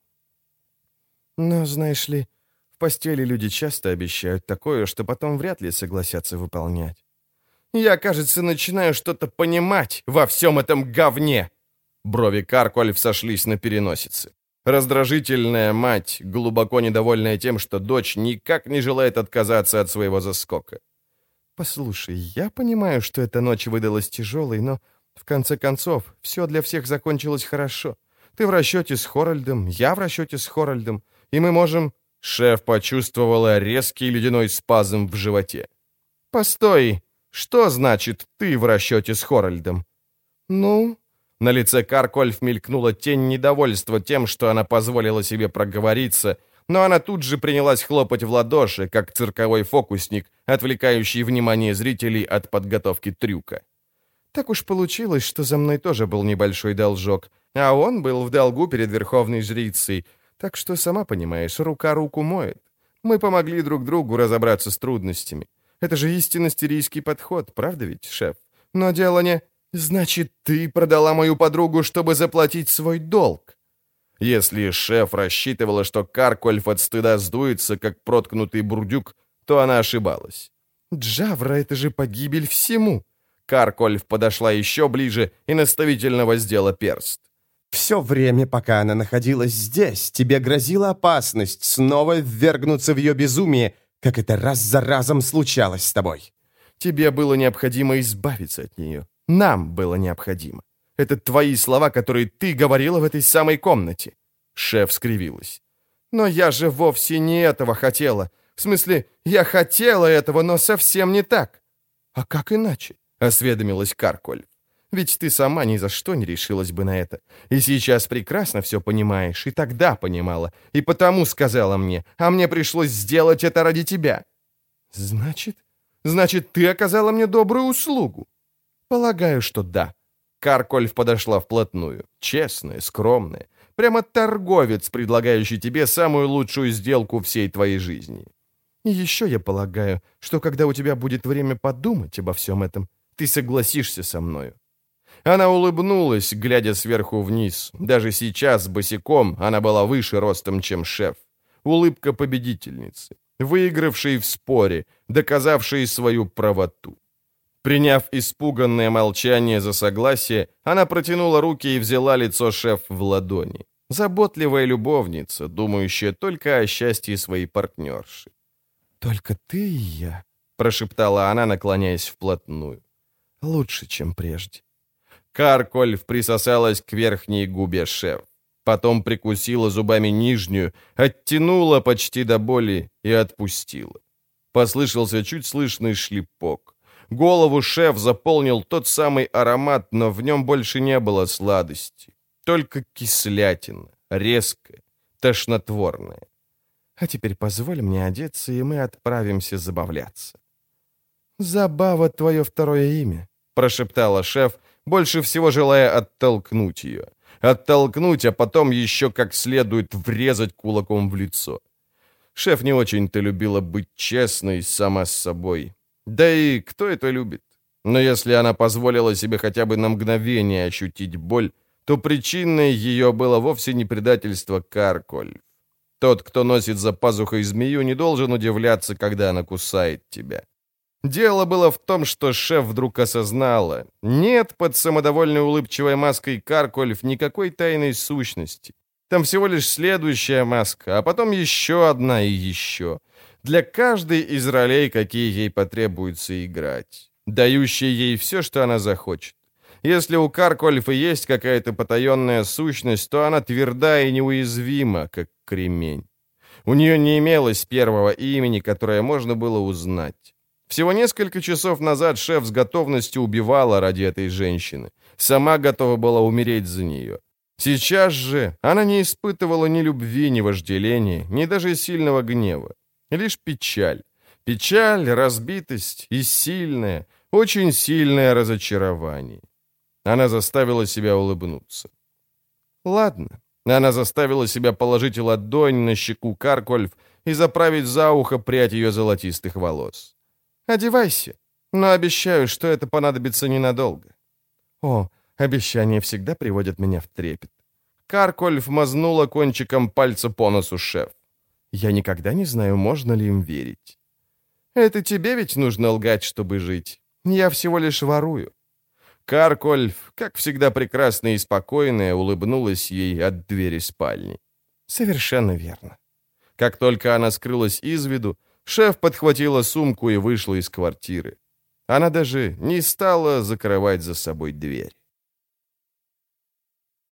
Но, знаешь ли, в постели люди часто обещают такое, что потом вряд ли согласятся выполнять. Я, кажется, начинаю что-то понимать во всем этом говне. Брови Каркольф сошлись на переносице. Раздражительная мать, глубоко недовольная тем, что дочь никак не желает отказаться от своего заскока. «Послушай, я понимаю, что эта ночь выдалась тяжелой, но, в конце концов, все для всех закончилось хорошо. Ты в расчете с Хоральдом, я в расчете с Хоральдом, и мы можем...» Шеф почувствовала резкий ледяной спазм в животе. «Постой, что значит «ты в расчете с Хоральдом»?» «Ну, на лице Каркольф мелькнула тень недовольства тем, что она позволила себе проговориться, но она тут же принялась хлопать в ладоши, как цирковой фокусник, отвлекающий внимание зрителей от подготовки трюка. Так уж получилось, что за мной тоже был небольшой должок, а он был в долгу перед верховной жрицей. Так что, сама понимаешь, рука руку моет. Мы помогли друг другу разобраться с трудностями. Это же истинно стирийский подход, правда ведь, шеф? Но дело не... Значит, ты продала мою подругу, чтобы заплатить свой долг. Если шеф рассчитывала, что Каркольф от стыда сдуется, как проткнутый бурдюк, то она ошибалась. Джавра — это же погибель всему. Каркольф подошла еще ближе и наставительно воздела перст. Все время, пока она находилась здесь, тебе грозила опасность снова ввергнуться в ее безумие, как это раз за разом случалось с тобой. Тебе было необходимо избавиться от нее. Нам было необходимо. Это твои слова, которые ты говорила в этой самой комнате. Шеф скривилась. Но я же вовсе не этого хотела. В смысле, я хотела этого, но совсем не так. А как иначе? Осведомилась Карколь. Ведь ты сама ни за что не решилась бы на это. И сейчас прекрасно все понимаешь, и тогда понимала, и потому сказала мне, а мне пришлось сделать это ради тебя. Значит? Значит, ты оказала мне добрую услугу? Полагаю, что да. Каркольф подошла вплотную. Честная, скромная. Прямо торговец, предлагающий тебе самую лучшую сделку всей твоей жизни. И еще я полагаю, что когда у тебя будет время подумать обо всем этом, ты согласишься со мною. Она улыбнулась, глядя сверху вниз. Даже сейчас, босиком, она была выше ростом, чем шеф. Улыбка победительницы, выигравшей в споре, доказавшей свою правоту. Приняв испуганное молчание за согласие, она протянула руки и взяла лицо шеф в ладони. Заботливая любовница, думающая только о счастье своей партнерши. «Только ты и я», — прошептала она, наклоняясь вплотную. «Лучше, чем прежде». Каркольф присосалась к верхней губе шеф. Потом прикусила зубами нижнюю, оттянула почти до боли и отпустила. Послышался чуть слышный шлепок. Голову шеф заполнил тот самый аромат, но в нем больше не было сладости. Только кислятина, резкая, тошнотворная. А теперь позволь мне одеться, и мы отправимся забавляться. «Забава — твое второе имя», — прошептала шеф, больше всего желая оттолкнуть ее. Оттолкнуть, а потом еще как следует врезать кулаком в лицо. Шеф не очень-то любила быть честной сама с собой. Да и кто это любит? Но если она позволила себе хотя бы на мгновение ощутить боль, то причиной ее было вовсе не предательство Карколь. Тот, кто носит за пазухой змею, не должен удивляться, когда она кусает тебя. Дело было в том, что шеф вдруг осознала. Нет под самодовольной улыбчивой маской Каркольф никакой тайной сущности. Там всего лишь следующая маска, а потом еще одна и еще. Для каждой из ролей, какие ей потребуется играть. Дающая ей все, что она захочет. Если у Каркольфа есть какая-то потаенная сущность, то она тверда и неуязвима, как кремень. У нее не имелось первого имени, которое можно было узнать. Всего несколько часов назад шеф с готовностью убивала ради этой женщины. Сама готова была умереть за нее. Сейчас же она не испытывала ни любви, ни вожделения, ни даже сильного гнева. Лишь печаль. Печаль, разбитость и сильное, очень сильное разочарование. Она заставила себя улыбнуться. Ладно. Она заставила себя положить ладонь на щеку Каркольф и заправить за ухо прядь ее золотистых волос. Одевайся, но обещаю, что это понадобится ненадолго. О, обещания всегда приводят меня в трепет. Каркольф мазнула кончиком пальца по носу шеф. Я никогда не знаю, можно ли им верить. Это тебе ведь нужно лгать, чтобы жить. Я всего лишь ворую. Каркольф, как всегда прекрасная и спокойная, улыбнулась ей от двери спальни. Совершенно верно. Как только она скрылась из виду, Шеф подхватила сумку и вышла из квартиры. Она даже не стала закрывать за собой дверь.